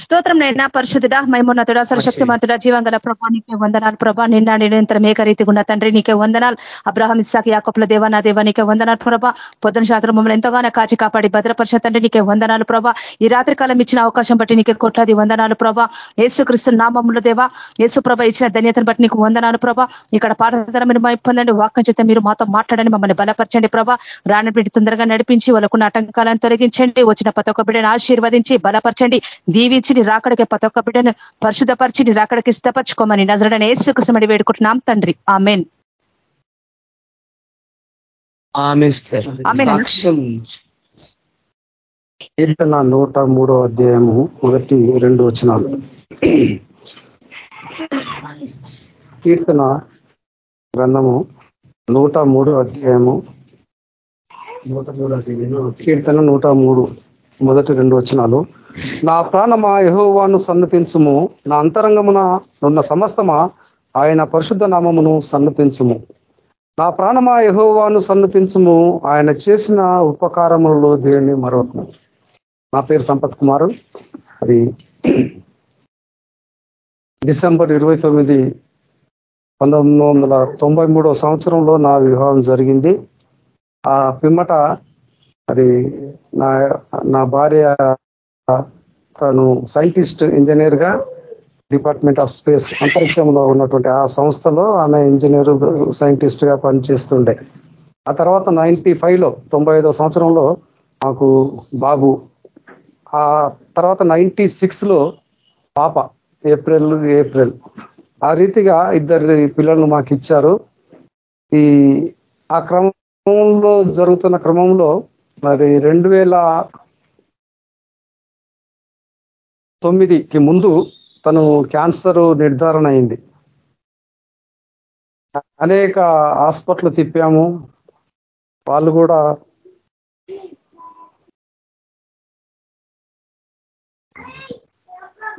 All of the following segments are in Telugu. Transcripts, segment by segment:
స్తోత్రం నైనా మైమున్నతుడ సరశక్తి మంతుడ జీవంగల ప్రభా నీకే వందనాలు ప్రభా. నిన్న నిరంతరం ఏకరీతిగా ఉన్న తండ్రి నీకే వందనాలు. అబ్రహం ఇస్సాకి యాకపుల దేవ నా దేవ నీకే వందనాలు ప్రభా. పొద్దున శాతం మమ్మల్ని ఎంతగానో కాచి కాపాడి భద్రపరిచిన తండ్రి నీకే వందనాలు ప్రభా. ఈ రాత్రి కాలం ఇచ్చిన అవకాశం బట్టి నీకే కొట్లాది వందనాలు ప్రభా. యేసు నామములు నామముల దేవ యేసు ప్రభ ఇచ్చిన ధన్యతను బట్టి నీకు వందనాలు ప్రభా. ఇక్కడ పాఠశాల మీరు పొందండి వాక్యం చేత మీరు మాతో మాట్లాడని మమ్మల్ని బలపరచండి ప్రభా. రాని బిడ్డ తొందరగా నడిపించి వాళ్ళకున్న ఆటంకాలను తొలగించండి వచ్చిన ప్రతి ఒక్క బిడ్డను ఆశీర్వదించి బలపరచండి. దీవి దీవించి నీ రాకడికి ప్రతి ఒక్క బిడ్డను పరిశుద్ధపరిచి నీ రాకడికి ఇష్టపరచుకోమని నజరడని ఏసుకుసమడి వేడుకుంటున్నాం తండ్రి. ఆమెన్. కీర్తన నూట మూడో అధ్యాయము మొదటి రెండు వచనాలు. కీర్తన గ్రంథము నూట మూడో అధ్యాయము. కీర్తన నూట మూడు మొదటి రెండు వచనాలు. నా ప్రాణమా యహోవాను సన్నతించుము. నా అంతరంగమున ఉన్న సమస్తమా ఆయన పరిశుద్ధ నామమును సన్నతించుము. నా ప్రాణమా యహోవాను సన్నతించుము. ఆయన చేసిన ఉపకారములలో దేని మరొకను నా పేరు సంపత్ కుమారు. అది డిసెంబర్ ఇరవై తొమ్మిది పంతొమ్మిది వందల తొంభై మూడో సంవత్సరంలో నా వివాహం జరిగింది. ఆ పిమ్మట మరి నా నా భార్య తను సైంటిస్ట్ ఇంజనీర్గా డిపార్ట్మెంట్ ఆఫ్ స్పేస్ అంతరిక్షంలో ఉన్నటువంటి ఆ సంస్థలో ఆమె ఇంజనీర్ సైంటిస్ట్గా పనిచేస్తుండే. ఆ తర్వాత నైన్టీ ఫైవ్లో తొంభై సంవత్సరంలో మాకు బాబు ఆ తర్వాత నైన్టీ సిక్స్లో పాప ఏప్రిల్ ఏప్రిల్. ఆ రీతిగా ఇద్దరు పిల్లలను మాకు ఇచ్చారు. ఈ ఆ క్రమంలో జరుగుతున్న క్రమంలో మరి రెండు వేల తొమ్మిదికి ముందు తను క్యాన్సర్ నిర్ధారణ అయింది. అనేక హాస్పిటల్ తిప్పాము. వాళ్ళు కూడా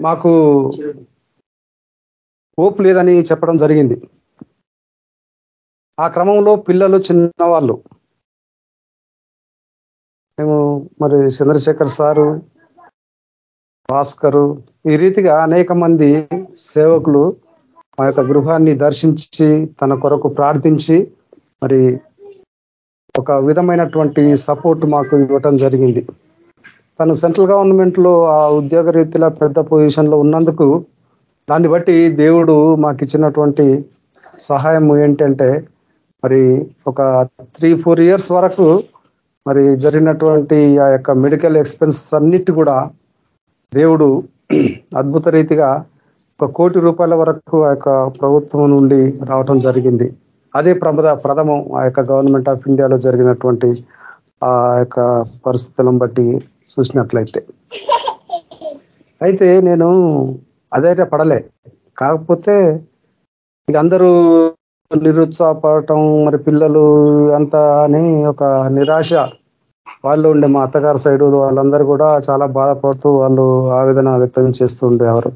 మాకు ఓప్ లేదని చెప్పడం జరిగింది. ఆ క్రమంలో పిల్లలు చిన్నవాళ్ళు. మేము మరి చంద్రశేఖర్ సారు భాస్కరు ఈ రీతిగా అనేక మంది సేవకులు మా యొక్క గృహాన్ని దర్శించి తన కొరకు ప్రార్థించి మరి ఒక విధమైనటువంటి సపోర్ట్ మాకు ఇవ్వటం జరిగింది. తను సెంట్రల్ గవర్నమెంట్లో ఆ ఉద్యోగ రీతిలో పెద్ద పొజిషన్లో ఉన్నందుకు దాన్ని బట్టి దేవుడు మాకు ఇచ్చినటువంటి సహాయం ఏంటంటే మరి ఒక త్రీ ఫోర్ ఇయర్స్ వరకు మరి జరిగినటువంటి ఆ యొక్క మెడికల్ ఎక్స్పెన్సెస్ అన్నిటి కూడా దేవుడు అద్భుత రీతిగా ఒక కోటి రూపాయల వరకు ఆ యొక్క ప్రభుత్వం నుండి రావటం జరిగింది. అదే ప్రమద ప్రథమం ఆ యొక్క గవర్నమెంట్ ఆఫ్ ఇండియాలో జరిగినటువంటి ఆ యొక్క పరిస్థితులను బట్టి చూసినట్లయితే. అయితే నేను అదైతే పడలే కాకపోతే అందరూ నిరుత్సాహపడటం మరి పిల్లలు అంతా అని ఒక నిరాశ వాళ్ళు ఉండే మా అత్తగారి సైడు వాళ్ళందరూ కూడా చాలా బాధపడుతూ వాళ్ళు ఆవేదన వ్యక్తం చేస్తూ ఉండేవారు.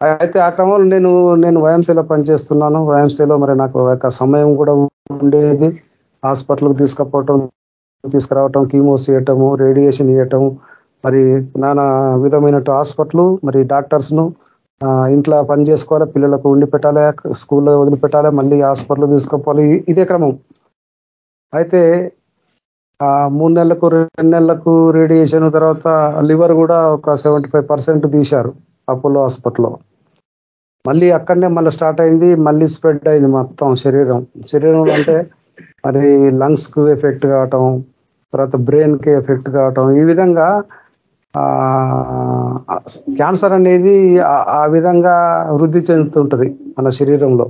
అయితే ఆ క్రమంలో నేను నేను వయంశీలో పనిచేస్తున్నాను. వయంశీలో మరి నాకు ఒక సమయం కూడా ఉండేది. హాస్పిటల్కి తీసుకుపోవటం తీసుకురావటం కీమోస్ ఇవ్వటము రేడియేషన్ ఇవ్వటము మరి నానా విధమైన హాస్పిటల్ మరి డాక్టర్స్ను ఇంట్లో పని చేసుకోవాలి పిల్లలకు ఉండి పెట్టాలి స్కూల్లో వదిలిపెట్టాలి మళ్ళీ హాస్పిటల్ తీసుకుపోవాలి ఇదే క్రమం. అయితే మూడు నెలలకు రెండు నెలలకు రేడియేషన్ తర్వాత లివర్ కూడా ఒక సెవెంటీ ఫైవ్ తీశారు అపోలో హాస్పిటల్లో. మళ్ళీ అక్కడనే మళ్ళీ స్టార్ట్ అయింది మళ్ళీ స్ప్రెడ్ అయింది మొత్తం శరీరం. శరీరం అంటే మరి లంగ్స్కు ఎఫెక్ట్ కావటం తర్వాత బ్రెయిన్కి ఎఫెక్ట్ కావటం ఈ విధంగా క్యాన్సర్ అనేది ఆ విధంగా వృద్ధి చెందుతుంటుంది మన శరీరంలో.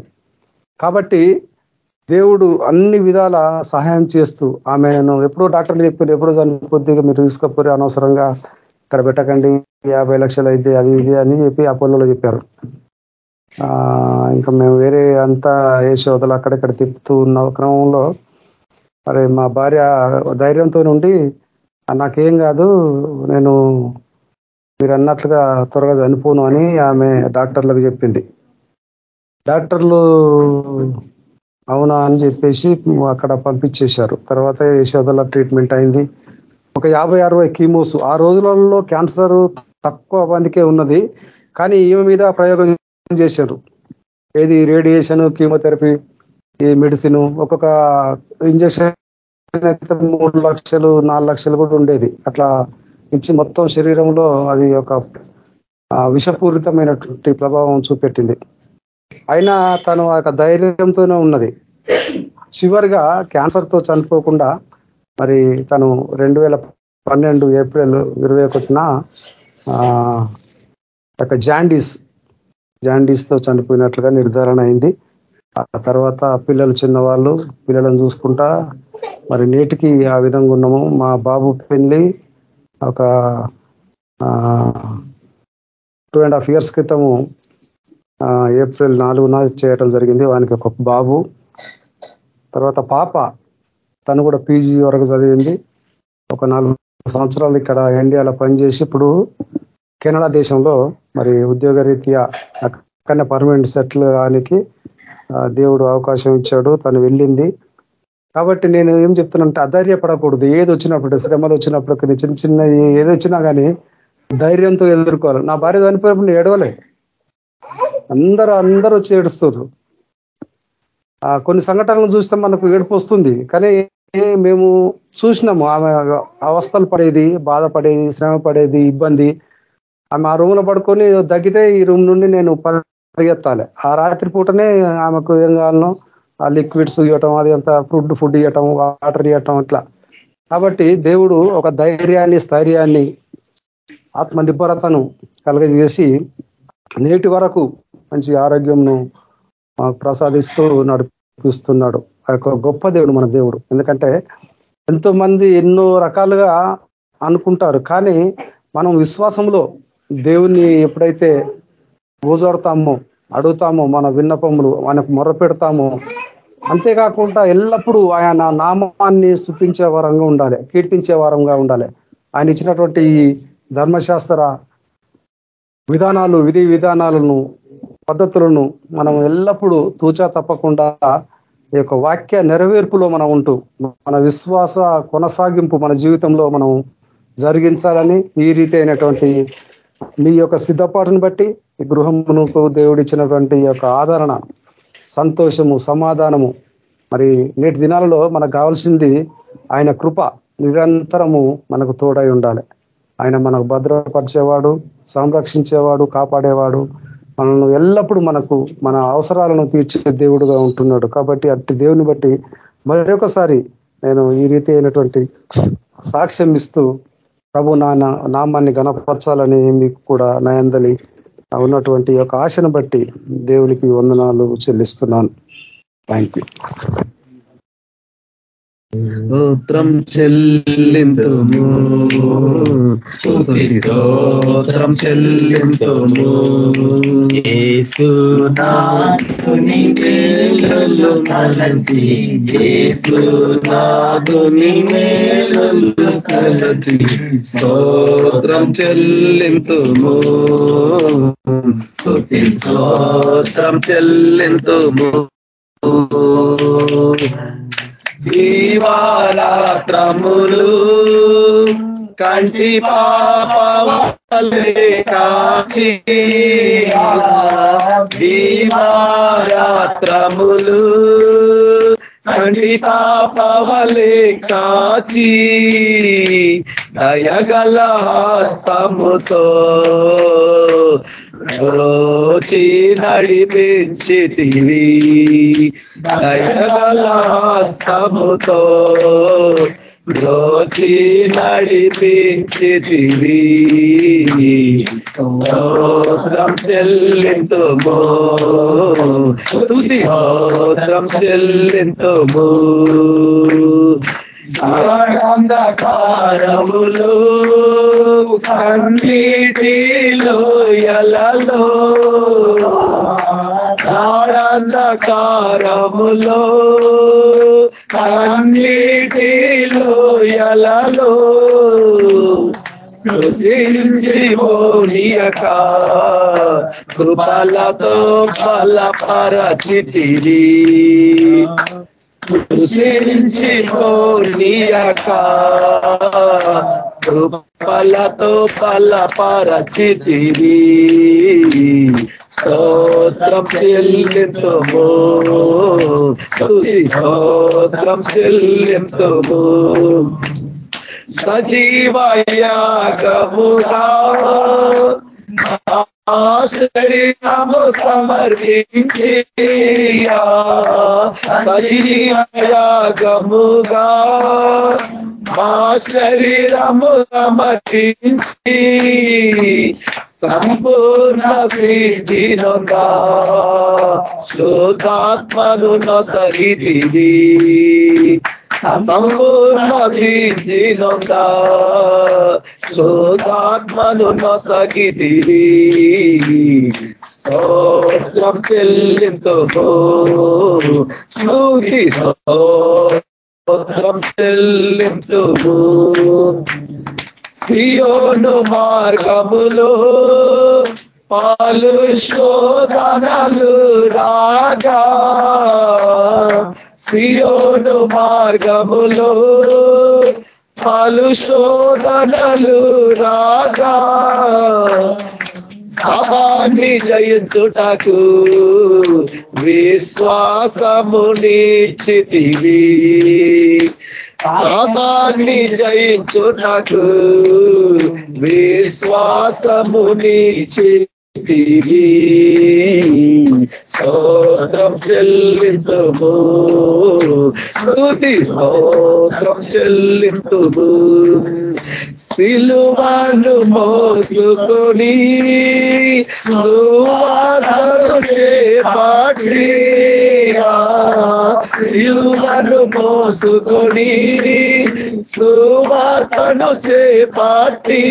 కాబట్టి దేవుడు అన్ని విధాల సహాయం చేస్తూ ఆమెను ఎప్పుడో డాక్టర్లు చెప్పారు ఎప్పుడో దాన్ని కొద్దిగా మీరు తీసుకపోయి అనవసరంగా ఇక్కడ పెట్టకండి యాభై లక్షలు అయితే అది ఇది అని చెప్పి ఆ చెప్పారు. ఇంకా మేము వేరే అంతా ఏ శోధలు అక్కడక్కడ తిప్పుతూ ఉన్న క్రమంలో మరి మా భార్య ధైర్యంతో ఉండి నాకేం కాదు నేను మీరు అన్నట్లుగా త్వరగా చనిపోను అని ఆమె డాక్టర్లకు చెప్పింది. డాక్టర్లు అవునా అని చెప్పేసి అక్కడ పంపించేశారు. తర్వాత యశోదల ట్రీట్మెంట్ అయింది. ఒక యాభై అరవై కీమోస్. ఆ రోజులలో క్యాన్సర్ తక్కువ మందికే ఉన్నది. కానీ ఈమె మీద ప్రయోగం చేశారు. ఏది రేడియేషన్ కీమోథెరపీ ఈ మెడిసిన్ ఒక్కొక్క ఇంజక్షన్ అయితే మూడు లక్షలు నాలుగు లక్షలు కూడా ఉండేది. అట్లా ఇచ్చి మొత్తం శరీరంలో అది ఒక విషపూరితమైనటువంటి ప్రభావం చూపెట్టింది. అయినా తను ఆ ధైర్యంతోనే ఉన్నది. చివరిగా క్యాన్సర్తో చనిపోకుండా మరి తను రెండు వేల పన్నెండు ఏప్రిల్ ఇరవై ఒకటిన ఒక జాండీస్ జాండీస్తో చనిపోయినట్లుగా నిర్ధారణ అయింది. ఆ తర్వాత పిల్లలు చిన్నవాళ్ళు పిల్లలను చూసుకుంటా మరి నేటికి ఆ విధంగా ఉన్నాము. మా బాబు పెళ్ళి ఒక టూ అండ్ హాఫ్ ఇయర్స్ క్రితము ఏప్రిల్ నాలుగున చేయటం జరిగింది. వానికి ఒక బాబు. తర్వాత పాప. తను కూడా పీజీ వరకు చదివింది. ఒక నాలుగు సంవత్సరాలు ఇక్కడ ఇండియాలో పనిచేసి ఇప్పుడు కెనడా దేశంలో మరి ఉద్యోగ రీత్యా అక్కడనే పర్మనెంట్ సెటిల్ కానికి దేవుడు అవకాశం ఇచ్చాడు. తను వెళ్ళింది. కాబట్టి నేను ఏం చెప్తున్నానంటే అధైర్యపడకూడదు. ఏది వచ్చినప్పుడు శ్రమలు వచ్చినప్పుడు చిన్న చిన్న ఏది వచ్చినా కానీ ధైర్యంతో ఎదుర్కోవాలి. నా భార్య చనిపోయినప్పుడు ఏడవలే. అందరూ అందరూ వచ్చి ఏడుస్తారు కొన్ని సంఘటనలు చూస్తే మనకు ఏడుపు వస్తుంది. కానీ మేము చూసినాము ఆమె అవస్థలు పడేది బాధపడేది శ్రమ పడేది ఇబ్బంది. ఆమె ఆ రూమ్లో పడుకొని తగ్గితే ఈ రూమ్ నుండి నేను పరిగెత్తాలి. ఆ రాత్రి పూటనే ఆమెకు ఏం కావాలనో ఆ లిక్విడ్స్ ఇవ్వటం అది అంత ఫుడ్ ఫుడ్ ఇవ్వటం వాటర్ ఇవ్వటం ఇట్లా కాబట్టి దేవుడు ఒక ధైర్యాన్ని స్థైర్యాన్ని ఆత్మ నిబ్బరతను కలగజేసి నేటి వరకు మంచి ఆరోగ్యంను ప్రసాదిస్తూ నడిపిస్తున్నాడు. ఆ యొక్క గొప్ప దేవుడు మన దేవుడు. ఎందుకంటే ఎంతో మంది ఎన్నో రకాలుగా అనుకుంటారు. కానీ మనం విశ్వాసంలో దేవుణ్ణి ఎప్పుడైతే గోజాడుతామో అడుగుతామో మన విన్నపములు ఆయనకు మొర్ర పెడతామో అంతేకాకుండా ఎల్లప్పుడూ ఆయన నామాన్ని స్థుతించే వరంగా ఉండాలి కీర్తించే వారంగా ఉండాలి. ఆయన ఇచ్చినటువంటి ధర్మశాస్త్ర విధానాలు విధి విధానాలను పద్ధతులను మనం ఎల్లప్పుడూ తూచా తప్పకుండా ఈ యొక్క వాక్య నెరవేర్పులో మనం ఉంటూ మన విశ్వాస కొనసాగింపు మన జీవితంలో మనం జరిగించాలని ఈ రీతి అయినటువంటి మీ యొక్క సిద్ధపాటును బట్టి ఈ గృహమునకు దేవుడిచ్చినటువంటి యొక్క ఆదరణ సంతోషము సమాధానము మరి నేటి దినాలలో మనకు కావాల్సింది ఆయన కృప నిరంతరము మనకు తోడై ఉండాలి. ఆయన మనకు భద్రపరిచేవాడు సంరక్షించేవాడు కాపాడేవాడు మనల్ని ఎల్లప్పుడూ మనకు మన అవసరాలను తీర్చే దేవుడుగా ఉంటున్నాడు. కాబట్టి అట్టి దేవుని బట్టి మరొకసారి నేను ఈ రీతి అయినటువంటి సాక్ష్యం ఇస్తూ ప్రభు నా నామాన్ని గణపరచాలని మీకు కూడా నయందలి ఉన్నటువంటి యొక్క ఆశను బట్టి దేవునికి వందనాలు చెల్లిస్తున్నాను. థ్యాంక్ యూ స్తోత్రం చెల్లింతుము. స్తోత్రం చెల్లింతుము. ఏసునాథుని మేలు కలసి ఏసునాథుని మేలు కలసి స్తోత్రం చెల్లింతుము. స్తుతి స్తోత్రం చెల్లింతుము. జీవారాత్రములు కంటి పాపలే కాచి దీవారాత్రములు కంటి పాపవలే కాచి దయగల హస్తముతో రోచి నడిపించితివి దయగలస్తముతో రోచి నడిపించితివి స్తోత్రం చెల్లింతుము. స్తుతి స్తోత్రం చెల్లింతుము. అంధకారములు కన్నీటిలో ఎలలో అంధకారములో కన్నీటిలో ఎలలో కృషించిపోనియక. కృపలతో బలపరచితిరి. కృషించిపోనియక కృపలతో పలతో పల పరచితివి. స్తోత్రం చెల్లింతుము. స్తుతి స్తోత్రం చెల్లింతుము. సజీవయాగముగా ఆశ్చర్యము సమర్పించి సజీవయాగముగా మా శరీరము సమర్పించి సంపూర్ణ సిద్ధినుగా శోధాత్మను సరిదిది సంపూర్ణ సిద్ధినొందా శోధాత్మను నొసగిదివి స్తోత్రం చెల్లింతో స్మృతి స్తోత్రం చెల్లింతుము. సియోను మార్గములో పాలు శోధనలు రాగా సియోను మార్గములో పలు శోధనలు రాగా సభాన్ని జయించుటకు విశ్వాసమునిచ్చితివి సాతాన్ని జయించుటకు విశ్వాసమునిచ్చితివి స్తోత్రం చెల్లింతుము. స్థుతి స్తోత్రం చెల్లింతుము సిలువను మోసుకొని సువాదను చేపట్టి సిలువను మోసుకొని సువార్తను చేపట్టి.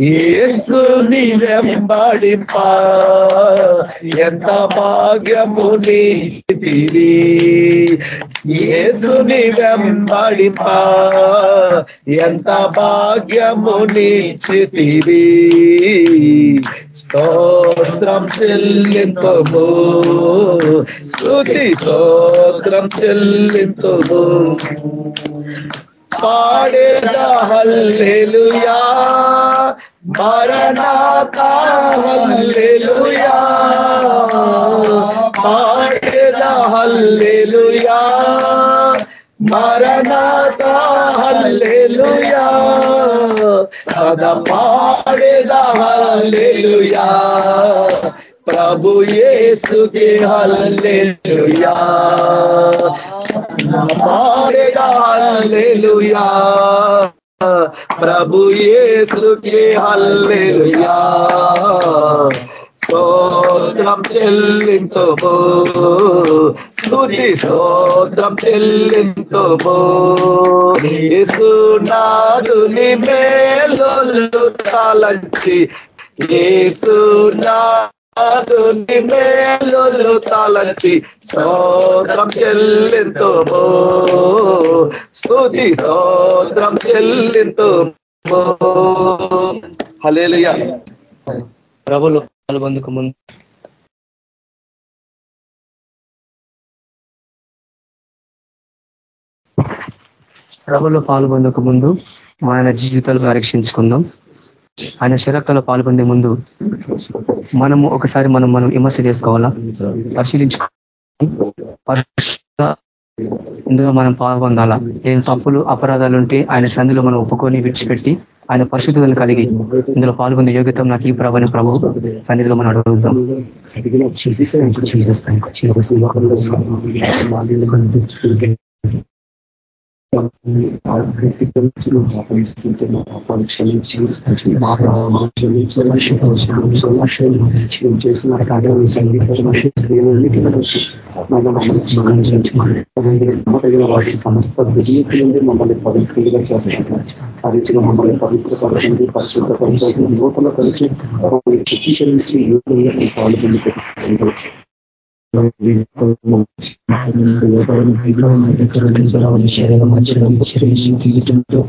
ఏసుని వెంబడింప ఎంత భాగ్యము తిరి ఏసుని వెంబడింప ఎంత భాగ్యము చితిరి స్తోత్రం చెల్లింతుము. స్తుతి స్తోత్రం చెల్లింతుము. పాడేదా హల్లెలూయా మరణాత హల్లెలూయా పాడేదా హల్లెలూయా మరణాత హల్లెలూయా సదా పాడేదా హల్లెలూయా ప్రభు యేసుకి హల్లెలూయా పాడేదా హల్లెలూయా ప్రభు యేసుకి హల్లెలూయా స్తోత్రం చెల్లింతుము స్తుతి స్తోత్రం చెల్లింతుము యేసునాథుని మేలు తలంచి యేసునాథుని మేలు తలంచి స్తోత్రం చెల్లింతుము. స్తుతి స్తోత్రం చెల్లింతుము. హల్లెలూయా. ప్రభులు పాల్గొందుకు ముందు. ప్రభులో పాల్గొందుకు ముందు ఆయన జీవితాలు పరీక్షించుకుందాం. ఆయన శరక్తలో పాల్గొనే ముందు మనము ఒకసారి మనం మనం విమర్శ చేసుకోవాలా? పరిశీలించు. ఇందులో మనం పాల్గొందాలా? ఏం తప్పులు అపరాధాలు ఉంటే ఆయన సంధిలో మనం ఒప్పుకొని విడిచిపెట్టి ఆయన పరిశుద్ధులను కలిగి ఇందులో పాల్గొనే యోగ్యత నాకు ఈ ప్రభావం ప్రభు సన్నిధిలో మనం అడుగుతాం సమస్త విజయకు నుండి మమ్మల్ని పవిత్రంగా చేస్తారు ఆ రీతిలో మమ్మల్ని పవిత్రపరచండి పరిశుద్ధపరచండి నూతన పరిచయం శక్తికరించి పాల్గొని శరీరం మంచిగా జీవితంలో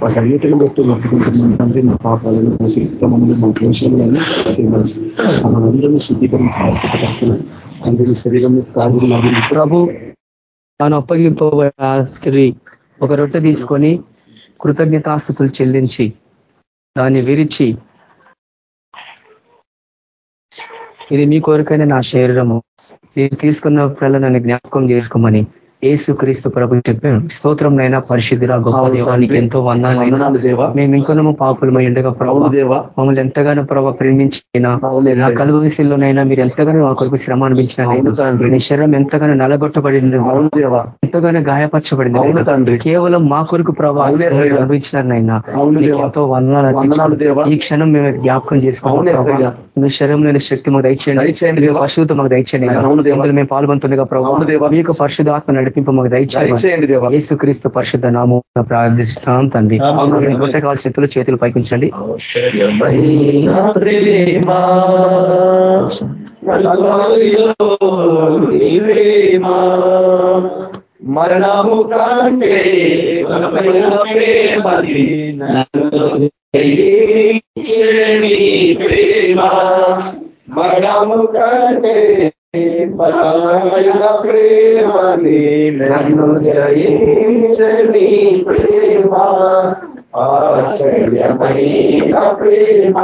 వాటన్నిటిని బట్టి తండ్రి మా పాపాలను మా మా దోషాలను మనందరూ శుద్ధీకరించాల్సిన అందరి శరీరం కాదు ప్రభు తాను అప్పగింపబడిన స్త్రీ ఒక రొట్టె తీసుకొని కృతజ్ఞతాస్థుతులు చెల్లించి దాన్ని విరిచి ఇది మీ కోరికైన నా శరీరము. ఇది తీసుకున్నప్పుడల్లా నన్ను జ్ఞాపకం చేసుకోమని ఏసు క్రీస్తు ప్రభు చెప్పాను స్తోత్రం నైనా పరిశుద్ధిరా గొప్ప దేవానికి ఎంతో వందాలైనా మేము ఇంకొనము పాపులమై ఉండగా ప్రభు మమ్మల్ని ఎంతగానో ప్రభావ ప్రేమించిన నా కలువసిల్లోనైనా మీరు ఎంతగానో మా కొరకు శ్రమ అనిపించిన మీ శరీరం ఎంతగానో నలగొట్టబడింది ఎంతగానో గాయపరచబడింది కేవలం మా కొరకు ప్రభావ అనిపించినారనైనా ఎంతో వందనాలు ఈ క్షణం మేము జ్ఞాపకం చేసుకోవాలి మీ శరీరంలోని శక్తి మాకు దయచేయండి. పరిశుద్ధ మాకు దయచేయండి. మేము పాల్గొంటుండగా ప్రభావ మీ యొక్క పరిశుధాత్మ నడిపింపు మాకు దయచేయండి యేసుక్రీస్తు పరిశుద్ధ నామం ప్రార్థిస్తాం తండ్రి. కొత్త కావాల్సిన చేతులు చేతులు పైకించండి. మరణము కంటే ప్రేమది ప్రేమ. మరణము కంటే బలమైన ప్రేమది నన్ను జయించని ప్రేమ ఆశ్చర్యమైన ప్రేమ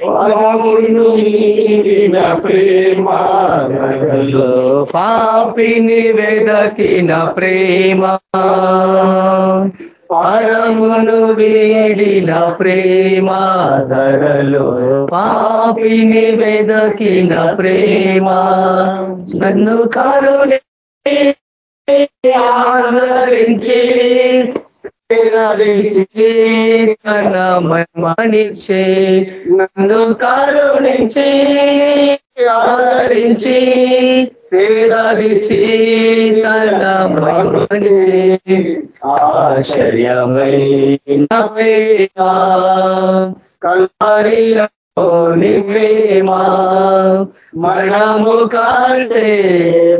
పరమును మీరిన ప్రేమ పాపిని వెదకిన ప్రేమ. పరమును వీడిన ప్రేమ ధరలో పాపిని వెదకిన ప్రేమ. నన్ను కరుణి ఆదరించి మనిషే నన్ను కరుణించి ఆదరించి ఆశ్చర్యమైన కల్పరిలో ప్రేమ మరణము కంటే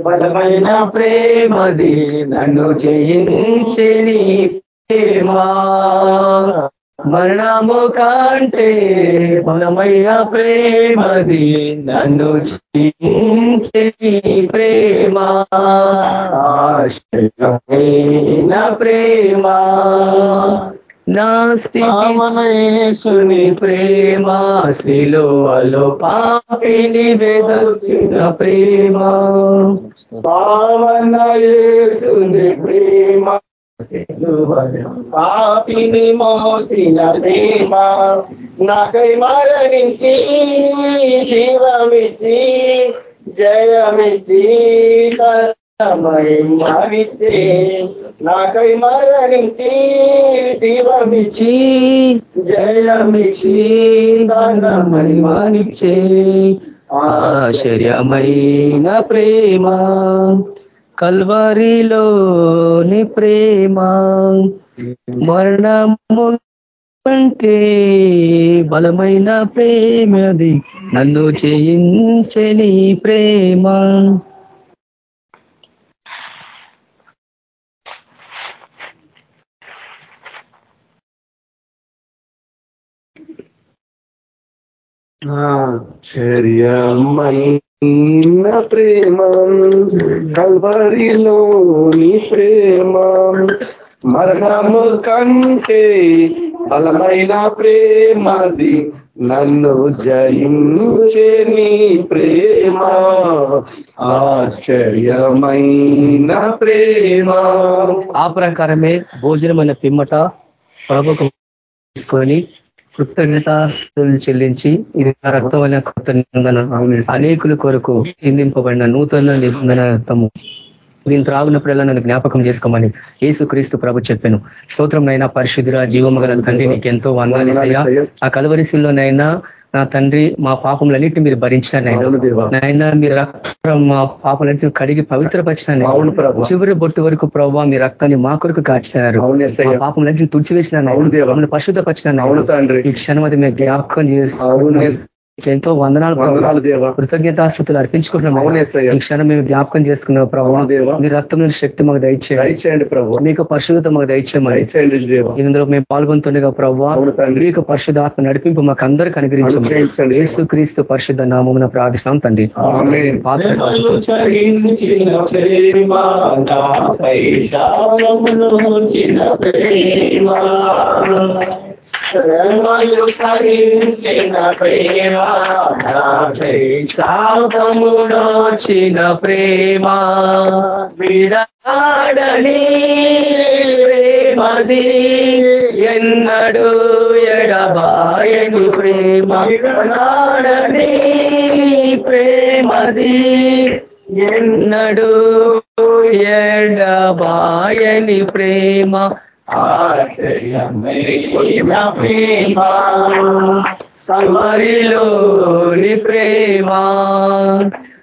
బలమైన ప్రేమది నన్ను చేయించని ప్రేమా? మరణము కంటే బలమైన ప్రేమది నన్ను చేయించని ప్రేమ. ఆశ్రయమైన ప్రేమ. నా స్థితిని ప్రేమ. శిలువలో పాపిని వెదర్చిన ప్రేమ. పావన యేసుని ప్రేమ. పాపిని మోసిన ప్రేమ నాకై మరణించి జీవమిచ్చి జయమిచ్చి మరిచే నాకై మరణించి జీవమిచ్చి జయమిచ్చి మహిమానిచ్చే ఆశ్చర్యమైన ప్రేమ. కల్వరిలోని ప్రేమ మరణము అంటే బలమైన ప్రేమది నన్ను చేయించని ప్రేమ. ఆశ్చర్యమైన ప్రేమ కల్వరిలోని ప్రేమ మరణము కంటే బలమైన ప్రేమది నన్ను జయించే నీ ప్రేమ. ఆశ్చర్యమైన ప్రేమ. ఆ ప్రకారమే భోజనమైన పిమ్మట ప్రభుకు కృతజ్ఞతాస్తులు చెల్లించి ఇది నా రక్తం వల్ల కొత్త నిబంధన అనేకుల కొరకు నిందింపబడిన నూతన నిబంధన రక్తము. దీని త్రాగునప్పుడల్లా నన్ను జ్ఞాపకం చేసుకోమని యేసు క్రీస్తు ప్రభు చెప్పాను. స్తోత్రంనైనా పరిశుద్ధిరా జీవము గల తండ్రి నీకు ఎంతో వందాలిసయ్యా ఆ కలవరిశిల్లోనైనా నా తండ్రి మా పాపములన్నింటినీ మీరు దేవా. నాయన మీ రక్తం మా పాపలన్నింటినీ కడిగి ప్రభు. చివరి బొట్టు వరకు ప్రభావ మీ రక్తాన్ని మా కొరకు కాచినారు. పాపములన్నింటినీ దేవా. మమ్మల్ని తండ్రి. ఈ క్షణం అది మేము జ్ఞాపకం చేసి మీకు ఎంతో వందనాలు దేవా. కృతజ్ఞతాస్తుతులు అర్పించుకుంటున్నాం ఈ క్షణం మేము జ్ఞాపకం చేసుకున్నాం ప్రభావ మీ రక్తం నుంచి శక్తి మాకు దయచేయండి. దయచేయండి ప్రభు. మీకు పరిశుద్ధత మాకు దయచేయమని. దయచేయండి దేవా. ఇందులో మేము పాల్గొంటుండగా ప్రభావ తండ్రి. మీకు పరిశుధాత్మ నడిపింపు మాకు అందరికి అనుగ్రహించండి యేసు క్రీస్తు పరిశుద్ధ నామమున ప్రార్థిస్తున్నాం తండ్రి. ఆమేన్. పాత్ర చరించిన ప్రేమ నాపై ప్రేమ విడాడని ప్రేమది ఎన్నడు ఎడబాయని ప్రేమ విడాడని ప్రేమది ఎన్నడు ఎడబాయని ప్రేమ. ప్రేమ సమరిలోని ప్రేమ.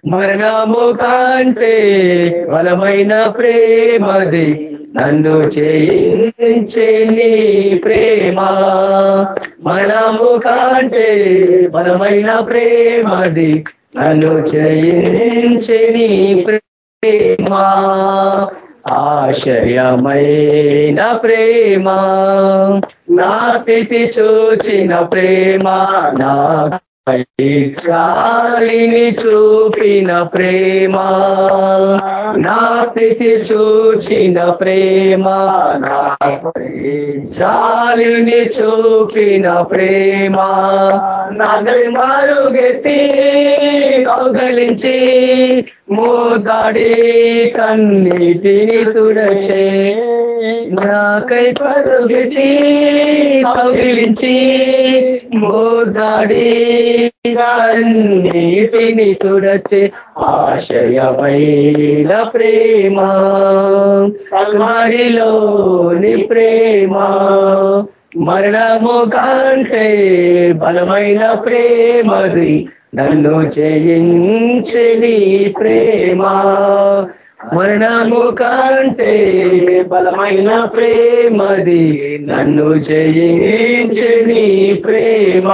మరణము కంటే బలమైన ప్రేమది నన్ను చేయించే ప్రేమ. మరణము కంటే బలమైన ప్రేమది నన్ను చేయించే ప్రేమ. ఆశ్చర్యమైన ప్రేమ నా స్థితి చూచిన ప్రేమ నా చాలిని చూపిన ప్రేమ నా స్థితి చూచిన ప్రేమ నా చాలిని చూపిన ప్రేమ నగలి మరుగెత్తి కౌగలించి మోదాడి కన్నిటిని తుడచే నాకై పరుగెత్తి కౌగిలించి మోదాడి నీటిని తుడచే ఆశయమైన ప్రేమ. కల్వరిలోని ప్రేమ. మరణము కంటే బలమైన ప్రేమది నన్ను జయించని ప్రేమ. మరణము కంటే బలమైన ప్రేమది నన్ను జయించని ప్రేమ.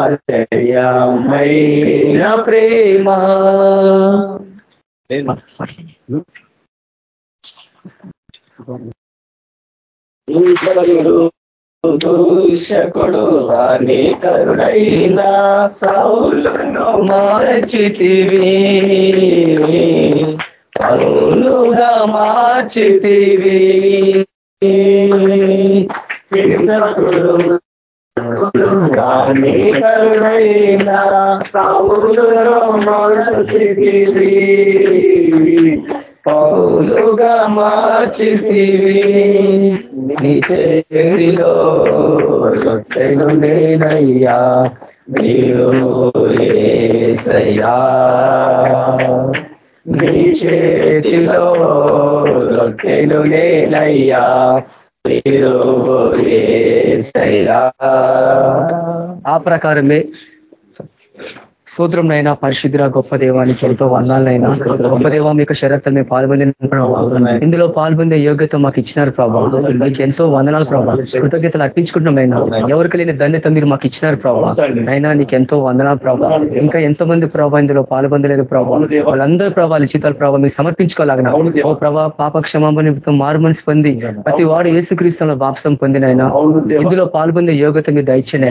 ఆశ్చర్యమైన ప్రేమ. దూషకుడు అని కరుడైన సౌలును మార్చితివి. పౌలుగా మార్చితివి. కానీ కరుడైన సౌలును మార్చితివి. పౌలుగా మార్చితివి. నీ చేతిలో రొట్టెను నేనయ్యా మీరు ఏసయ్యా. నీ చేతిలో రొట్టెను నేనయ్యా మీరు ఏసయ్యా. ఆ ప్రకారమే సూత్రంనైనా పరిశుద్ధిరా గొప్ప దేవానికి ఎంతో వందాలైనా గొప్ప దేవ మీకు షరత్తులు మేము పాల్పొందిన ఇందులో పాల్పొందే యోగ్యత మాకు ఇచ్చినారు ప్రభావ మీకు ఎంతో వందనాలు ప్రభావ కృతజ్ఞతలు అర్పించుకుంటున్నామైనా ఎవరికి లేని ధన్యత మీరు మాకు ఇచ్చినారు ప్రభావ అయినా నీకు ఎంతో వందనాలు ప్రభావ ఇంకా ఎంతో మంది ప్రభావ ఇందులో పాల్పొందలేదు ప్రభావ వాళ్ళందరూ ప్రభావ జీతాలు ప్రభావ మీకు సమర్పించుకోలేగన. ఓ ప్రభావ పాప క్షమాపణ మారు మనసు పొంది ప్రతి వాడు ఏసుక్రీస్తులో వాపసం పొందినైనా ఇందులో పాల్పొందే యోగ్యత మీరు దయచండి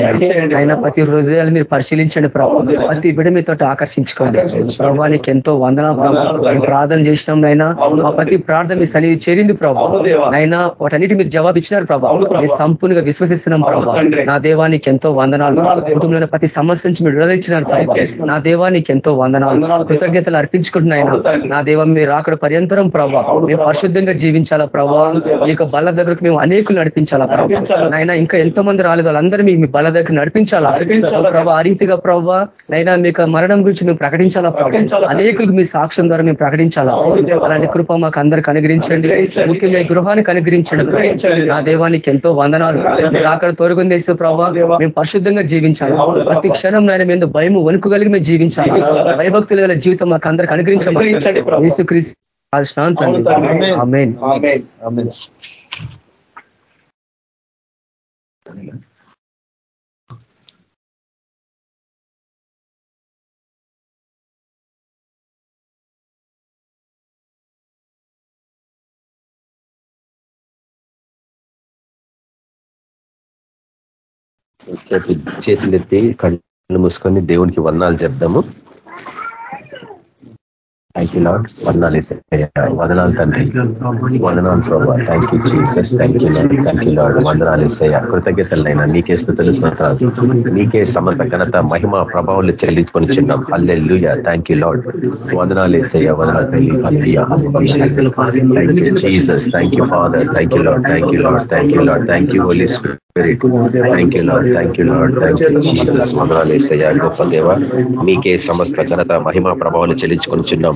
అయినా ప్రతి హృదయాలు మీరు పరిశీలించండి ప్రభావ ప్రతి బిడ మీతో ఆకర్షించుకోండి. ప్రభావానికి ఎంతో వందన ప్రభావ ప్రార్థన చేసినాం నైనా మా ప్రతి ప్రార్థన మీ సన్నిధి చేరింది ప్రభావ నైనా వాటన్నిటి మీరు జవాబు ఇచ్చినారు ప్రభావ సంపూర్ణంగా విశ్వసిస్తున్నాం ప్రభావ నా దేవానికి ఎంతో వందనాలు. కుటుంబంలో ప్రతి సమస్య నుంచి మీరు ప్రభావ నా దేవానికి ఎంతో వందనాలు. కృతజ్ఞతలు అర్పించుకుంటున్నాయినా నా దేవం మీరు అక్కడ పర్యంతరం ప్రభావ మేము పరిశుద్ధంగా జీవించాలా ప్రభావ ఈ యొక్క బల దగ్గరకు మేము అనేకులు నడిపించాలా ప్రభావ నాయన ఇంకా ఎంతో మంది రాలేదు వాళ్ళందరూ మీ బల దగ్గర నడిపించాలా? ప్రభావ ఆ రీతిగా ప్రభావ నైనా మీకు మరణం గురించి మేము ప్రకటించాలా అనేకులకు మీ సాక్ష్యం ద్వారా మేము ప్రకటించాలా? అలాంటి కృప మాకు అందరికి అనుగ్రహించండి. ముఖ్యంగా ఈ గృహానికి అనుగ్రహించండి నా దేవానికి ఎంతో వందనాలు. అక్కడ తొరుగుంది వేసే ప్రభావ మేము పరిశుద్ధంగా జీవించాలి? ప్రతి క్షణం నాయన మేము భయము వణుకు కలిగి మేము జీవించాలి? భయభక్తులు గల జీవితం మాకు అందరికి అనుగ్రహించమని యేసు క్రీస్తు శాంతి చేతులెత్తి కళ్ళు మూసుకొని దేవునికి వర్ణాలు చెప్దాము. థ్యాంక్ యూ లాడ్ వందనాలు వేసాయ్యా తండ్రి వందనాలు ప్రభావ thank you Jesus thank you lord thank you lord వందనాలు వేసాయ్యా కృతజ్ఞతలైనా నీకే స్థుతులు స్తోత్రాలు నీకే సమర్థ ఘనత మహిమ ప్రభావాలు చెల్లించుకొని చిన్నాం హల్లెల్లుయా థ్యాంక్ యూ లాడ్ వందనాలు వేసాయ్యా వందనాలు తల్లి thank you Jesus thank you father thank you lord thank you lord thank you lord thank you holy spirit thank you lord thank you lord thank you Jesus వందనాలు వేసాయ్యా గొప్ప దేవ మీకే సమస్త ఘనత మహిమ ప్రభావాలు చెల్లించుకొని చిన్నాం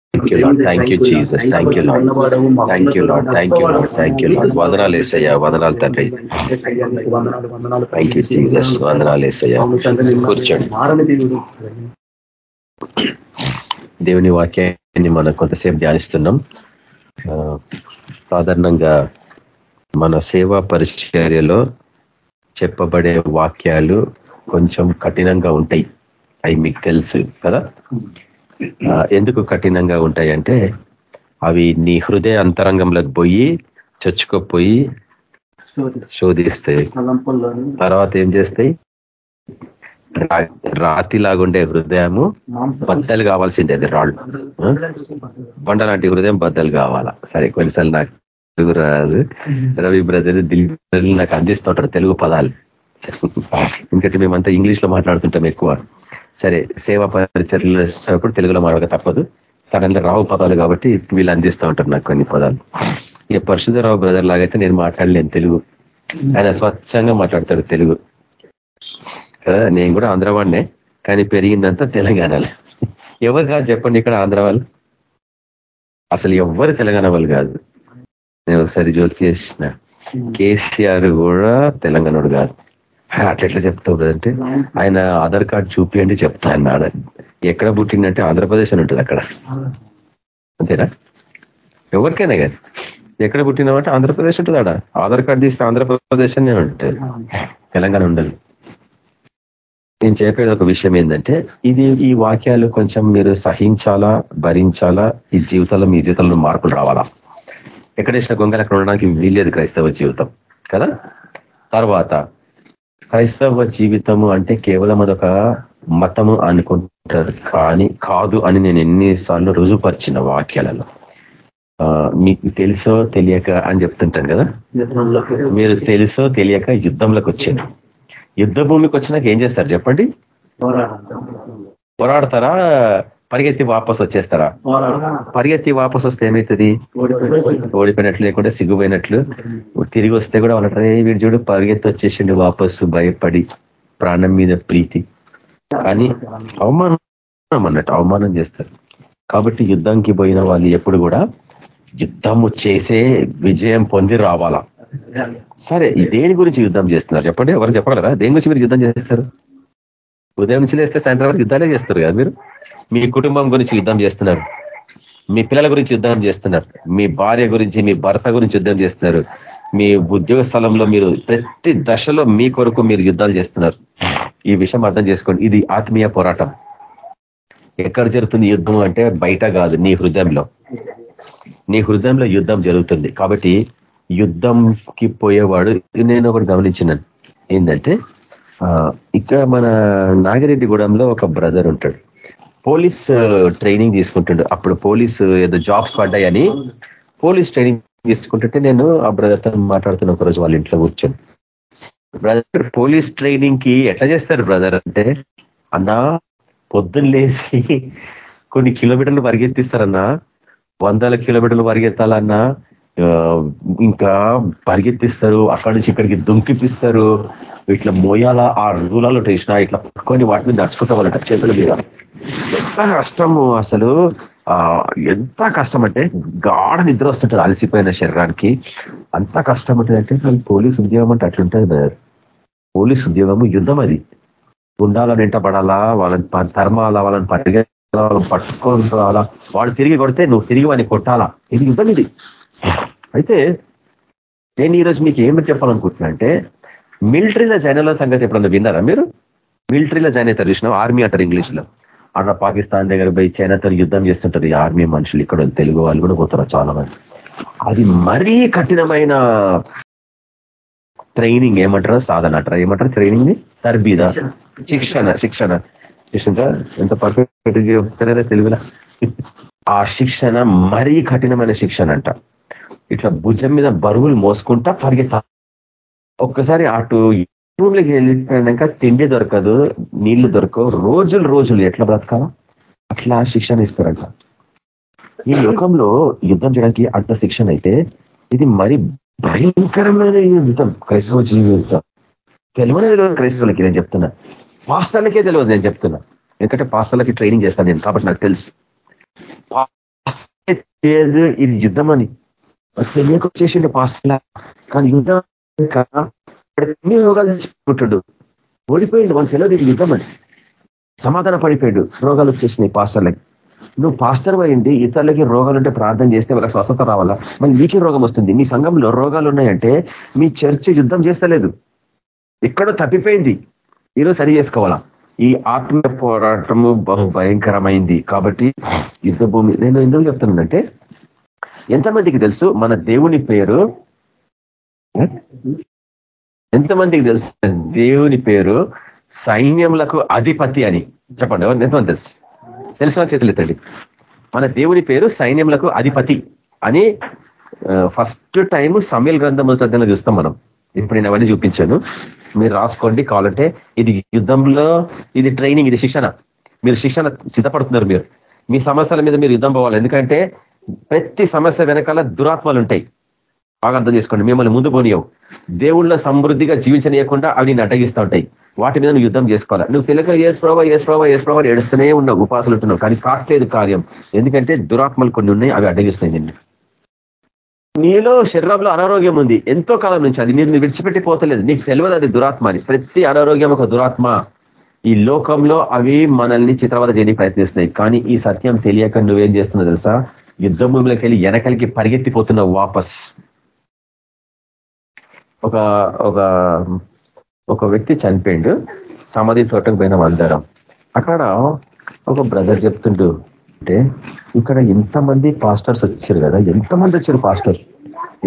Samala thank you Jesus thank you lord thank you lord thank you lord thank you lord వందనాలు వేసయ్యా వందనాలు తండ్రి థ్యాంక్ యూ జీసస్ వందనాలు వేసయ్యా కూర్చోండి దేవుని వాక్యాన్ని మనం కొంతసేపు ధ్యానిస్తున్నాం. సాధారణంగా మన సేవా పరిచర్యలో చెప్పబడే వాక్యాలు కొంచెం కఠినంగా ఉంటాయి. అవి మీకు తెలుసు కదా? ఎందుకు కఠినంగా ఉంటాయి అంటే అవి నీ హృదయ అంతరంగంలోకి పోయి చచ్చుకోపోయి శోధిస్తాయి. తర్వాత ఏం చేస్తాయి? రాతిలాగుండే హృదయము బద్దలు కావాల్సిందే అది రాళ్ళు. బండ లాంటి హృదయం బద్దలు కావాలా? సరే కొన్నిసార్లు నాకు రాదు రవి బ్రదర్ దిల్ నాకు అందిస్తుంటారు తెలుగు పదాలు. ఇంకటి మేమంతా ఇంగ్లీష్లో మాట్లాడుతుంటాం ఎక్కువ. సరే సేవా పరిచర్లు వచ్చినప్పుడు తెలుగులో మాడక తప్పదు. సడన్ రావు పదాలు కాబట్టి వీళ్ళు అందిస్తూ ఉంటారు నాకు కొన్ని పదాలు. ఇక పరశుధరావు బ్రదర్ లాగైతే నేను మాట్లాడలేను తెలుగు. ఆయన స్వచ్ఛంగా మాట్లాడతాడు తెలుగు. కదా నేను కూడా ఆంధ్రవాడినే కానీ పెరిగిందంతా తెలంగాణలో. ఎవరు కాదు చెప్పండి ఇక్కడ ఆంధ్ర వాళ్ళు. అసలు ఎవ్వరు తెలంగాణ వాళ్ళు కాదు. నేను ఒకసారి జ్యోతి చేసిన కేసీఆర్ కూడా తెలంగాణడు కాదు. అట్లా ఎట్లా చెప్తావు అంటే ఆయన ఆధార్ కార్డ్ చూపియండి చెప్తా అన్నాడు. ఎక్కడ పుట్టిందంటే ఆంధ్రప్రదేశ్ అని ఉంటుంది అక్కడ. అంతేనా? ఎవరికైనా కానీ. ఎక్కడ పుట్టినామంటే ఆంధ్రప్రదేశ్ ఉంటుంది ఆడ. ఆధార్ కార్డు తీస్తే ఆంధ్రప్రదేశ్ అనే ఉంటుంది. తెలంగాణ ఉండదు. నేను చెప్పేది ఒక విషయం ఏంటంటే ఇది ఈ వాక్యాలు కొంచెం మీరు సహించాలా భరించాలా ఈ జీవితంలో మీ జీవితంలో మార్పులు రావాలా? ఎక్కడేసిన గొంగలు అక్కడ ఉండడానికి వీల్లేదు క్రైస్తవ జీవితం. కదా? తర్వాత క్రైస్తవ జీవితము అంటే కేవలం అదొక మతము అనుకుంటారు. కానీ కాదు అని నేను ఎన్నిసార్లు రుజుపరిచిన వాక్యాలలో. మీకు తెలుసో తెలియక అని చెప్తుంటాను కదా? మీరు తెలుసో తెలియక యుద్ధంలోకి వచ్చాను యుద్ధ భూమికి వచ్చినాక ఏం చేస్తారు చెప్పండి? పోరాడతారా? పరిగెత్తి వాపస్ వచ్చేస్తారా? పరిగెత్తి వాపస్ వస్తే ఏమవుతుంది? ఓడిపోయినట్లు లేకుంటే సిగ్గుపోయినట్లు. తిరిగి వస్తే కూడా వాళ్ళ వీడు చూడు పరిగెత్తి వచ్చేసిండు వాపస్సు భయపడి ప్రాణం మీద ప్రీతి. కానీ అవమానం అన్నట్టు అవమానం చేస్తారు. కాబట్టి యుద్ధంకి పోయిన వాళ్ళు ఎప్పుడు కూడా యుద్ధము చేసే విజయం పొంది రావాలా? సరే దేని గురించి యుద్ధం చేస్తున్నారు? చెప్పండి ఎవరు చెప్పగలరా? దేని గురించి మీరు యుద్ధం చేస్తారు? ఉదయం నుంచి లేస్తే సాయంత్రం వరకు యుద్ధాలే చేస్తారు కదా మీరు? మీ కుటుంబం గురించి యుద్ధం చేస్తున్నారు. మీ పిల్లల గురించి యుద్ధం చేస్తున్నారు. మీ భార్య గురించి మీ భర్త గురించి యుద్ధం చేస్తున్నారు. మీ ఉద్యోగ స్థలంలో మీరు ప్రతి దశలో మీ కొరకు మీరు యుద్ధాలు చేస్తున్నారు. ఈ విషయం అర్థం చేసుకోండి. ఇది ఆత్మీయ పోరాటం. ఎక్కడ జరుగుతుంది యుద్ధం అంటే బయట కాదు నీ హృదయంలో. నీ హృదయంలో యుద్ధం జరుగుతుంది. కాబట్టి యుద్ధంకి పోయేవాడు నేను ఒకటి గమనించినాను. ఏంటంటే ఇక్కడ మన నాగిరెడ్డిగూడెంలో ఒక బ్రదర్ ఉంటాడు. పోలీస్ ట్రైనింగ్ తీసుకుంటుండు. అప్పుడు పోలీస్ ఏదో జాబ్స్ పడ్డాయని పోలీస్ ట్రైనింగ్ తీసుకుంటుంటే నేను ఆ బ్రదర్తో మాట్లాడుతున్న ఒకరోజు వాళ్ళ ఇంట్లో కూర్చొని. బ్రదర్ పోలీస్ ట్రైనింగ్కి ఎట్లా చేస్తారు బ్రదర్ అంటే అన్నా పొద్దున్న లేచి కొన్ని కిలోమీటర్లు పరిగెత్తిస్తారన్నా వందల కిలోమీటర్లు పరిగెత్తాలన్నా ఇంకా పరిగెత్తిస్తారు అక్కడి నుంచి ఇక్కడికి దుంకిపిస్తారు. ఇట్లా మోయాల ఆ రూలాలు వేసిన ఇట్లా పట్టుకొని వాటి మీద నడుచుకుంటా వాళ్ళ చేతుల మీద. ఎంత కష్టము అసలు. ఆ ఎంత కష్టం అంటే గాఢ నిద్ర వస్తుంటది అలసిపోయిన శరీరానికి. అంత కష్టం ఉంటుంది అంటే పోలీస్ ఉద్యోగం అంటే అట్లుంటుంది బ్రదర్. పోలీస్ ఉద్యోగము యుద్ధం అది. గుండాలను వెంటబడాలా వాళ్ళని ధర్మాల వాళ్ళని పరిగెత్తాలా వాళ్ళని పట్టుకొని రావాలా వాళ్ళు తిరిగి కొడితే నువ్వు తిరిగి వాడిని కొట్టాలా. ఇది యుద్ధం ఇది. అయితే నేను ఈరోజు మీకు ఏమి చెప్పాలనుకుంటున్నా అంటే మిలిటరీలో జైనల సంగతి ఎప్పుడన్నా విన్నారా మీరు? మిలిటరీలో జాయిన్ అవుతారు చూసినా ఆర్మీ అంటారు ఇంగ్లీష్లో. అక్కడ పాకిస్తాన్ దగ్గర పోయి చైనాతో యుద్ధం చేస్తుంటారు ఈ ఆర్మీ మనుషులు. ఇక్కడ తెలుగు వాళ్ళు కూడా పోతారు చాలా మంది అది మరీ కఠినమైన ట్రైనింగ్ ఏమంటారు? సాధన అంటారు? ఏమంటారు ట్రైనింగ్ తర్బీద? శిక్షణ శిక్షణ. శిక్షణ ఎంత పర్ఫెక్ట్ చెప్తారా తెలుగులో. ఆ శిక్షణ మరీ కఠినమైన శిక్షణ అంట. ఇట్లా భుజం మీద బరువులు మోసుకుంటా పరిగెత్తా. ఒక్కసారి అటు రూమ్లోకి వెళ్ళిపోయాక తిండి దొరకదు నీళ్ళు దొరకవు. రోజులు రోజులు ఎట్లా బ్రతకాలా? అట్లా శిక్షణ ఇస్తారంట. ఈ లోకంలో యుద్ధం చేయడానికి అంత శిక్షణ అయితే ఇది మరి భయంకరమైన యుద్ధం క్రైస్తవ జీవితం తెలియని తెలియదు క్రైస్తవులకి నేను చెప్తున్నా. పాస్టర్లకే తెలియదు నేను చెప్తున్నా. ఎందుకంటే పాస్టర్లకి ట్రైనింగ్ చేస్తాను నేను కాబట్టి నాకు తెలుసు. ఇది యుద్ధం అని. తెలియక చేసిండు పాస్టర్ల కానీ యుద్ధం ఎన్ని రోగాలు తెచ్చుకుంటుడు ఓడిపోయింది మనకు తెలియదు యుద్ధం అని. సమాధాన పడిపోయాడు రోగాలు వచ్చేసినాయి పాస్టర్లకి నువ్వు పాస్టర్ అయింది ఇతరులకి రోగాలు ఉంటే ప్రార్థన చేస్తే వాళ్ళకి స్వస్థత రావాలా? మళ్ళీ మీకే రోగం వస్తుంది. మీ సంఘంలో రోగాలు ఉన్నాయంటే మీ చర్చ్ యుద్ధం చేస్తలేదు. ఎక్కడో తప్పిపోయింది. ఈరోజు సరి చేసుకోవాలా? ఈ ఆత్మ పోరాటము బహు భయంకరమైంది. కాబట్టి యుద్ధ భూమి నేను ఎందుకు చెప్తున్నానంటే ఎంతమందికి తెలుసు మన దేవుని పేరు? ఎంతమందికి తెలుసు? దేవుని పేరు సైన్యములకు అధిపతి అని. చెప్పండి ఎంతమంది తెలుసు? తెలిసిన చేతులు ఎత్తండి. మన దేవుని పేరు సైన్యములకు అధిపతి అని ఫస్ట్ టైం సమయల్ గ్రంథములతో చూస్తాం మనం. ఇప్పుడు నేను అవన్నీ చూపించాను. మీరు రాసుకోండి కావాలంటే ఇది యుద్ధంలో ఇది ట్రైనింగ్ ఇది శిక్షణ. మీరు శిక్షణ సిద్ధపడుతున్నారు మీరు. మీ సమస్యల మీద మీరు యుద్ధం పోవాలి. ఎందుకంటే ప్రతి సమస్య వెనకాల దురాత్మలు ఉంటాయి బాగా అర్థం చేసుకోండి మిమ్మల్ని ముందు పోనీయవు. దేవుళ్ళ సమృద్ధిగా జీవించనీయకుండా అవి నేను అడ్డగిస్తూ ఉంటాయి. వాటి మీద నువ్వు యుద్ధం చేసుకోవాలి? నువ్వు తెలియక ఏ ప్రభావ ఏ ప్రభావ ఏడుస్తూనే ఉన్నావు ఉపాసలు ఉంటున్నావు కానీ కాట్లేదు కార్యం. ఎందుకంటే దురాత్మలు కొన్ని ఉన్నాయి అవి అడ్డగిస్తాయి నిన్ను. నీలో శరీరంలో అనారోగ్యం ఉంది. ఎంతో కాలం నుంచి అది నేను విడిచిపెట్టి పోతలేదు నీకు తెలియదు అది దురాత్మ అని. ప్రతి అనారోగ్యం ఒక దురాత్మ. ఈ లోకంలో అవి మనల్ని చిత్రవద చేయడానికి ప్రయత్నిస్తున్నాయి. కానీ ఈ సత్యం తెలియక నువ్వేం చేస్తున్నావు తెలుసా? యుద్ధ భూమిలోకి వెళ్ళి వెనకలికి పరిగెత్తిపోతున్నావు వాపస్. ఒక ఒక ఒక వ్యక్తి చనిపోయిండు. సమాధి తోటకు పోయినాం అందరం అక్కడ ఒక బ్రదర్ చెప్తుండు అంటే ఇక్కడ ఎంతమంది పాస్టర్స్ వచ్చారు కదా ఎంతమంది వచ్చారు పాస్టర్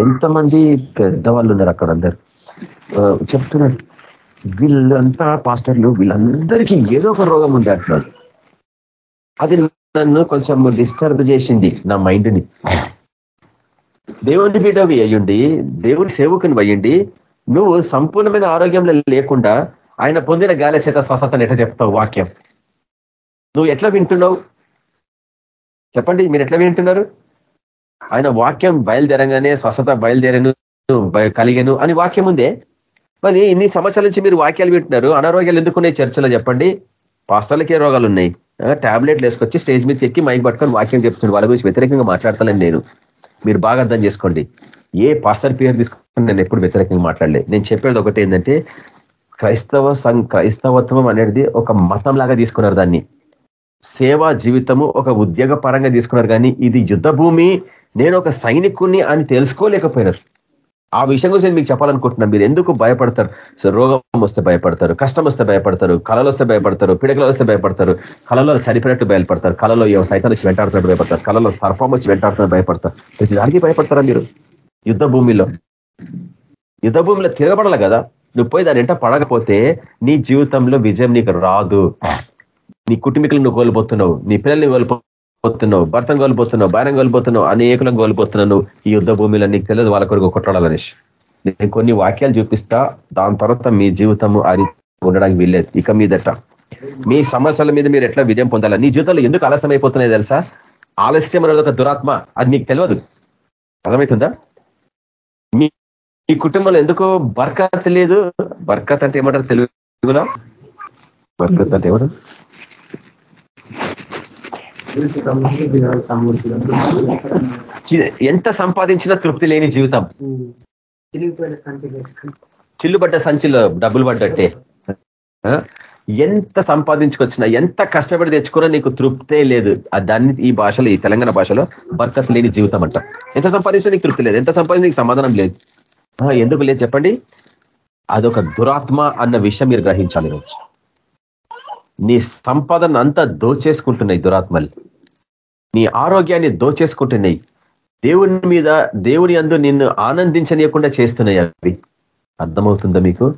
ఎంతమంది పెద్దవాళ్ళు ఉన్నారు అక్కడ అందరు? చెప్తున్నారు వీళ్ళంతా పాస్టర్లు వీళ్ళందరికీ ఏదో ఒక రోగం ఉంది అంటున్నారు అది నన్ను కొంచెం డిస్టర్బ్ చేసింది నా మైండ్ని దేవుని బిడ్డవి అయ్యుండి దేవుని సేవకుని అయ్యండి నువ్వు సంపూర్ణమైన ఆరోగ్యంలో లేకుండా ఆయన పొందిన గాలి చేత స్వస్థతను ఎట్లా చెప్తావు వాక్యం? నువ్వు ఎట్లా వింటున్నావు? చెప్పండి మీరు ఎట్లా వింటున్నారు? ఆయన వాక్యం బయలుదేరంగానే స్వస్థత బయలుదేరను కలిగను అని వాక్యం ఉందే. మరి ఇన్ని సంవత్సరాల నుంచి మీరు వాక్యాలు వింటున్నారు అనారోగ్యాలు ఎందుకున్నాయి? చర్చలో చెప్పండి. పాస్టర్లకే రోగాలు ఉన్నాయి ట్యాబ్లెట్లు వేసుకొచ్చి స్టేజ్ మీద ఎక్కి మైక్ పట్టుకొని వాక్యం చెప్తున్నాడు వాళ్ళ గురించి వ్యతిరేకంగా మాట్లాడతానని నేను. మీరు బాగా అర్థం చేసుకోండి. ఏ పాస్టర్ పేరు తీసుకుని నేను ఎప్పుడు వ్యతిరేకంగా మాట్లాడలేదు నేను చెప్పేది ఒకటి ఏంటంటే క్రైస్తవ సం క్రైస్తవత్వం అనేది ఒక మతం లాగా తీసుకున్నారు దాన్ని. సేవా జీవితము ఒక ఉద్యోగ పరంగా తీసుకున్నారు కానీ ఇది యుద్ధ భూమి నేను ఒక సైనికుని అని తెలుసుకోలేకపోయినారు. ఆ విషయం గురించి నేను మీకు చెప్పాలనుకుంటున్నా. మీరు ఎందుకు భయపడతారు? సో రోగం వస్తే భయపడతారు కష్టం వస్తే భయపడతారు కళలు వస్తే భయపడతారు పిడకలు వస్తే భయపడతారు కళలో చనిపోయినట్టు భయపడతారు కళలో సైతం వచ్చి వెంటాడుతున్నట్టు భయపడతారు కళలో సర్పం వచ్చి వెంటాడుతున్నట్టు భయపడతారు. ప్రతి దానికి భయపడతారా మీరు? యుద్ధ భూమిలో. యుద్ధ భూమిలో తిరగబడాలి కదా. నువ్వు పోయి దాని ఎంట పడకపోతే నీ జీవితంలో విజయం నీకు రాదు. నీ కుటుంబీకులు నువ్వు కోల్పోతున్నావు నీ పిల్లల్ని పోతున్నావు భర్తను కోల్పోతున్నావు భార్యం కోల్పోతున్నావు అనేకులను కోల్పోతున్నావు ఈ యుద్ధ భూమిలో నీకు తెలియదు వాళ్ళ కొరకు కొట్లాడాలనేసి నేను కొన్ని వాక్యాలు చూపిస్తా దాని తర్వాత మీ జీవితము అది ఉండడానికి వీల్లేదు. ఇక మీదట. మీ సమస్యల మీద మీరు ఎట్లా విజయం పొందాలి? నీ జీవితంలో ఎందుకు ఆలస్యం అయిపోతున్నాయి తెలుసా? ఆలస్యం అనేది ఒక దురాత్మ. అది నీకు తెలియదు. అర్థమవుతుందా మీ ఈ కుటుంబంలో ఎందుకో బర్కత్ లేదు. బర్కత్ అంటే ఏమంటారు తెలుగులో బర్కత్ అంటే ఏమంటారు? ఎంత సంపాదించినా తృప్తి లేని జీవితం. చిల్లుబడ్డ సంచిలో డబ్బులు పడ్డట్టే. ఎంత సంపాదించుకొచ్చినా ఎంత కష్టపడి తెచ్చుకున్నా నీకు తృప్తే లేదు. దాన్ని ఈ భాషలో ఈ తెలంగాణ భాషలో బర్కత్ లేని జీవితం అంట. ఎంత సంపాదించినా నీకు తృప్తి లేదు. ఎంత సంపాదించిన నీకు సమాధానం లేదు. ఎందుకు లేదు చెప్పండి? అదొక దురాత్మ అన్న విషయం మీరు గ్రహించాలి ఈరోజు. నీ సంపాదన అంతా దోచేసుకుంటున్నాయి దురాత్మలు. నీ ఆరోగ్యాన్ని దోచేసుకుంటున్నాయి. దేవుని మీద దేవుని అందు నిన్ను ఆనందించనీయకుండా చేస్తున్నాయి అవి. అర్థమవుతుందా మీకు?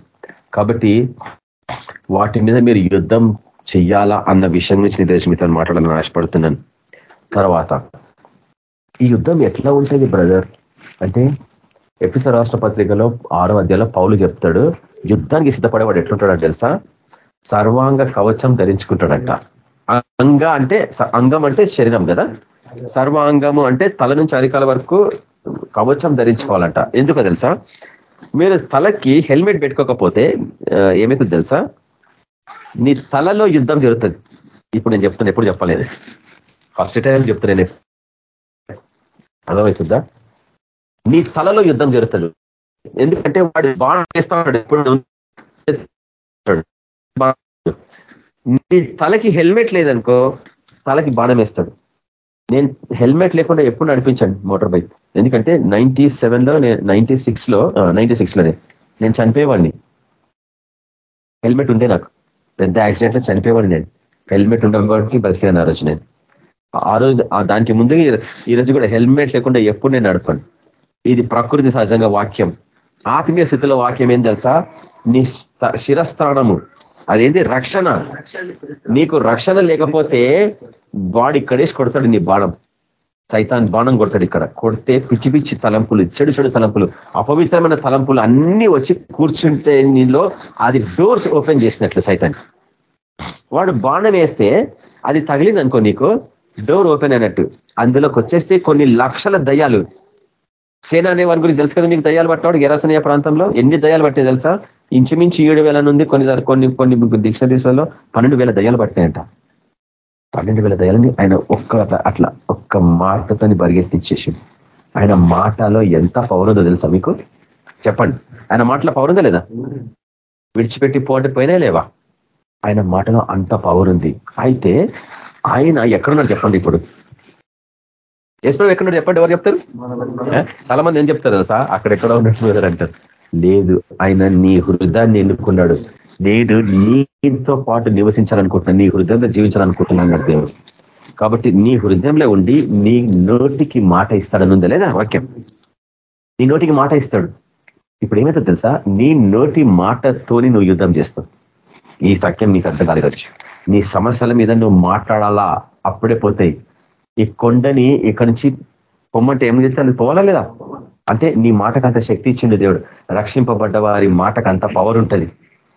కాబట్టి వాటి మీద మీరు యుద్ధం చెయ్యాలా అన్న విషయం నుంచి నేను ఈరోజు మీతో మాట్లాడాలని ఆశపడుతున్నాను. తర్వాత ఈ యుద్ధం ఎట్లా ఉంటుంది బ్రదర్? అంటే ఎపిసో రాష్ట్ర పత్రికలో ఆరో అధ్యాయంలో పౌలు చెప్తాడు యుద్ధానికి సిద్ధపడేవాడు ఎట్లుంటాడో తెలుసా? సర్వాంగ కవచం ధరించుకుంటాడంట. అంగ అంటే అంగం అంటే శరీరం కదా? సర్వాంగము అంటే తల నుంచి అరికాల వరకు కవచం ధరించుకోవాలంట. ఎందుకో తెలుసా? మీరు తలకి హెల్మెట్ పెట్టుకోకపోతే ఆ, ఏమవుతుంది తెలుసా? నీ తలలో యుద్ధం జరుగుతుంది. ఇప్పుడు నేను చెప్తున్నా ఎప్పుడు చెప్పలేదు. ఫస్ట్ టైం చెప్తాను నేను. అర్థమవుతుందా? నీ తలలో యుద్ధం జరుగుతుంది. ఎందుకంటే వాడు బాణం చేస్తా ఉంటాడు. ఎప్పుడు నీ తలకి హెల్మెట్ లేదనుకో తలకి బాణం వేస్తాడు. నేను హెల్మెట్ లేకుండా ఎప్పుడు నడిపించాను మోటార్ బైక్. ఎందుకంటే నైన్టీ సెవెన్లో నైన్టీ సిక్స్లో నైన్టీ సిక్స్లోనే నేను చనిపోయేవాడిని. హెల్మెట్ ఉండే నాకు. పెద్ద యాక్సిడెంట్లో చనిపోయేవాడిని నేను. హెల్మెట్ ఉండడానికి బతికాను ఆ రోజు నేను. ఆ రోజు దానికి ముందు ఈ- రోజు కూడా హెల్మెట్ లేకుండా ఎప్పుడు నేను నడపను. ఇది ప్రకృతి సహజంగా వాక్యం. ఆత్మీయ స్థితిలో వాక్యం ఏం తెలుసా? నీ శిరస్థానము అదేంటి రక్షణ? నీకు రక్షణ లేకపోతే వాడు ఇక్కడేసి కొడతాడు నీ బాణం. సైతాన్ బాణం కొడతాడు ఇక్కడ. కొడితే పిచ్చి పిచ్చి తలంపులు చెడు చెడు తలంపులు అపవిత్రమైన తలంపులు అన్ని వచ్చి కూర్చుంటే నీలో అది డోర్స్ ఓపెన్ చేసినట్లు సైతాన్. వాడు బాణం వేస్తే అది తగిలింది అనుకో నీకు డోర్ ఓపెన్ అయినట్టు. అందులోకి వచ్చేస్తే కొన్ని లక్షల దయాలు సేన అనే వారి గురించి తెలుసు కదా మీకు దయాలు పట్టినాడు గెరాసనీయ ప్రాంతంలో ఎన్ని దయాలు పట్టే తెలుసా? ఇంచుమించు ఏడు వేల నుండి కొన్ని కొన్ని కొన్ని డిక్షనరీస్లలో పన్నెండు వేల దయ్యాలు పట్టినాయంట పన్నెండు వేల దయ్యాలని ఆయన ఒక్క అట్లా ఒక్క మాటతోని పరిగెత్తించేసి ఆయన మాటలో ఎంత పౌరుందో తెలుసా మీకు? చెప్పండి. ఆయన మాటలో పౌరుందా లేదా? విడిచిపెట్టి పోటీ పోయినా లేవా? ఆయన మాటలో అంత పవర్ ఉంది అయితే ఆయన ఎక్కడున్నారు చెప్పండి ఇప్పుడు? ఎప్పుడు ఎక్కడున్నారు చెప్పండి? ఎవరు చెప్తారు? చాలా మంది ఏం చెప్తారు తెలుసా? అక్కడెక్కడ ఉన్నట్టు అంటారు. లేదు ఆయన నీ హృదయాన్ని ఎన్నుకున్నాడు. నేను నీతో పాటు నివసించాలనుకుంటున్నాను నీ హృదయంలో జీవించాలనుకుంటున్నాను దేవుడు. కాబట్టి నీ హృదయంలో ఉండి నీ నోటికి మాట ఇస్తాడని ఉందా లేదా వాక్యం? నీ నోటికి మాట ఇస్తాడు. ఇప్పుడు ఏమైతే తెలుసా? నీ నోటి మాటతోని నువ్వు యుద్ధం చేస్తావు. ఈ సత్యం నీకు అర్థం కాదు నీ సమస్యల మీద నువ్వు మాట్లాడాలా? అప్పుడే పోతాయి. ఈ కొండని ఇక్కడి నుంచి పొమ్మంటే ఏం చేస్తే అది పోవాలా లేదా? అంటే నీ మాటకు అంత శక్తి ఇచ్చిండు దేవుడు. రక్షింపబడ్డ వారి మాటకు అంత పవర్ ఉంటుంది.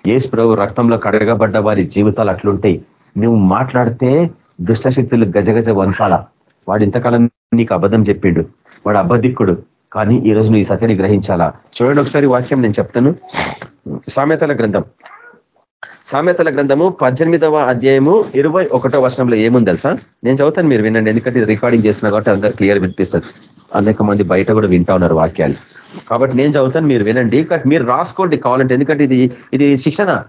ఏసు ప్రభు రక్తంలో కడగబడ్డ వారి జీవితాలు అట్లుంటాయి. నువ్వు మాట్లాడితే దుష్టశక్తులు గజగజ వంచాల వాడు ఇంతకాలం నీకు అబద్ధం చెప్పిండు. వాడు అబద్ధిక్కుడు కానీ ఈ రోజు నువ్వు ఈ సత్యాన్ని గ్రహించాలా? చూడండి ఒకసారి వాక్యం నేను చెప్తాను. సామెతల గ్రంథం. సామెతల గ్రంథము పద్దెనిమిదవ అధ్యాయము ఇరవై ఒకటో వర్షంలో ఏముంది తెలుసా? నేను చదువుతాను మీరు వినండి. ఎందుకంటే ఇది రికార్డింగ్ చేస్తున్నా కాబట్టి అందరు క్లియర్ వినిపిస్తుంది. అనేక మంది బయట కూడా వింటా ఉన్నారు వాక్యాలు. కాబట్టి నేను చదువుతాను మీరు వినండి. కానీ మీరు రాసుకోండి కావాలంటే. ఎందుకంటే ఇది ఇది శిక్షణ.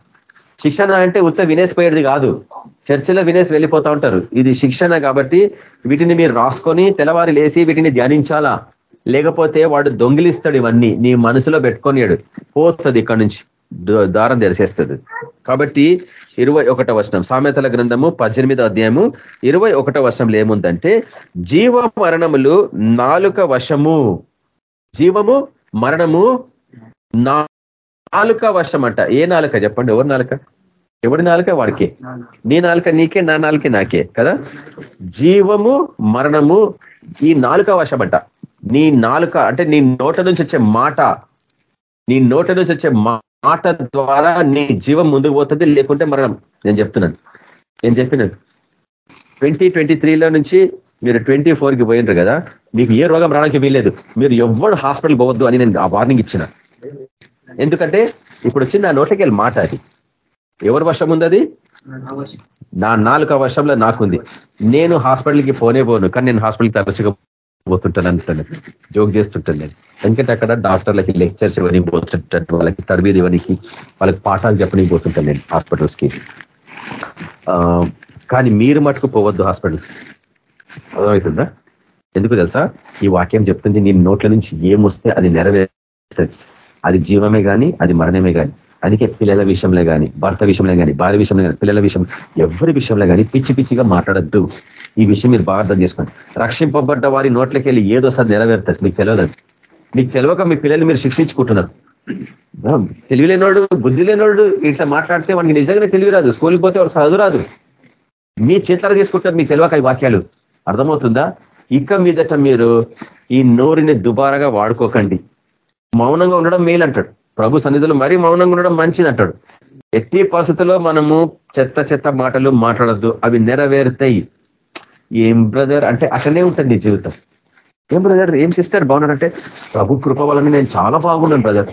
శిక్షణ అంటే ఉత్త వినేసిపోయేది కాదు. చర్చిలో వినేసి వెళ్ళిపోతా ఉంటారు. ఇది శిక్షణ కాబట్టి వీటిని మీరు రాసుకొని తెల్లవారి లేసి వీటిని ధ్యానించాలా? లేకపోతే వాడు దొంగిలిస్తాడు ఇవన్నీ. నీ మనసులో పెట్టుకొనియాడు పోతుంది ఇక్కడి నుంచి. దారం తెరిసేస్తుంది కాబట్టి ఇరవై ఒకటో వర్షం సామెతల గ్రంథము పద్దెనిమిదో అధ్యాయము ఇరవై ఒకటో వర్షంలో ఏముందంటే జీవ మరణములు నాలుక వశము. జీవము మరణము నాలుక వశం అంట ఏ నాలుక చెప్పండి ఎవరి నాలుక? ఎవడి నాలుక? వాడికే. నీ నాలుక నీకే నా నాలుక నాకే కదా? జీవము మరణము ఈ నాలుక వశం అంట నీ నాలుక అంటే నీ నోట నుంచి వచ్చే మాట నీ నోట నుంచి వచ్చే మాట ద్వారా నీ జీవం ముందుకు పోతుంది లేకుంటే మరణం. నేను చెప్తున్నాను. నేను చెప్పినాను ట్వంటీ ట్వంటీ త్రీలో నుంచి మీరు ట్వంటీ ఫోర్కి పోయినరు కదా మీకు ఏ రోగం రావడానికి వీల్లేదు. మీరు ఎవ్వరు హాస్పిటల్ పోవద్దు అని నేను ఆ వార్నింగ్ ఇచ్చిన. ఎందుకంటే ఇప్పుడు వచ్చింది ఆ నోట్లకి వెళ్ళి మాట అది. ఎవరి వర్షం ఉంది అది? నా నాలుక వర్షంలో నాకుంది. నేను హాస్పిటల్కి పోనే పోను కానీ నేను హాస్పిటల్కి తరచుగా పోతుంటాను అంటాను జోక్ చేస్తుంటాను నేను ఎందుకంటే అక్కడ డాక్టర్లకి లెక్చర్స్ ఇవ్వని పోతుంటాను వాళ్ళకి తరబీది ఇవ్వనికి వాళ్ళకి పాఠాలు చెప్పని పోతుంటాను నేను హాస్పిటల్స్కి. కానీ మీరు మటుకు పోవద్దు హాస్పిటల్స్. అర్థమవుతుందా? ఎందుకు తెలుసా? ఈ వాక్యం చెప్తుంది నీ నోట్ల నుంచి ఏమొస్తే అది నెరవేరుతుంది. అది జీవమే కానీ అది మరణమే కానీ అందుకే పిల్లల విషయంలో కానీ భర్త విషయంలో కానీ భార్య విషయంలో కానీ పిల్లల విషయం ఎవరి విషయంలో కానీ పిచ్చి పిచ్చిగా మాట్లాడద్దు. ఈ విషయం మీరు బాగా అర్థం చేసుకోండి. రక్షింపబడ్డ వారి నోట్లకి వెళ్ళి ఏదోసారి నెరవేరుతుంది మీకు తెలియదు మీకు తెలియక మీ పిల్లల్ని మీరు శిక్షించుకుంటున్నారు. తెలివిలేనోడు బుద్ధి లేనోడు ఇట్లా మాట్లాడితే వాడికి నిజంగానే తెలివి రాదు. స్కూల్కి పోతే వాడు చదువు రాదు. మీ చేతులు తీసుకుంటారు మీకు తెలియక ఈ వాక్యాలు. అర్థమవుతుందా? ఇక మీదట మీరు ఈ నోరుని దుబారగా వాడుకోకండి. మౌనంగా ఉండడం మేలు అంటాడు ప్రభు సన్నిధులు మరీ మౌనంగా ఉండడం మంచిది అంటాడు ఎట్టి పరిస్థితుల్లో మనము చెత్త చెత్త మాటలు మాట్లాడద్దు. అవి నెరవేరుతాయి. ఏం బ్రదర్ అంటే అట్లనే ఉంటుంది జీవితం. ఏం బ్రదర్ ఏం సిస్టర్ బాగున్నారంటే ప్రభు కృప వలన నేను చాలా బాగున్నాను బ్రదర్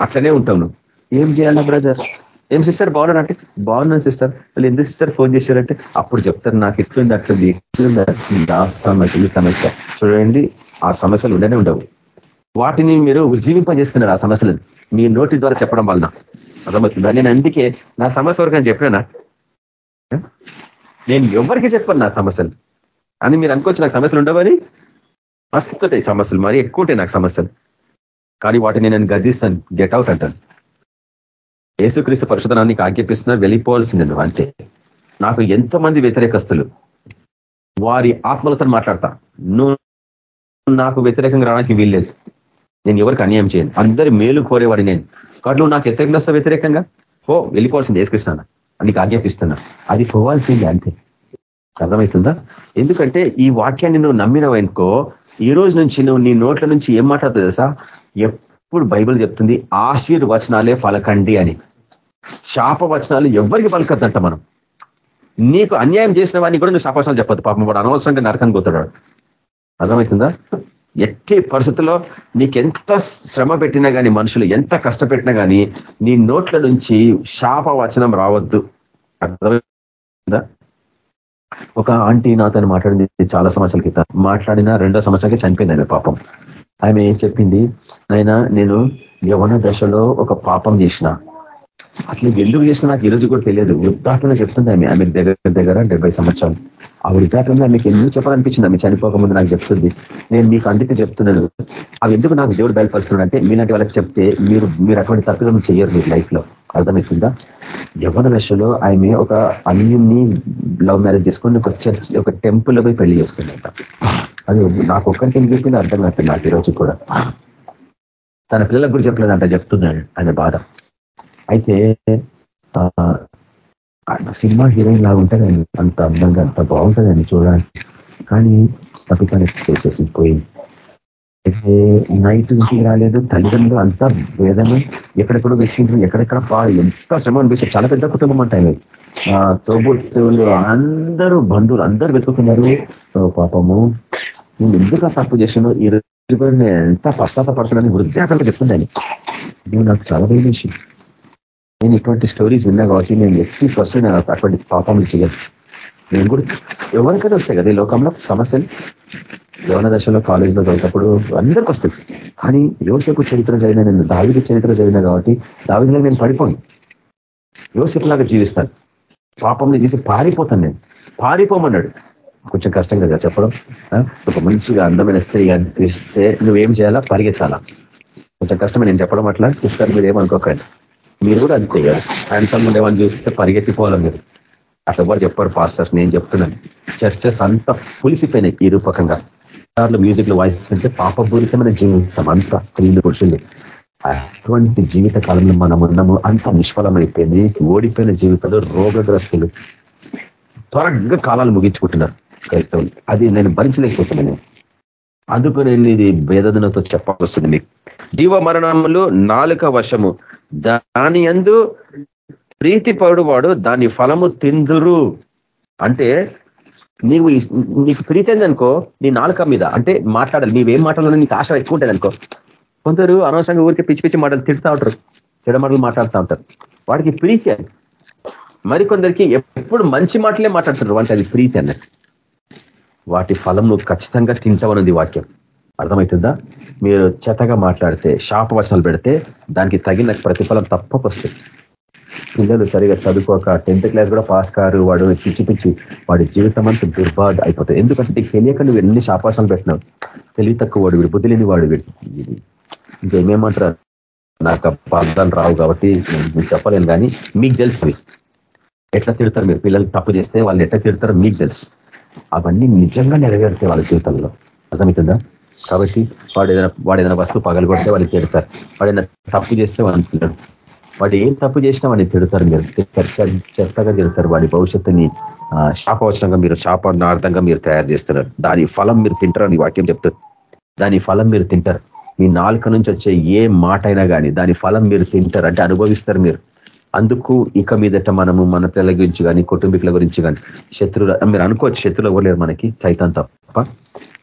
అట్లనే ఉంటాను ఏం చేయాలా బ్రదర్ ఏం సిస్టర్ బాగున్నారంటే బాగున్నాను సిస్టర్ వాళ్ళు ఎందుకు సిస్టర్ ఫోన్ చేశారంటే అప్పుడు చెప్తారు నాకు ఎట్లుంది అట్లుంది ఎట్లుంది ఆ సమస్య ఈ సమస్య. చూడండి ఆ సమస్యలు ఉండనే ఉండవు. వాటిని మీరు ఉజ్జీవింపజేస్తున్నారు ఆ సమస్యలను. మీ నోటి ద్వారా చెప్పడం వలన. అర్థమవుతుందా? నేను అందుకే నా సమస్య వరకు అని చెప్పినా? నేను ఎవరికి చెప్పాను నా సమస్యలు? అని మీరు అనుకోవచ్చు నాకు సమస్యలు ఉండవని మస్తుంటాయి సమస్యలు మరి ఎక్కువ ఉంటాయి నాకు సమస్యలు. కానీ వాటిని నేను గర్దిస్తాను గెట్ అవుట్ అంటాను. యేసుక్రీస్తు పరిశుధనానికి ఆజ్ఞాపిస్తున్నారు వెళ్ళిపోవాల్సింది నువ్వు అంతే. నాకు ఎంతో మంది వ్యతిరేకస్తులు వారి ఆత్మలతో మాట్లాడతా. నువ్వు నాకు వ్యతిరేకంగా రావడానికి వీల్లేదు. నేను ఎవరికి అన్యాయం చేయను. అందరి మేలు కోరేవాడి నేను. కాబట్టి నువ్వు నాకు వ్యతిరేకంగా వస్తా వ్యతిరేకంగా? ఓ వెళ్ళిపోవాల్సింది ఏసుకృష్ణ నీకు ఆజ్ఞాపిస్తున్నా. అది పోవాల్సింది అంతే. అర్థమవుతుందా? ఎందుకంటే ఈ వాక్యాన్ని నువ్వు నమ్మినవనుకో ఈ రోజు నుంచి నువ్వు నీ నోట్ల నుంచి ఏం మాట్లాడుతుంది తెలుసా? ఎప్పుడు బైబిల్ చెప్తుంది ఆశీర్వచనాలే పలకండి అని. శాప వచనాలు ఎవరికి పలకద్దంట మనం. నీకు అన్యాయం చేసిన వాడిని కూడా నువ్వు శాపవచనాలు చెప్పదు పాపం వాడు అనవసరంగా నరకానికి పోతాడు అర్థమవుతుందా? ఎట్టి పరిస్థితుల్లో నీకెంత శ్రమ పెట్టినా కానీ మనుషులు ఎంత కష్టపెట్టినా కానీ నీ నోట్ల నుంచి శాపవచనం రావద్దు. అర్థమైందా ఒక ఆంటీ నాతో మాట్లాడింది చాలా సంవత్సరాల క్రితం. మాట్లాడిన రెండో సంవత్సరాలకి చనిపోయింది ఆమె పాపం. ఆమె ఏం చెప్పింది? ఆయన నేను యవన దశలో ఒక పాపం చేసిన. అట్లా ఎందుకు చేసినా నాకు ఈరోజు కూడా తెలియదు. వృద్ధాటంలో చెప్తుంది ఆమె. ఆమె దగ్గర దగ్గర డెబ్బై సంవత్సరాలు. ఆ వృద్ధాటంలో మీకు ఎందుకు చెప్పాలనిపించింది? ఆమె చనిపోకముందు నాకు చెప్తుంది. నేను మీకు అందుకే చెప్తున్నాను. అవి ఎందుకు నాకు దేవుడు బయలుపరుస్తున్నాడు అంటే మీలాంటి వాళ్ళకి చెప్తే మీరు మీరు అటువంటి తప్పులను చేయరు మీరు లైఫ్లో అర్థమవుతుందా? యవన దశలో ఆమె ఒక అన్యుని లవ్ మ్యారేజ్ చేసుకొని ఒక చర్చ్ ఒక టెంపుల్ పోయి పెళ్ళి చేసుకున్నట అది నాకు ఒక్కరికి ఎందుకు చెప్పింది అర్థం కాదు నాకు ఈరోజు కూడా. తన పిల్లలకు కూడా చెప్పలేదంట చెప్తున్నాడు ఆయన బాధ. అయితే సినిమా హీరోయిన్ లాగా ఉంటుంది అంత అందంగా అంత బాగుంటుంది అని చూడడానికి. కానీ తప్పికాన్ని చేసేసి పోయింది అయితే నైట్ నుంచి రాలేదు తల్లిదండ్రులు అంతా వేదన ఎక్కడెక్కడ వెతికింటారు ఎక్కడెక్కడ ఎంత శ్రమ అనిపిస్తారు చాలా పెద్ద కుటుంబం అంటే తోబుట్టులు అందరూ బంధువులు అందరూ వెతుకుతున్నారు. పాపము నువ్వు ఎందుకు తప్పు చేసినావు ఈ రోజు నేను ఎంత పశ్చాత్తపడుతున్నాను వృద్ధాకంగా చెప్తుందని నువ్వు నాకు చాలా భయం నేను ఇటువంటి స్టోరీస్ విన్నా కాబట్టి నేను ఎట్టి ఫస్ట్ నేను అటువంటి పాపములు చేయను. నేను కూడా ఎవరికైనా వస్తాయి కదా ఈ లోకంలో సమస్యలు. యవన దశలో కాలేజీలో చదివేటప్పుడు అందరికి వస్తుంది కానీ యోసేపు చరిత్ర చదివిన నేను దావిడి చరిత్ర చదివిన కాబట్టి దావిడిలో నేను పడిపోను. యోసేపు లాగా జీవిస్తాను. పాపంని తీసి పారిపోతాను నేను. పారిపోమన్నాడు. కొంచెం కష్టం కదా చెప్పడం. ఒక మంచిగా అందమైన స్త్రీ అనిపిస్తే నువ్వేం చేయాలా? పరిగెత్తాలా? కొంచెం కష్టమే నేను చెప్పడం అట్లా. చూస్తారు మీరు ఏమనుకోకండి. మీరు కూడా అంతే కదా? హ్యాండ్సమ్ ఉండేవాడిని చూస్తే పరిగెత్తిపోవాలి మీరు. అట్లా కూడా చెప్పారు పాస్టర్స్ నేను చెప్తున్నాను. చర్చస్ అంతా పులిసిపోయినాయి ఈ రూపకంగా. సార్లు మ్యూజిక్లో వాయిస్ అంటే పాపపూరితమైన జీవితం అంత స్త్రీలు కూర్చుంది అటువంటి జీవిత కాలంలో మనం ఉన్నాము అంత నిష్ఫలమైపోయింది ఓడిపోయిన జీవితంలో రోగగ్రస్తులు. త్వరగా కాలాలు ముగించుకుంటున్నారు క్రైస్తవులు. అది నేను భరించలేకపోతున్నాను. అందుకు నేను ఇది భేదనతో చెప్పాల్సి వస్తుంది మీకు. జీవ మరణములు నాలుక వశము. దాని ఎందు ప్రీతి పడువాడు దాని ఫలము తిందురు. అంటే నీవు నీకు ప్రీతి ఏందనుకో నీ నాలుక మీద అంటే మాట్లాడాలి నీవేం మాట్లాడాలని నీకు ఆశ ఎక్కువ ఉంటుంది అనుకో. కొందరు అనవసరంగా ఊరికే పిచ్చి పిచ్చి మాటలు తిడుతూ ఉంటారు చెడ మాటలు మాట్లాడుతూ ఉంటారు. వాడికి ప్రీతి అని మరికొందరికి ఎప్పుడు మంచి మాటలే మాట్లాడుతున్నారు వాటికి అది ప్రీతి అన్నట్టు. వాటి ఫలం నువ్వు ఖచ్చితంగా తింటావన్నది వాక్యం. అర్థమవుతుందా మీరు చెతగా మాట్లాడితే శాప వచనాలు పెడితే దానికి తగిన ప్రతిఫలం తప్పకొస్తుంది పిల్లలు సరిగా చదువుకోక టెన్త్ క్లాస్ కూడా పాస్ కారు వాడు పిచ్చి పిచ్చి వాడి జీవితం అంతా దుర్బాధ అయిపోతుంది. ఎందుకంటే నీకు తెలియక నువ్వు ఎన్ని శాపాసనాలు పెట్టినావు? తెలివి తక్కువ వాడు వీడు బుద్ధి లేని వాడు వీడు. ఇంకేమేమంటారు? నాకు అర్థాలు రావు కాబట్టి నేను చెప్పలేను కానీ మీకు తెలుసు ఎట్లా తిడతారు మీరు? పిల్లలు తప్పు చేస్తే వాళ్ళు ఎట్లా తిడతారో మీకు తెలుసు. అవన్నీ నిజంగా నెరవేరుతాయి వాళ్ళ జీవితంలో. అర్థమవుతుందా కాబట్టి వాడు ఏదైనా వాడు ఏదైనా వస్తువు పగలగొడితే వాళ్ళు తిడతారు. వాడు ఏదైనా తప్పు చేస్తే వాళ్ళు తిడతారు. వాడు ఏం తప్పు చేసినా వాడిని తిడతారు మీరు. చెత్తగా తిడతారు వాడి భవిష్యత్తుని శాపవచనంగా మీరు శాపార్థంగా మీరు తయారు చేస్తున్నారు. దాని ఫలం మీరు తింటారని వాక్యం చెప్తుంది. దాని ఫలం మీరు తింటారు. మీ నాలుక నుంచి వచ్చే ఏ మాట అయినా కానీ దాని ఫలం మీరు తింటారు అంటే అనుభవిస్తారు మీరు. అందుకు ఇక మీదట మనము మన పిల్లల గురించి కానీ కుటుంబీకుల గురించి కానీ శత్రువుల మీరు అనుకోవచ్చు శత్రువులు ఎవరు లేరు మనకి. సైతం తప్ప.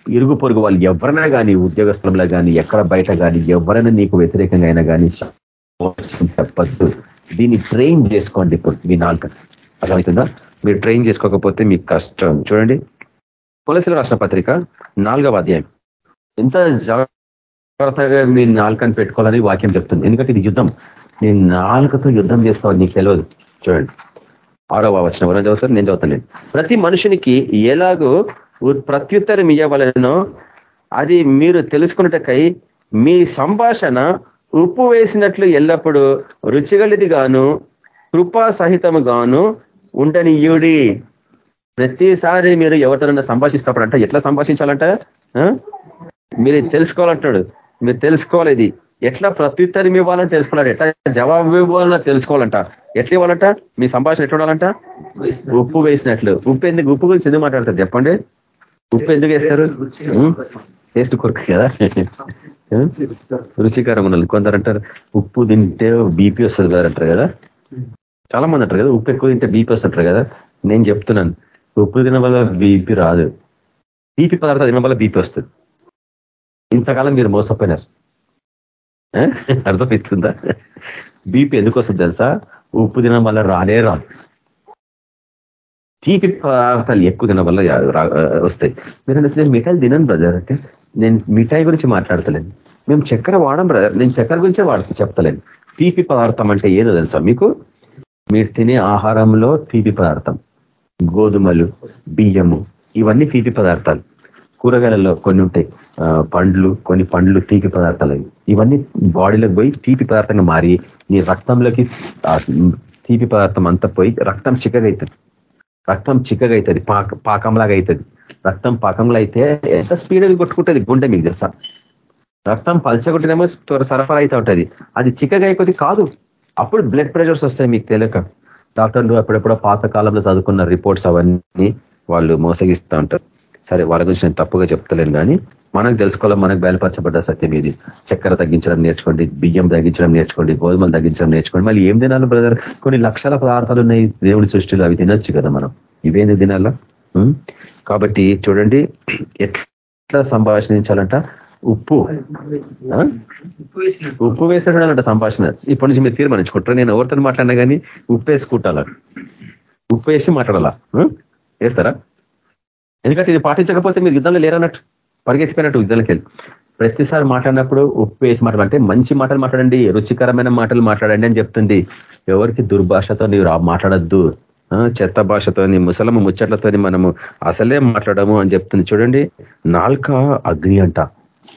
ఇరుగు పొరుగు వాళ్ళు ఎవరైనా కానీ ఉద్యోగ స్థలంలో కానీ ఎక్కడ బయట కానీ ఎవరైనా నీకు వ్యతిరేకంగా అయినా కానీ చెప్పద్దు. దీన్ని ట్రైన్ చేసుకోండి ఇప్పుడు మీ నాలుక. అర్థమవుతుందా? మీరు ట్రైన్ చేసుకోకపోతే మీకు కష్టం. చూడండి. తులసిలో రాసిన పత్రిక నాలుగవ అధ్యాయం. ఎంత జాగ్రత్తగా మీ నాలుకని పెట్టుకోవాలని వాక్యం చెప్తుంది. ఎందుకంటే ఇది యుద్ధం. నేను నాలుకతో యుద్ధం చేస్తావు నీకు తెలియదు. చూడండి. ఆరవ వచ్చిన ఎవరైనా చదువుతారు? నేను చదువుతాను. ప్రతి మనుషునికి ఎలాగో ప్రత్యుత్తరం ఇవ్వవలను అది మీరు తెలుసుకున్నటకై మీ సంభాషణ ఉప్పు వేసినట్లు ఎల్లప్పుడూ రుచిగలిది గాను కృపా సహితము గాను ఉండనియుడి ప్రతిసారి మీరు ఎవరితోనన్నా సంభాషిస్తాడంట ఎట్లా సంభాషించాలంట? మీరు తెలుసుకోవాలంటాడు మీరు తెలుసుకోవాలి ఇది. ఎట్లా ప్రత్యుత్తరం ఇవ్వాలని తెలుసుకోవాలి ఎట్లా జవాబు ఇవ్వాలని తెలుసుకోవాలంట. ఎట్లా ఇవ్వాలంట? మీ సంభాషణ ఎట్లా ఉండాలంట? ఉప్పు వేసినట్లు. ఉప్పు ఎందుకు? ఉప్పు గురించి ఎందుకు మాట్లాడతారు? చెప్పండి. ఉప్పు ఎందుకు వేస్తారు? టేస్ట్ కొరకు కదా. రుచికరంగా ఉండాలి కొందరు అంటారు ఉప్పు తింటే బీపీ వస్తుంది కదా అంటారు కదా. చాలా మంది అంటారు కదా ఉప్పు ఎక్కువ తింటే బీపీ వస్తుంటారు కదా. నేను చెప్తున్నాను ఉప్పు తినడం వల్ల బీపీ రాదు. బీపీ పదార్థాలు తినడం వల్ల బీపీ వస్తుంది. ఇంతకాలం మీరు మోసపోయినారు. అర్థమవుతుందా? బీపీ ఎందుకు వస్తుంది తెలుసా? ఉప్పు తినడం వల్ల రానే రాదు. తీపి పదార్థాలు ఎక్కువ తినడం వల్ల వస్తాయి. మీరు నేను మిఠాయిలు తినను బ్రదర్ అంటే నేను మిఠాయి గురించి మాట్లాడతలేను. మేము చక్కెర వాడం బ్రదర్ నేను చక్కెర గురించే వాడుతూ చెప్తలేను తీపి పదార్థం అంటే ఏదో తెలుసా మీకు? మీరు తినే ఆహారంలో తీపి పదార్థం. గోధుమలు బియ్యము ఇవన్నీ తీపి పదార్థాలు. కూరగాయలలో కొన్ని ఉంటాయి. పండ్లు కొన్ని పండ్లు తీపి పదార్థాలు. ఇవన్నీ బాడీలోకి పోయి తీపి పదార్థంగా మారి నీ రక్తంలోకి తీపి పదార్థం అంతా పోయి రక్తం చిక్కగా అవుతుంది రక్తం చిక్కగా అవుతుంది పాక పాకంలాగా అవుతుంది రక్తం పాకంలో అయితే ఎంత స్పీడ్ కొట్టుకుంటుంది గుండె మీకు తెలుసా? రక్తం పలచగొట్టినేమో సరఫరా అయితే ఉంటుంది. అది చిక్కగా అయిపోతే కాదు. అప్పుడు బ్లడ్ ప్రెషర్స్ వస్తాయి మీకు తెలియక. డాక్టర్లు అప్పుడప్పుడు పాత కాలంలో చదువుకున్న రిపోర్ట్స్ అవన్నీ వాళ్ళు మోసగిస్తూ ఉంటారు. సరే వాళ్ళ గురించి నేను తప్పుగా చెప్తలేను కానీ మనకు తెలుసుకోవాలి మనకు బయలుపరచబడ్డ సత్యం ఇది చక్కెర తగ్గించడం నేర్చుకోండి బియ్యం తగ్గించడం నేర్చుకోండి గోధుమలు తగ్గించడం నేర్చుకోండి. మళ్ళీ ఏం తినాలి బ్రదర్ కొన్ని లక్షల పదార్థాలు ఉన్నాయి దేవుడి సృష్టిలో అవి తినొచ్చు కదా మనం. ఇవేంది తినాలా? కాబట్టి చూడండి ఎట్లా సంభాషించాలంట? ఉప్పు. ఉప్పు వేసేటంట సంభాషణ. ఇప్పటి నుంచి మీరు తీర్మానించుకుంటారు? నేను ఎవరితో మాట్లాడినా కానీ ఉప్పు వేసుకుంటాలా? ఉప్పు వేసి మాట్లాడాలా? వేస్తారా? ఎందుకంటే ఇది పాటించకపోతే మీరు యుద్ధంలో లేరన్నట్టు. పరిగెత్తిపోయినట్టు యుద్ధంలోకి వెళ్ళి ప్రతిసారి మాట్లాడినప్పుడు ఉప్పు వేసి మాట్లాడంటే మంచి మాటలు మాట్లాడండి రుచికరమైన మాటలు మాట్లాడండి అని చెప్తుంది. ఎవరికి దుర్భాషతో నీవు మాట్లాడద్దు. చెత్త భాషతోని ముసలము ముచ్చట్లతోని మనము అసలే మాట్లాడము అని చెప్తుంది. చూడండి నాల్క అగ్ని అంట.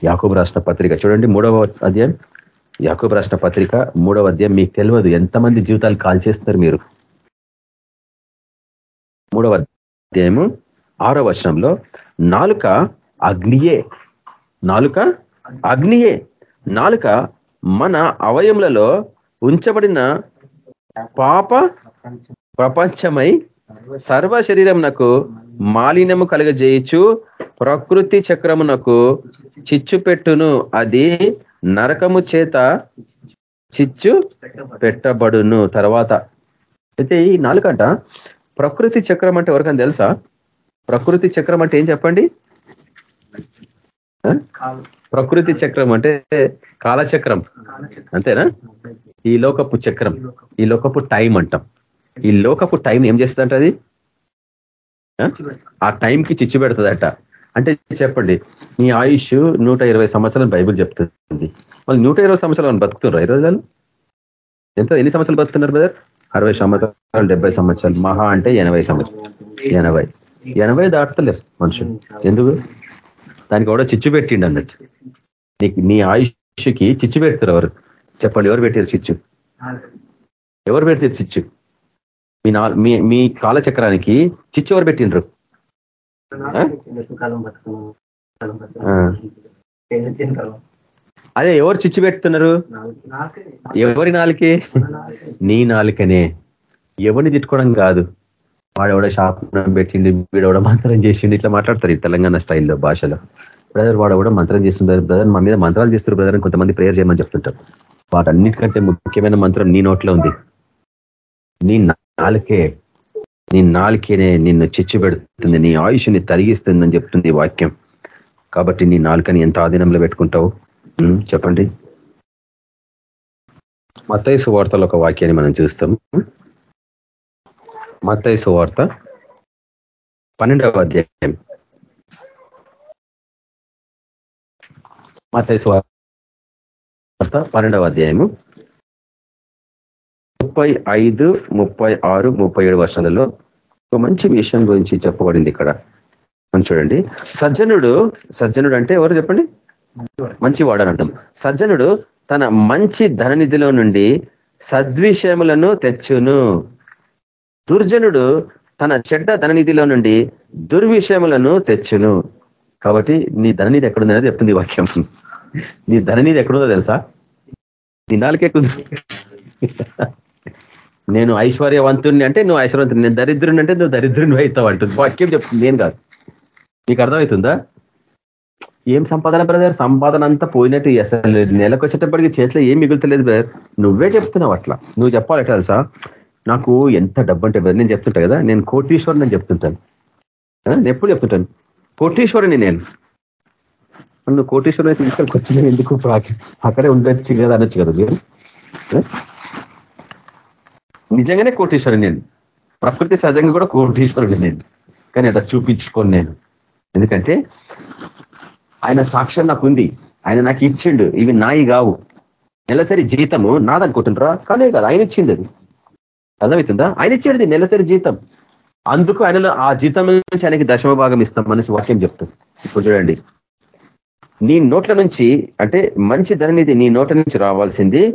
యాకూబ్ రాష్ట్ర పత్రిక. చూడండి మూడవ అధ్యాయం. యాకూబ్ రాసిన పత్రిక మూడవ అధ్యాయం. మీకు తెలియదు ఎంతమంది జీవితాలు కాల్ చేస్తున్నారు మీరు. మూడవ అధ్యాయము ఆరో వచనంలో నాలుక అగ్నియే. నాలుక? అగ్నియే. నాలుక మన అవయములలో ఉంచబడిన పాప ప్రపంచమై సర్వ శరీరమునకు మాలిన్యము కలుగజేయచ్చు ప్రకృతి చక్రమునకు చిచ్చు పెట్టును అది నరకము చేత చిచ్చు పెట్టబడును. తర్వాత అయితే ఈ నాలుగంట ప్రకృతి చక్రం అంటే ఎవరికైనా తెలుసా? ప్రకృతి చక్రం అంటే ఏం చెప్పండి? ప్రకృతి చక్రం అంటే కాలచక్రం. అంతేనా? ఈ లోకపు చక్రం. ఈ లోకపు టైం అంటాం. ఈ లోకపు టైం ఏం చేస్తుందంట అది? ఆ? టైంకి చిచ్చు పెడుతుందట. అంటే చెప్పండి మీ ఆయుష్ నూట ఇరవై సంవత్సరాలు బైబుల్ చెప్తుంది. వాళ్ళు నూట ఇరవై సంవత్సరాలు మనం బతుకుతున్నారు ఈ రోజులు ఎంత ఎన్ని సంవత్సరాలు బతుకుతున్నారు బ్రదర్ అరవై సంవత్సరాలు డెబ్బై సంవత్సరాలు. మహా అంటే ఎనభై సంవత్సరాలు. ఎనభై. ఎనభై దాటలేరు మనుషులు. ఎందుకు? దానికి కూడా చిచ్చు పెట్టిండు అన్నట్టు. నీకు నీ ఆయుష్కి చిచ్చు పెడతారు ఎవరు? చెప్పండి ఎవరు పెట్టారు చిచ్చు? ఎవరు పెడతారు చిచ్చు? మీ నా మీ మీ కాలచక్రానికి చిచ్చు ఎవరు పెట్టిండ్రు? అదే ఎవరు చిచ్చు పెడుతున్నారు? ఎవరి నాలుకే? నీ నాలుకనే. ఎవరిని తిట్టుకోవడం కాదు. వాడెవడ శాపనం పెట్టిండి వీడెవడ మంత్రం చేసిండి ఇట్లా మాట్లాడతారు ఈ తెలంగాణ స్టైల్లో భాషలో. బ్రదర్ వాడు కూడా మంత్రం చేస్తుంటారు బ్రదర్ మా మీద మంత్రాలు చేస్తారు బ్రదర్ అని కొంతమంది ప్రేయర్ చేయమని చెప్తుంటారు. వాటన్నిటికంటే ముఖ్యమైన మంత్రం నీ నోట్లో ఉంది. నీ నాలుకే నీ నాలుకేనే నిన్ను చిచ్చు పెడుతుంది నీ ఆయుష్ని తరిగిస్తుందని చెప్తుంది వాక్యం. కాబట్టి నీ నాలుకని ఎంత ఆధీనంలో పెట్టుకుంటావు? చెప్పండి. మత్తయి వార్తలు ఒక వాక్యాన్ని మనం చూస్తాం. మత్తయి సువార్త పన్నెండవ అధ్యాయం. మత్తయి సువార్త పన్నెండవ అధ్యాయము ముప్పై ఐదు ముప్పై ఆరు ముప్పై ఏడు వర్షాలలో ఒక మంచి విషయం గురించి చెప్పబడింది ఇక్కడ. చూడండి. సజ్జనుడు సజ్జనుడు అంటే ఎవరు చెప్పండి? మంచి వాడని అంటాం సజ్జనుడు తన మంచి ధననిధిలో నుండి సద్విషయములను తెచ్చును. దుర్జనుడు తన చెడ్డ ధననిధిలో నుండి దుర్విషయములను తెచ్చును. కాబట్టి నీ ధననిధి ఎక్కడుందనేది చెప్తుంది వాక్యం. నీ ధననిధి ఎక్కడుందో తెలుసా? నీ నాలుకెక్కుంది నేను ఐశ్వర్యవంతుని అంటే నువ్వు ఐశ్వర్యవంతుని నేను దరిద్రుని అంటే నువ్వు దరిద్రుని అవుతావు అంటుంది. వాక్యం చెప్తుంది నేను కాదు. నీకు అర్థమవుతుందా? ఏం సంపాదన బ్రదర్? సంపాదన అంతా పోయినట్టు అసలు నెలకు వచ్చేటప్పటికి చేతిలో ఏం మిగులుతలేదు బ్రదర్. నువ్వే చెప్తున్నావు అట్లా. నువ్వు చెప్పాలి ఎట్లా తెలుసా? నాకు ఎంత డబ్బు అంటే నేను చెప్తుంటా కదా నేను కోటీశ్వరుని అని చెప్తుంటాను. నేను ఎప్పుడు చెప్తుంటాను? కోటీశ్వరుని నేను. నువ్వు కోటీశ్వరుని అయితే ఇక్కడికి వచ్చిన ఎందుకు అక్కడే ఉండొచ్చు కదా అనొచ్చు కదా మీరు? నిజంగానే కోటీశ్వరుని నేను. ప్రకృతి సహజంగా కూడా కోటీశ్వరుని నేను. కానీ అట్లా చూపించుకోను నేను. ఎందుకంటే ఆయన సాక్ష్యం నాకు ఉంది. ఆయన నాకు ఇచ్చిండు. ఇవి నాయి కావు. నెలసరి జీతము నాదనుకుంటుంటారా కానే కాదు. ఆయన ఇచ్చింది అది. అర్థమవుతుందా? ఆయన ఇచ్చేది నెలసరి జీతం. అందుకు ఆయనలో ఆ జీతం నుంచి ఆయనకి దశమ భాగం ఇస్తాం మనిషి వాక్యం చెప్తుంది. ఇప్పుడు చూడండి. నీ నోట్ల నుంచి అంటే మంచి ధననిధి నీ నోట్ల నుంచి రావాల్సింది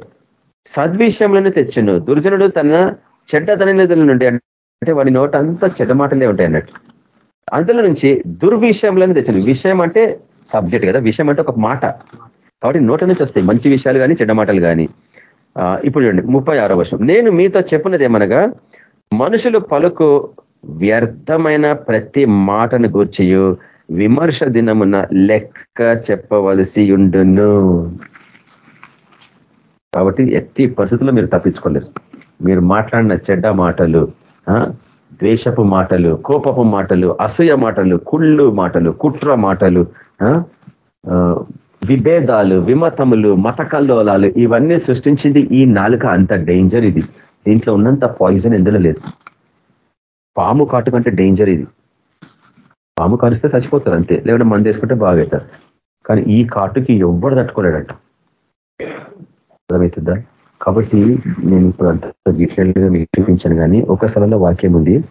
సద్విషయంలోనే తెచ్చును. దుర్జనుడు తన చెడ్డ ధననిధుల నుండి అంటే వాడి నోట అంతా చెడ్డ మాటలే ఉంటాయి అన్నట్టు. అందులో నుంచి దుర్విషయంలోనే తెచ్చాను. విషయం అంటే సబ్జెక్ట్ కదా. విషయం అంటే ఒక మాట. కాబట్టి నోట నుంచి వస్తాయి మంచి విషయాలు కానీ చెడ్డ మాటలు కానీ ఇప్పుడు చూడండి ముప్పై ఆరో వర్షం. నేను మీతో చెప్పినది ఏమనగా మనుషులు పలుకు వ్యర్థమైన ప్రతి మాటను గూర్చియు విమర్శ దినమున లెక్క చెప్పవలసి ఉండును. కాబట్టి ఎట్టి పరిస్థితుల్లో మీరు తప్పించుకోలేరు. మీరు మాట్లాడిన చెడ్డ మాటలు ఆ, ద్వేషపు మాటలు కోపపు మాటలు అసూయ మాటలు కుళ్ళు మాటలు కుట్ర మాటలు ఆ, విభేదాలు విమతములు మత కల్లోలాలు ఇవన్నీ సృష్టించింది ఈ నాలుక అంత డేంజర్ ఇది. దీంట్లో ఉన్నంత పాయిజన్ ఎందులో లేదు. పాము కాటు కంటే డేంజర్ ఇది. పాము కారిస్తే చచ్చిపోతారు అంతే. లేకుంటే మంది వేసుకుంటే బాగవుతారు కానీ ఈ కాటుకి ఎవ్వరు తట్టుకోలేడంట. అర్థమవుతుందా? కాబట్టి నేను ఇప్పుడు అంత డీటెయిల్గా మీకు చూపించాను కానీ ఒక స్థలంలో వాక్యం ఉంది.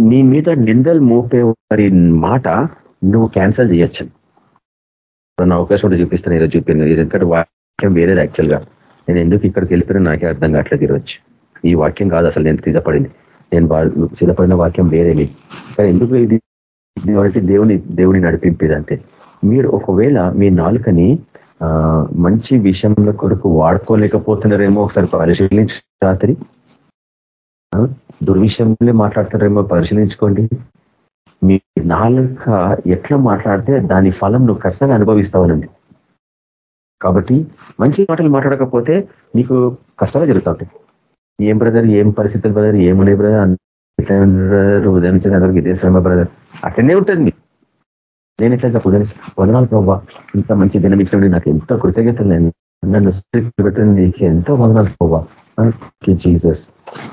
నీ మీద నిందలు మోపే వారి మాట నువ్వు క్యాన్సల్ చేయొచ్చు. నా అవకాశం కూడా చూపిస్తాను ఈరోజు చూపాను ఎందుకంటే వాక్యం వేరేది యాక్చువల్గా. నేను ఎందుకు ఇక్కడికి వెళ్ళిపోయినా నాకే అర్థం కావట్లేదు ఈరోజు. ఈ వాక్యం కాదు అసలు నేను సిద్ధపడింది. నేను సిద్ధపడిన వాక్యం వేరేది. కానీ ఎందుకు ఇది? కాబట్టి దేవుని దేవుని నడిపింపేది అంతే. మీరు ఒకవేళ మీ నాలుకని మంచి విషయంలో కొరకు వాడుకోలేకపోతున్నారేమో ఒకసారి పరిశీలించి రాత్రి. దుర్విషయంలో మాట్లాడుతున్నారేమో పరిశీలించుకోండి. మీ నాలుక ఎట్లా మాట్లాడితే దాని ఫలం నువ్వు ఖచ్చితంగా అనుభవిస్తావనండి కాబట్టి మంచి మాటలు మాట్లాడకపోతే నీకు కష్టాలు జరుగుతూ ఉంటాయి. ఏం బ్రదర్ ఏం పరిస్థితులు బ్రదర్ ఏమున్నాయి బ్రదర్ బ్రదర్ ఉదయం నుంచి ఇదే శ్రమ బ్రదర్ అట్లనే ఉంటుంది మీకు నేను ఎట్లా ఉదయం వదనాలు ప్రభావ ఇంత మంచి దినం ఇచ్చినప్పుడు నాకు ఎంత కృతజ్ఞతలు నేను నన్ను పెట్టింది నీకు ఎంతో వదనాలు ప్రభావ జీసస్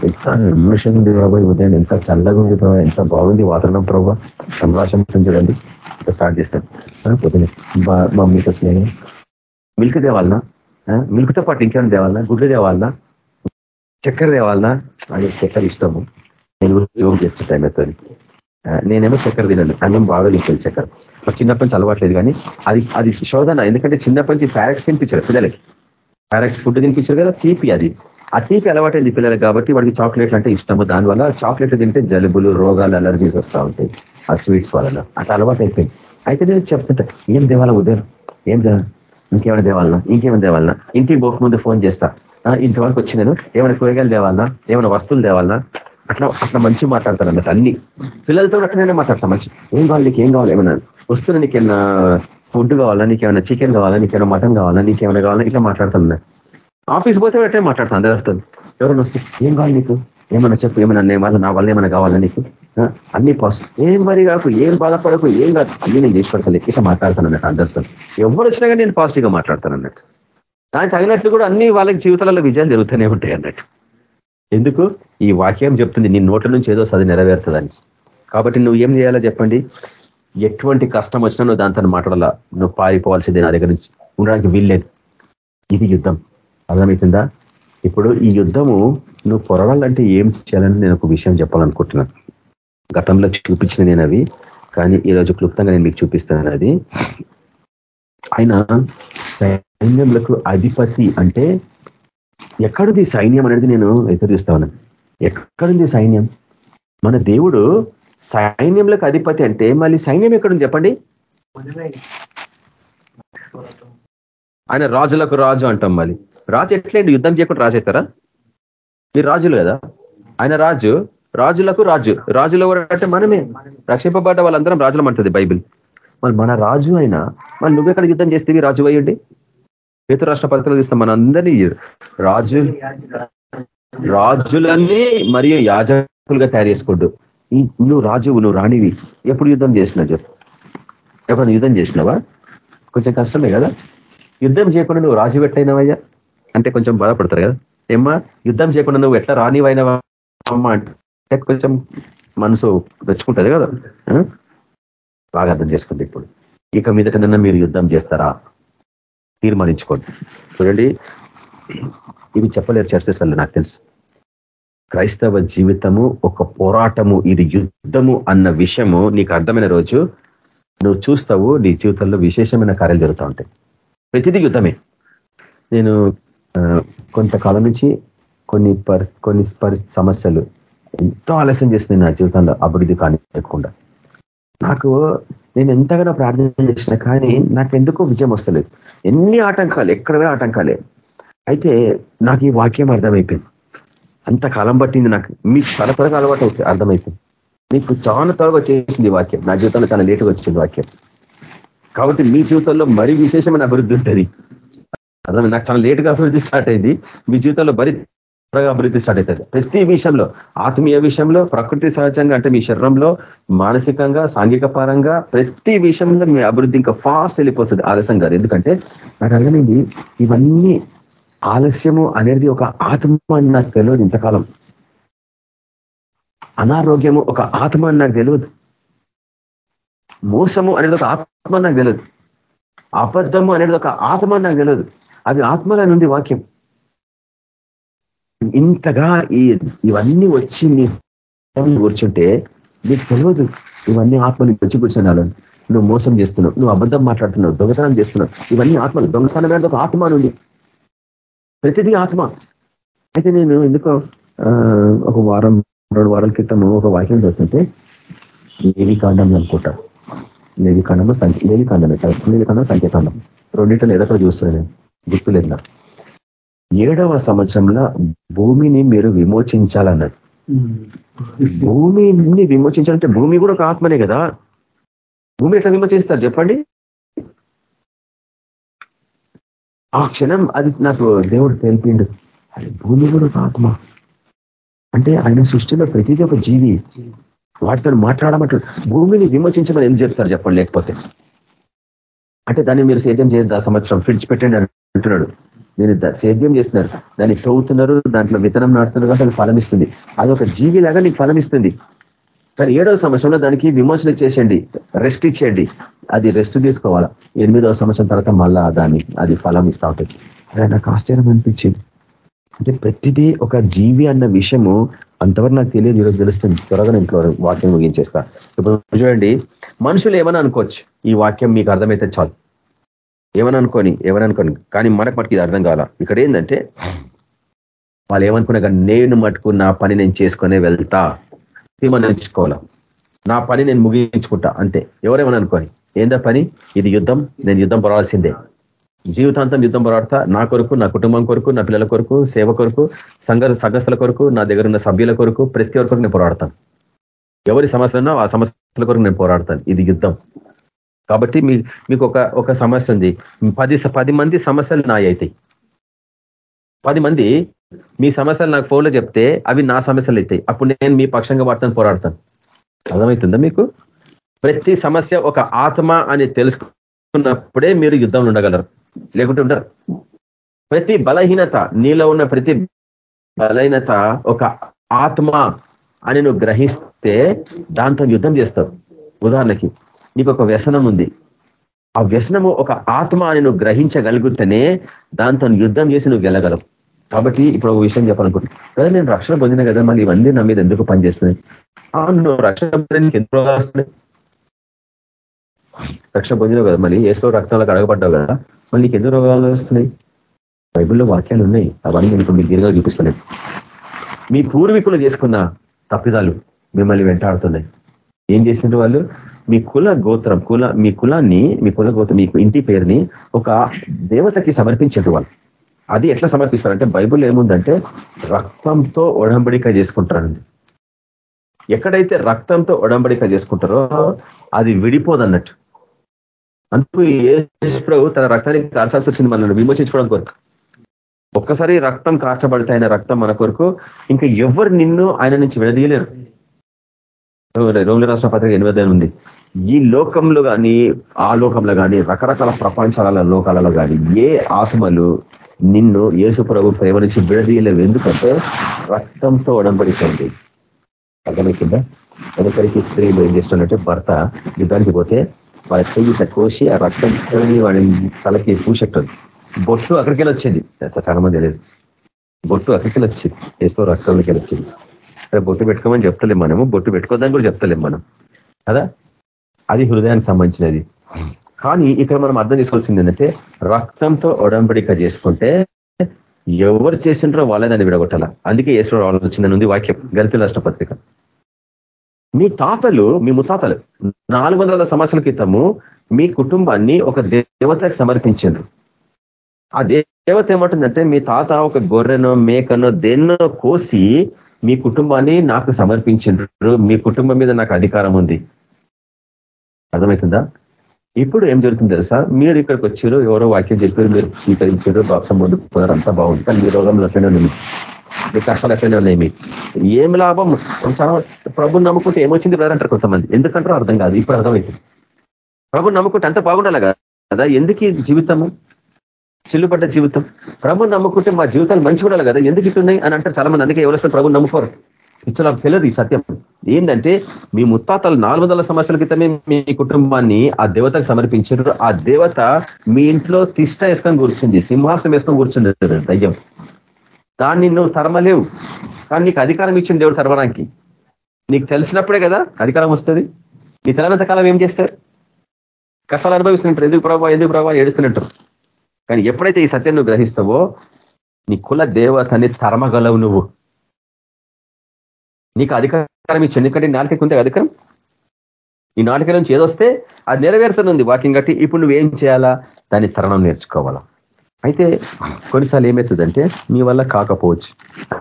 ఎంత ఎమోషన్ ఉంది ప్రభావ ఉదయం ఎంత చల్లగా ఉంది ప్రభావ ఎంత బాగుంది వాతావరణం ప్రభావ సంభాషణ చూడండి స్టార్ట్ చేస్తాను పొద్దున మా మిసెస్ నేను మిల్క్ తేవాలనా? మిల్క్తో పాటు ఇంకేమైనా తేవాలనా? గుడ్లు తేవాలనా? చక్కెర తేవాలనా? అది చక్కెర ఇష్టము. నేను యోగం చేస్తుంటాను మెతో నేనేమో చక్కెర తినను. అన్నం బాగా తింటుంది చక్కెర. చిన్నప్పటి నుంచి అలవాట్లేదు కానీ అది అది శోధన. ఎందుకంటే చిన్నప్పటి నుంచి ప్యారెక్స్ తినిపించారు పిల్లలకి. ప్యారెక్స్ ఫుడ్ తినిపించారు కదా తీపి అది. ఆ తీపి అలవాటైంది పిల్లలకి కాబట్టి వాడికి చాక్లెట్లు అంటే ఇష్టము. దానివల్ల చాక్లెట్లు తింటే జలుబులు రోగాలు అలర్జీస్ వస్తూ ఉంటాయి. ఆ స్వీట్స్ వల్ల అట్లా అలవాటు అయిపోయింది అయితే నేను చెప్తుంటా ఏం దేవాలా ఉదయం? ఏం ఇంకేమైనా దేవాలనా? ఇంకేమైనా దేవాలనా? ఇంటికి పోక ముందు ఫోన్ చేస్తా. ఇంతవరకు వచ్చి నేను ఏమైనా కూరగాయలు దేవాలనా? ఏమైనా వస్తువులు దేవాలనా? అట్లా అట్లా మంచి మాట్లాడతాను అన్నట్టు అన్ని. పిల్లలతో అట్లనే మాట్లాడతా మంచి. ఏం కావాలి నీకు? ఏం కావాలి? ఏమన్నా వస్తున్నా నీకేమైనా ఫుడ్ కావాలా? నీకేమైనా చికెన్ కావాలా? నీకేమైనా మటన్ కావాలా? నీకేమైనా కావాలా? ఇట్లా మాట్లాడుతున్నా ఆఫీస్ పోతే అట్లే మాట్లాడతాను అందరితో ఎవరైనా వస్తే ఏం కావాలి నీకు? ఏమైనా చెప్పు ఏమైనా నేను నా వల్ల ఏమైనా కావాలా నీకు? అన్ని పాజిటివ్ ఏం మరి కాకు ఏం బాధపడకు ఏం కాదు. అన్ని నేను చేసి పెడతాను ఇట్లా మాట్లాడతాను అన్నట్టు అందరితో. ఎవరు వచ్చినా కానీ నేను పాజిటివ్గా మాట్లాడతాను అన్నట్టు. దానికి తగినట్లు కూడా అన్ని వాళ్ళకి జీవితాలలో విజయాలు జరుగుతూనే ఉంటాయి అన్నట్టు. ఎందుకు? ఈ వాక్యం చెప్తుంది నీ నోట్ల నుంచి ఏదో సది నెరవేరుతుందని. కాబట్టి నువ్వు ఏం చేయాలో చెప్పండి. ఎటువంటి కష్టం వచ్చినా నువ్వు దాంతో మాట్లాడాలా. నువ్వు పారిపోవాల్సిందే నా దగ్గర నుంచి. ఉండడానికి వీల్లేదు. ఇది యుద్ధం. అర్థమవుతుందా ఇప్పుడు ఈ యుద్ధము నువ్వు పొరడాలంటే ఏం చేయాలని నేను ఒక విషయం చెప్పాలనుకుంటున్నాను. గతంలో చూపించిన నేను అవి కానీ ఈరోజు క్లుప్తంగా నేను మీకు చూపిస్తాను అది. ఆయన సైన్యములకు అధిపతి అంటే ఎక్కడుంది సైన్యం అనేది నేను ఎదురు చూస్తా ఉన్నాను. ఎక్కడుంది సైన్యం? మన దేవుడు సైన్యంలకు అధిపతి అంటే మళ్ళీ సైన్యం ఎక్కడుంది చెప్పండి? ఆయన రాజులకు రాజు అంటాం మళ్ళీ. రాజు ఎట్లేండి యుద్ధం చేయకుండా రాజు అవుతారా మీరు రాజులు కదా. ఆయన రాజు రాజులకు రాజు. రాజులు అంటే మనమే. రక్షింపబడ్డ వాళ్ళందరం రాజులం అంటుంది బైబిల్. మరి మన రాజు అయినా మరి నువ్వెక్కడ యుద్ధం చేస్తేవి రాజు అయ్యండి? పేతు రాష్ట్ర పత్రికలు చూస్తాం మన అందరినీ రాజు రాజులన్నీ మరియు యాజకులుగా తయారు చేసుకోడు నువ్వు రాజువు నువ్వు రాణివి. ఎప్పుడు యుద్ధం చేసినా చెప్పు. ఎప్పుడు యుద్ధం చేసినావా? కొంచెం కష్టమే కదా. యుద్ధం చేయకుండా నువ్వు రాజు పెట్టయినావయ్యా అంటే కొంచెం బాధపడతారు కదా. ఏమ్మా యుద్ధం చేయకుండా నువ్వు ఎట్లా రానివైనవా? అమ్మా అంటే కొంచెం మనసు తెచ్చుకుంటుంది కదా. బాగా అర్థం చేసుకోండి ఇప్పుడు. ఇక మీదటనన్నా మీరు యుద్ధం చేస్తారా? తీర్మానించుకోండి. చూడండి. ఇవి చెప్పలేరు చర్చస్ వల్ల నాకు తెలుసు. క్రైస్తవ జీవితము ఒక పోరాటము ఇది యుద్ధము అన్న విషయము నీకు అర్థమైన రోజు నువ్వు చూస్తావు నీ జీవితంలో విశేషమైన కార్యాలు జరుగుతూ ఉంటాయి. ప్రతిదీ యుద్ధమే. నేను కొంతకాలం నుంచి కొన్ని కొన్ని సమస్యలు ఎంతో ఆలస్యం చేసినాయి నా జీవితంలో అభివృద్ధి కానివ్వకుండా. నాకు నేను ఎంతగానో ప్రార్థన చేసిన కానీ నాకు ఎందుకో విజయం వస్తలేదు. ఎన్ని ఆటంకాలు ఎక్కడ ఆటంకాలే. అయితే నాకు ఈ వాక్యం అర్థమైపోయింది. అంత కాలం పట్టింది నాకు. మీకు చాలా త్వరగా అలవాటు అవుతుంది అర్థమైపోయింది. మీకు చాలా త్వరగా వచ్చేసింది వాక్యం. నా జీవితంలో చాలా లేటుగా వచ్చింది వాక్యం. కాబట్టి మీ జీవితంలో మరీ విశేషమైన అభివృద్ధి ఉంటుంది. అర్థమైంది? నాకు చాలా లేటుగా అభివృద్ధి స్టార్ట్ అయింది. మీ జీవితంలో భరి త్వరగా అభివృద్ధి స్టార్ట్ అవుతుంది. ప్రతి విషయంలో ఆత్మీయ విషయంలో ప్రకృతి సహజంగా అంటే మీ శరీరంలో మానసికంగా సాంఘిక పరంగా ప్రతి విషయంలో మీ అభివృద్ధి ఇంకా ఫాస్ట్ వెళ్ళిపోతుంది ఆలస్యం కాదు. ఎందుకంటే నాకు అర్థమైంది ఇవన్నీ ఆలస్యము అనేది ఒక ఆత్మ అని నాకు తెలియదు ఇంతకాలం. అనారోగ్యము ఒక ఆత్మ అని నాకు తెలియదు. మోసము అనేది ఒక ఆత్మ నాకు తెలియదు. అబద్ధము అనేది ఒక ఆత్మ నాకు తెలియదు. అది ఆత్మలో ఉంది వాక్యం. ఇంతగా ఈ ఇవన్నీ వచ్చి నీ కూర్చుంటే నీకు తెలియదు ఇవన్నీ ఆత్మని వచ్చి కూర్చున్నాను నువ్వు మోసం చేస్తున్నావు నువ్వు అబద్ధం మాట్లాడుతున్నావు దొంగతనం చేస్తున్నావు. ఇవన్నీ ఆత్మలు. దొంగతనం అనేది ఒక ఆత్మ నుండి. ప్రతిదీ ఆత్మ. అయితే నేను ఎందుకో ఒక వారం రెండు వారాల క్రితము ఒక వాక్యం చూస్తుంటే లేవి కాండం అనుకుంటా. లేవి కాండము సంఖ్య లేవి కాండమే లేవి కాండం సంఖ్యాకాండం రెండింటిలో ఏదో చూస్తున్నాను గుర్తులేదు నాకు ఏడవ సంవత్సరంలో భూమిని మీరు విమోచించాలన్నది. భూమిని విమోచించాలంటే భూమి కూడా ఒక ఆత్మనే కదా? భూమి ఎట్లా విమోచిస్తారు చెప్పండి? ఆ క్షణం అది నాకు దేవుడు తెలిపిండు. అది భూమి కూడా ఒక ఆత్మ. అంటే ఆయన సృష్టిలో ప్రతిదీ ఒక జీవి. వాటితో మాట్లాడమంటాడు. భూమిని విమోచించమని ఎందుకు చెప్తారు చెప్పండి లేకపోతే? అంటే దాన్ని మీరు సేద్యం చేయదు ఆ సంవత్సరం. ఫ్రిడ్జ్ పెట్టండి అంటున్నాడు. నేను సేద్యం చేస్తున్నారు. దాన్ని తవ్వుతున్నారు దాంట్లో విత్తనం నాటుతున్నారు కాబట్టి అది ఫలమిస్తుంది అది ఒక జీవిలాగా నీకు ఫలమిస్తుంది కానీ ఏడవ సంవత్సరంలో దానికి విమోచన చేసేయండి. రెస్ట్ ఇచ్చేయండి. అది రెస్ట్ తీసుకోవాలా? ఎనిమిదవ సంవత్సరం తర్వాత మళ్ళా దాన్ని అది ఫలం ఇస్తా ఉంటుంది. అది నాకు ఆశ్చర్యం అనిపించింది. అంటే ప్రతిదీ ఒక జీవి అన్న విషయము అంతవరకు నాకు తెలియదు ఈరోజు తెలుస్తుంది. త్వరగా నేను ఇంట్లో వాక్యం ముగించేస్తా. ఇప్పుడు చూడండి మనుషులు ఏమని అనుకోవచ్చు? ఈ వాక్యం మీకు అర్థమైతే చాలు. ఏమని అనుకోని అనుకోని కానీ మనకు మటుకు ఇది అర్థం కావాలా ఇక్కడ ఏంటంటే వాళ్ళు ఏమనుకున్నా నేను మటుకు నా పని నేను చేసుకునే వెళ్తా తీర్మానించుకోవాలా నా పని నేను ముగించుకుంటా అంతే. ఎవరేమని అనుకోని ఏందా పని? ఇది యుద్ధం నేను యుద్ధం పొరాల్సిందే జీవితాంతం యుద్ధం పోరాడతా నా కొరకు నా కుటుంబం కొరకు నా పిల్లల కొరకు సేవ కొరకు సంఘ సంఘస్థల కొరకు నా దగ్గర ఉన్న సభ్యుల కొరకు ప్రతి ఒక్కరికి నేను పోరాడతాను. ఎవరి సమస్యలన్నా ఆ సమస్యల కొరకు నేను పోరాడతాను. ఇది యుద్ధం. కాబట్టి మీ మీకు ఒక ఒక సమస్య ఉంది పది పది మంది సమస్యలు నా అవుతాయి పది మంది మీ సమస్యలు నాకు ఫోన్లో చెప్తే అవి నా సమస్యలు అవుతాయి అప్పుడు నేను మీ పక్షంగా వాటితో పోరాడతాను. అర్థమవుతుందా మీకు? ప్రతి సమస్య ఒక ఆత్మ అని తెలుసుకున్నప్పుడే మీరు యుద్ధంలో ఉండగలరు. లేకుంటే ఉండరు. ప్రతి బలహీనత నీలో ఉన్న ప్రతి బలహీనత ఒక ఆత్మ అని నువ్వు గ్రహిస్తే దాంతో యుద్ధం చేస్తావు. ఉదాహరణకి నీకు ఒక వ్యసనం ఉంది. ఆ వ్యసనము ఒక ఆత్మ అని నువ్వు గ్రహించగలిగితేనే దాంతో యుద్ధం చేసి నువ్వు గెలగలవు. కాబట్టి ఇప్పుడు ఒక విషయం చెప్పాలనుకుంటున్నా. కదా నేను రక్షణ పొందిన కదా మళ్ళీ ఇవన్నీ నా మీద ఎందుకు పనిచేస్తున్నాయి? నువ్వు రక్షణ పొందిన ఎందుకు వస్తున్నాయి? రక్షణ పొందినావు కదా మళ్ళీ ఏసులో రక్తంలో అడగబడ్డావు కదా మళ్ళీ నీకు ఎందుకు రోగాలు వస్తున్నాయి? బైబిల్లో వాక్యాలు ఉన్నాయి. అవన్నీ నేను మీకు దీనిగా చూపిస్తున్నాయి మీ పూర్వీకులు చేసుకున్న తప్పిదాలు మిమ్మల్ని వెంటాడుతున్నాయి. ఏం చేసిండ్రు వాళ్ళు? మీ కుల గోత్రం కుల మీ కులాన్ని మీ కుల గోత్రం మీ ఇంటి పేరుని ఒక దేవతకి సమర్పించారు వాళ్ళు. అది ఎట్లా సమర్పిస్తారంటే బైబుల్ ఏముందంటే రక్తంతో ఒడంబడిక చేసుకుంటారండి. ఎక్కడైతే రక్తంతో ఒడంబడిక చేసుకుంటారో అది విడిపోదన్నట్టు. అందుకు ప్రభు తన రక్తాన్ని కాల్చాల్సి వచ్చింది మనల్ని విమోచించుకోవడం కొరకు. ఒక్కసారి రక్తం కాచబడితే ఆయన రక్తం మన కొరకు ఇంకా ఎవరు నిన్ను ఆయన నుంచి విడదీయలేరు. రోమిల రాష్ట్ర పత్రిక ఎనిమిది ఉంది. ఈ లోకంలో కానీ ఆ లోకంలో కానీ రకరకాల ప్రపంచాల లోకాలలో కానీ ఏ ఆత్మలు నిన్ను యేసు ప్రభు ప్రేమ నుంచి విడదీయలేవు. ఎందుకంటే రక్తంతో ఒడంబడిపోయింది. అర్థమవుతుందా వెనకరికి స్త్రీలు ఏం చేస్తున్నట్టే భర్త యుద్ధానికి పోతే వాళ్ళ చెయ్యి కోసి ఆ రక్తం వాడిని తలకి పూసెట్టదు బొట్టు అక్కడికి వచ్చింది. చాలా మంది తెలియదు బొట్టు అక్కడికి వచ్చింది. ఏసుకో రక్తంలోకి వచ్చింది. అదే బొట్టు పెట్టుకోమని చెప్తలేం మనము. బొట్టు పెట్టుకోదని కూడా చెప్తలేం మనం. కదా? అది హృదయానికి సంబంధించినది. కానీ ఇక్కడ మనం అర్థం చేసుకోవాల్సింది ఏంటంటే రక్తంతో ఒడంబడిక చేసుకుంటే ఎవరు చేసిండ్రో వాళ్ళే దాన్ని విడగొట్టాల. అందుకే ఏసులో ఆలోచించిందని ఉంది వాక్యం గణితుల రాష్ట్ర పత్రిక. మీ తాతలు మీ ముతాతలు నాలుగు వందల సంవత్సరాల క్రితము మీ కుటుంబాన్ని ఒక దేవతకు సమర్పించారు ఆ దేవత ఏమంటుందంటే మీ తాత ఒక గొర్రెనో మేకనో దేన్నో కోసి మీ కుటుంబాన్ని నాకు సమర్పించారు మీ కుటుంబం మీద నాకు అధికారం ఉంది. అర్థమవుతుందా? ఇప్పుడు ఏం జరుగుతుంది తెలుసా? మీరు ఇక్కడికి వచ్చారు ఎవరో వాక్యం చెప్పారు మీరు స్వీకరించారు బాప్సం పొందుకున్నారు అంతా బాగుంది. కానీ మీ రోగంలో అట్లనే ఉన్నాయి మీ కష్టాలు ఎట్లనే ఉన్నాయి ఏం లాభం? చాలా ప్రభు నమ్ముకుంటే ఏమొచ్చింది బ్రదర్ అంటారు కొంతమంది. ఎందుకంటారో అర్థం కాదు ఇప్పుడు అర్థమవుతుంది. ప్రభు నమ్ముకుంటే అంత బాగుండాలి కదా? ఎందుకు జీవితము? చెల్లుపడ్డ జీవితం. ప్రభు నమ్ముకుంటే మా జీవితాలు మంచి ఉండాలి కదా? ఎందుకు ఇట్టున్నాయి అని అంటారు చాలా మంది అందుకే ఎవరు ప్రభు నమ్ముకోరు. ఇచ్చలా తెలియదు ఈ సత్యం. ఏంటంటే మీ ముత్తాతలు నాలుగు వందల సంవత్సరాల క్రితమే మీ కుటుంబాన్ని ఆ దేవతకు సమర్పించారు. ఆ దేవత మీ ఇంట్లో తిష్ట వేసుకొని కూర్చుంది సింహాసనం వేసుకొని కూర్చుంది దయ్యం. దాన్ని నువ్వు తరమలేవు. కానీ నీకు అధికారం ఇచ్చింది దేవుడు తరవడానికి నీకు తెలిసినప్పుడే కదా అధికారం వస్తుంది. నీ తెలంత కాలం ఏం చేస్తారు? కష్టాలు అనుభవిస్తున్నట్టు ఎందుకు ప్రభావ ఎందుకు ప్రభావ ఏడుస్తున్నట్టు. కానీ ఎప్పుడైతే ఈ సత్యం నువ్వు గ్రహిస్తావో నీ కుల దేవతని తరమగలవు నువ్వు. నీకు అధికారం ఇచ్చి ఎందుకంటే నాలుకకి ఉంది అధికారం? ఈ నాలుక నుంచి ఏదొస్తే అది నెరవేరుతుంది వాకింగ్ కట్టి ఇప్పుడు నువ్వేం చేయాలా? దాన్ని తరణం నేర్చుకోవాలా. అయితే కొన్నిసార్లు ఏమవుతుందంటే మీ వల్ల కాకపోవచ్చు.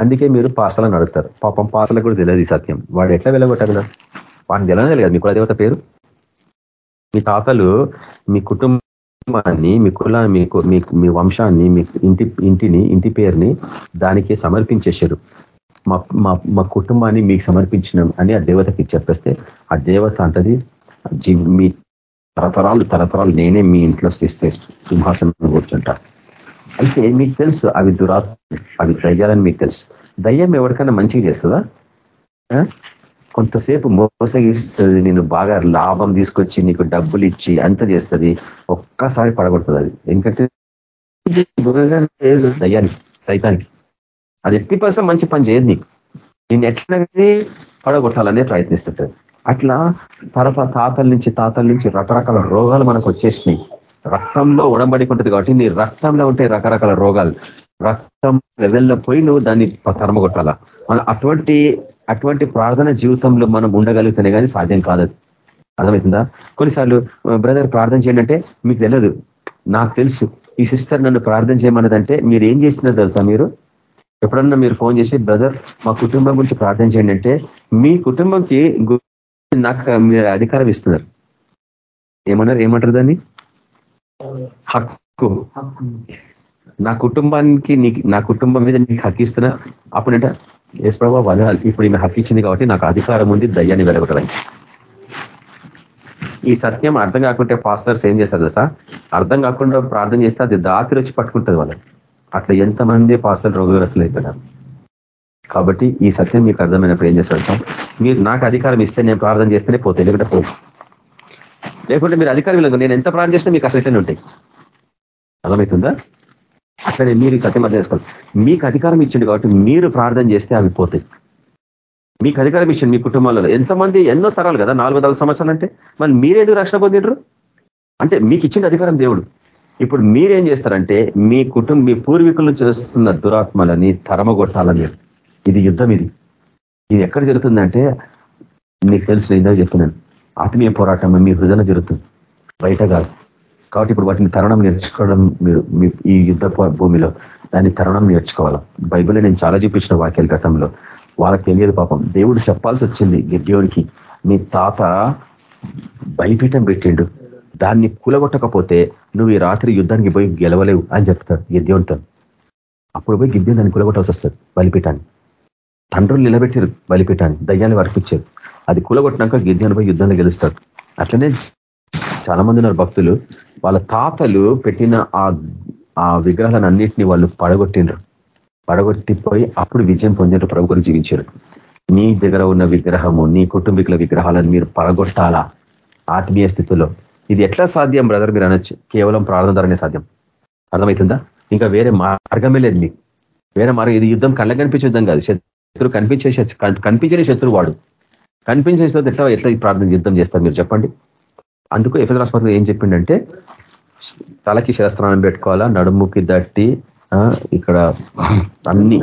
అందుకే మీరు పాసలను అడుగుతారు. పాపం పాసలకు కూడా తెలియదు ఈ సత్యం. వాడు ఎట్లా వెళ్ళగొట్టగలరు వాడిని తెలియదు కదా? మీ కులదేవత పేరు? మీ తాతలు మీ కుటుంబాన్ని మీ కులాన్ని మీకు మీ వంశాన్ని మీ ఇంటి ఇంటిని ఇంటి పేరుని దానికి సమర్పించేశారు. మా మా కుటుంబాన్ని మీకు సమర్పించినాం అని ఆ దేవతకి చెప్పేస్తే ఆ దేవత అంటది మీ తరతరాలు తరతరాలు నేనే మీ ఇంట్లో స్థిస్తే సింహాసనం కూర్చుంటా. అయితే మీకు తెలుసు అవి దురా అవి దయ్యాలని మీకు తెలుసు. దయ్యం ఎవరికైనా మంచిగా చేస్తుందా? కొంతసేపు మోసగిస్తుంది నేను బాగా లాభం తీసుకొచ్చి నీకు డబ్బులు ఇచ్చి అంత చేస్తుంది ఒక్కసారి పడగొడుతుంది అది. ఎందుకంటే దయ్యానికి సైతానికి. అది ఎట్టి పరిస్థితి మంచి పని చేయదు నీకు. నేను ఎట్లనే పడగొట్టాలనే ప్రయత్నిస్తుంటుంది అట్లా తరఫ తాతల నుంచి తాతల నుంచి రకరకాల రోగాలు మనకు వచ్చేసినాయి. రక్తంలో ఉడబడికుంటుంది కాబట్టి నీ రక్తంలో ఉంటే రకరకాల రోగాలు. రక్తం లెవెల్లో పోయి నువ్వు దాన్ని తరమగొట్టాల? మనం అటువంటి అటువంటి ప్రార్థన జీవితంలో మనం ఉండగలుగుతానే కానీ సాధ్యం కాదు అర్థమవుతుందా? కొన్నిసార్లు బ్రదర్ ప్రార్థన చేయండి అంటే మీకు తెలియదు నాకు తెలుసు. ఈ సిస్టర్ నన్ను ప్రార్థన చేయమన్నదంటే మీరు ఏం చేస్తున్నారు తెలుసా మీరు? ఎప్పుడన్నా మీరు ఫోన్ చేసి బ్రదర్ మా కుటుంబం గురించి ప్రార్థన చేయండి అంటే మీ కుటుంబంకి నాకు మీరు అధికారం ఇస్తున్నారు. ఏమన్నారు? ఏమంటారు దాన్ని? హక్కు. నా కుటుంబానికి నీకు నా కుటుంబం మీద నీకు హక్కు ఇస్తున్నా. అప్పుడంట ఎస్ ప్రభావ వదలాలి ఇప్పుడు ఈమె హక్కు ఇచ్చింది కాబట్టి నాకు అధికారం ఉంది దయ్యాన్ని వెలగొట్టడానికి. ఈ సత్యం అర్థం కాకుంటే పాస్టర్స్ ఏం చేస్తారు సార్ అర్థం కాకుండా ప్రార్థన చేస్తే అది దాతి వచ్చి పట్టుకుంటుంది వాళ్ళని. అట్లా ఎంతమంది పాస్టర్లు రోగగ్రస్తులు అవుతున్నారు కాబట్టి ఈ సత్యం మీకు అర్థమైనప్పుడు ఏం చేస్తాం మీరు నాకు అధికారం ఇస్తే నేను ప్రార్థన చేస్తేనే పోతే లేకుంటే పోదు లేకుంటే మీరు అధికారం లేదు నేను ఎంత ప్రార్థన చేసినా మీకు అసలు ఉంటాయి. అర్థమవుతుందా? అట్లనే మీరు సత్యం అర్థం చేసుకోవాలి మీకు అధికారం ఇచ్చింది కాబట్టి మీరు ప్రార్థన చేస్తే అవి పోతాయి. మీకు అధికారం ఇచ్చింది మీ కుటుంబాలలో ఎంతమంది ఎన్నో తరాలు కదా నాలుగు వందల సంవత్సరాలు అంటే? మరి మీరేందుకు రక్షణ పొందిండ్రు? అంటే మీకు ఇచ్చిన అధికారం దేవుడు. ఇప్పుడు మీరేం చేస్తారంటే మీ కుటుంబ మీ పూర్వీకులు చేస్తున్న దురాత్మలని తరమగొట్టాలని ఇది యుద్ధం ఇది. ఇది ఎక్కడ జరుగుతుందంటే మీకు తెలిసిన ఇందాక చెప్తున్నాను ఆత్మీయ పోరాటం మీ హృదయంలో జరుగుతుంది. బయట కాదు. కాబట్టి ఇప్పుడు వాటిని తరుణం నేర్చుకోవడం మీరు ఈ యుద్ధ భూమిలో దాన్ని తరుణం నేర్చుకోవాలి? బైబిల్లో నేను చాలా చూపించిన వాక్యాల గతంలో. వాళ్ళకి తెలియదు పాపం. దేవుడు చెప్పాల్సి వచ్చింది గిడ్యోనికి మీ తాత బలిపీఠం పెట్టిండు. దాన్ని కూలగొట్టకపోతే నువ్వు ఈ రాత్రి యుద్ధానికి పోయి గెలవలేవు అని చెప్తాడు గిద్యోన్తో అప్పుడు పోయి గిద్యోని దాన్ని కూలగొట్టాల్సి వస్తుంది బలిపీఠాన్ని. తండ్రులు నిలబెట్టారు బలిపీఠాన్ని దయ్యాన్ని వర్పించారు అది కూలగొట్టినాక గిద్యోని పోయి యుద్ధంలో గెలుస్తాడు. అట్లనే చాలా మంది ఉన్నారు భక్తులు. వాళ్ళ తాతలు పెట్టిన ఆ విగ్రహాలను అన్నింటినీ వాళ్ళు పడగొట్టిండ్రు. పడగొట్టిపోయి అప్పుడు విజయం పొందినట్టు ప్రభు గురించి జీవించారు. నీ దగ్గర ఉన్న విగ్రహము నీ కుటుంబీకుల విగ్రహాలను మీరు పడగొట్టాలా? ఆత్మీయ స్థితిలో ఇది ఎట్లా సాధ్యం బ్రదర్ మీరు అనొచ్చు. కేవలం ప్రార్థన ద్వారానే సాధ్యం. అర్థమవుతుందా ఇంకా వేరే మార్గమే లేదు మీకు. వేరే మార్గం ఇది యుద్ధం కళ్ళ కనిపించే యుద్ధం కాదు. శత్రువు కనిపించే కనిపించని శత్రువు వాడు. కనిపించే శత్రువు ఎట్లా ఎట్లా ఈ ప్రార్థన యుద్ధం చేస్తారు మీరు చెప్పండి? అందుకు ఎఫ్ఎస్ రాష్ట్రపతి ఏం చెప్పిండంటే తలకి శస్త్రాన్ని పెట్టుకోవాలా నడుముకి దట్టి ఇక్కడ అన్ని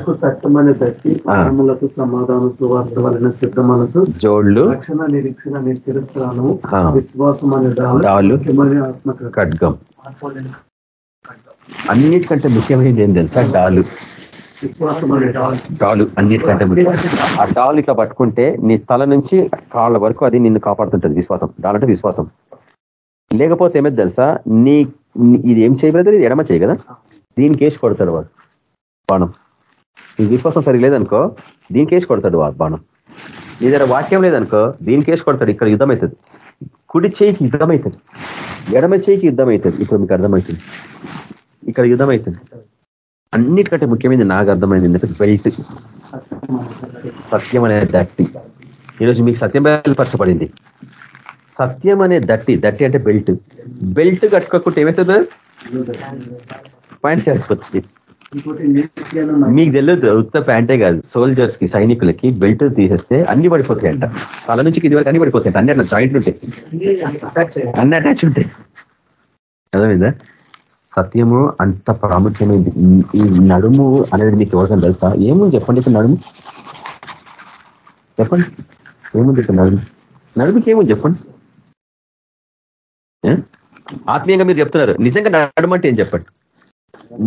ఆత్మలకు సమాధానం సువార్త వలన సిద్ధ మనసు జోళ్ళు రక్షణ నిరీక్షణ నిశ్చరిస్తాను విశ్వాసం అనే డాలు ఖడ్గం. అన్నిటికంటే ముఖ్యమైనది ఏం తెలుసా? డాలు. డాలు అన్నిటికంటే ఆ డాల్ ఇట్లా పట్టుకుంటే నీ తల నుంచి కాళ్ళ వరకు అది నిన్ను కాపాడుతుంటది విశ్వాసం. డాల్ అంటే విశ్వాసం. లేకపోతే ఏమైంది తెలుసా? నీ ఇది ఏం చేయబడదు? ఇది ఎడమ చేయి కదా? దీనికి వేసి కొడతాడు వాడు బాణం. ఇది విశ్వాసం సరిగ్గా లేదనుకో దీనికి వేసి కొడతాడు వాడు బాణం. నీ దగ్గర వాక్యం లేదనుకో దీనికి వేసి కొడతాడు. ఇక్కడ యుద్ధం అవుతుంది. కుడి చేయికి యుద్ధం అవుతుంది. ఎడమ చేయికి యుద్ధం అవుతుంది. ఇప్పుడు మీకు అర్థమవుతుంది. ఇక్కడ యుద్ధం అవుతుంది. అన్నిటికంటే ముఖ్యమైనది నాకు అర్థమైంది ఎందుకంటే బెల్ట్ సత్యం అనే దట్టి. ఈరోజు మీకు సత్యం బయలుపరచబడింది. సత్యం అనే దట్టి. దట్టి అంటే బెల్ట్ బెల్ట్ కట్టుకోకుండా ఏమవుతుంది? పాయింట్ సరిపోతుంది మీకు తెలియదు ఉత్త ప్యాంటే కాదు. సోల్జర్స్కి సైనికులకి బెల్ట్ తీసేస్తే అన్ని పడిపోతాయంట. తల నుంచి ఇది వరకు అన్ని పడిపోతాయంట. అన్ని అట్లా జాయింట్లు ఉంటాయి. అన్ని అటాచ్ ఉంటాయి. అర్థమైందా? సత్యము అంత ప్రాముఖ్యమైనది ఈ నడుము అనేది మీకు ఎవరికైనా తెలుసా? ఏముంది చెప్పండి ఇప్పుడు నడుము? చెప్పండి. ఏముంది ఇక్కడ నడుము? నడుముకి ఏముంది చెప్పండి? ఆత్మీయంగా మీరు చెప్తున్నారు. నిజంగా నడుము అంటే ఏం చెప్పండి?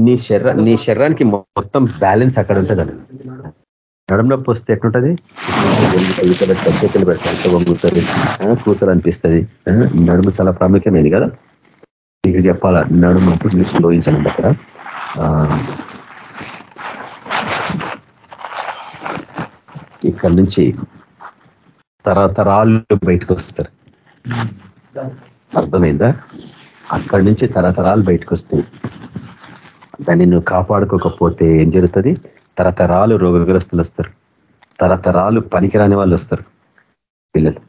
నీ శరీర నీ శరీరానికి మొత్తం బ్యాలెన్స్ అక్కడ ఉంటుంది నడుము నొప్పి వస్తే ఎట్లుంటుంది? చేతులు పెడతారు వంగుతుంది కూతురు అనిపిస్తుంది నడుము చాలా ప్రాముఖ్యమైనది కదా? మీకు చెప్పాలా నడుము లోయించాలి దగ్గర ఇక్కడ నుంచి తరతరాలు బయటకు వస్తారు. అర్థమైందా? అక్కడి నుంచి తరతరాలు బయటకు వస్తాయి. దాన్ని నువ్వు కాపాడుకోకపోతే ఏం జరుగుతుంది? తరతరాలు రోగగ్రస్తులు వస్తారు. తరతరాలు పనికిరాని వాళ్ళు వస్తారు. పిల్లలు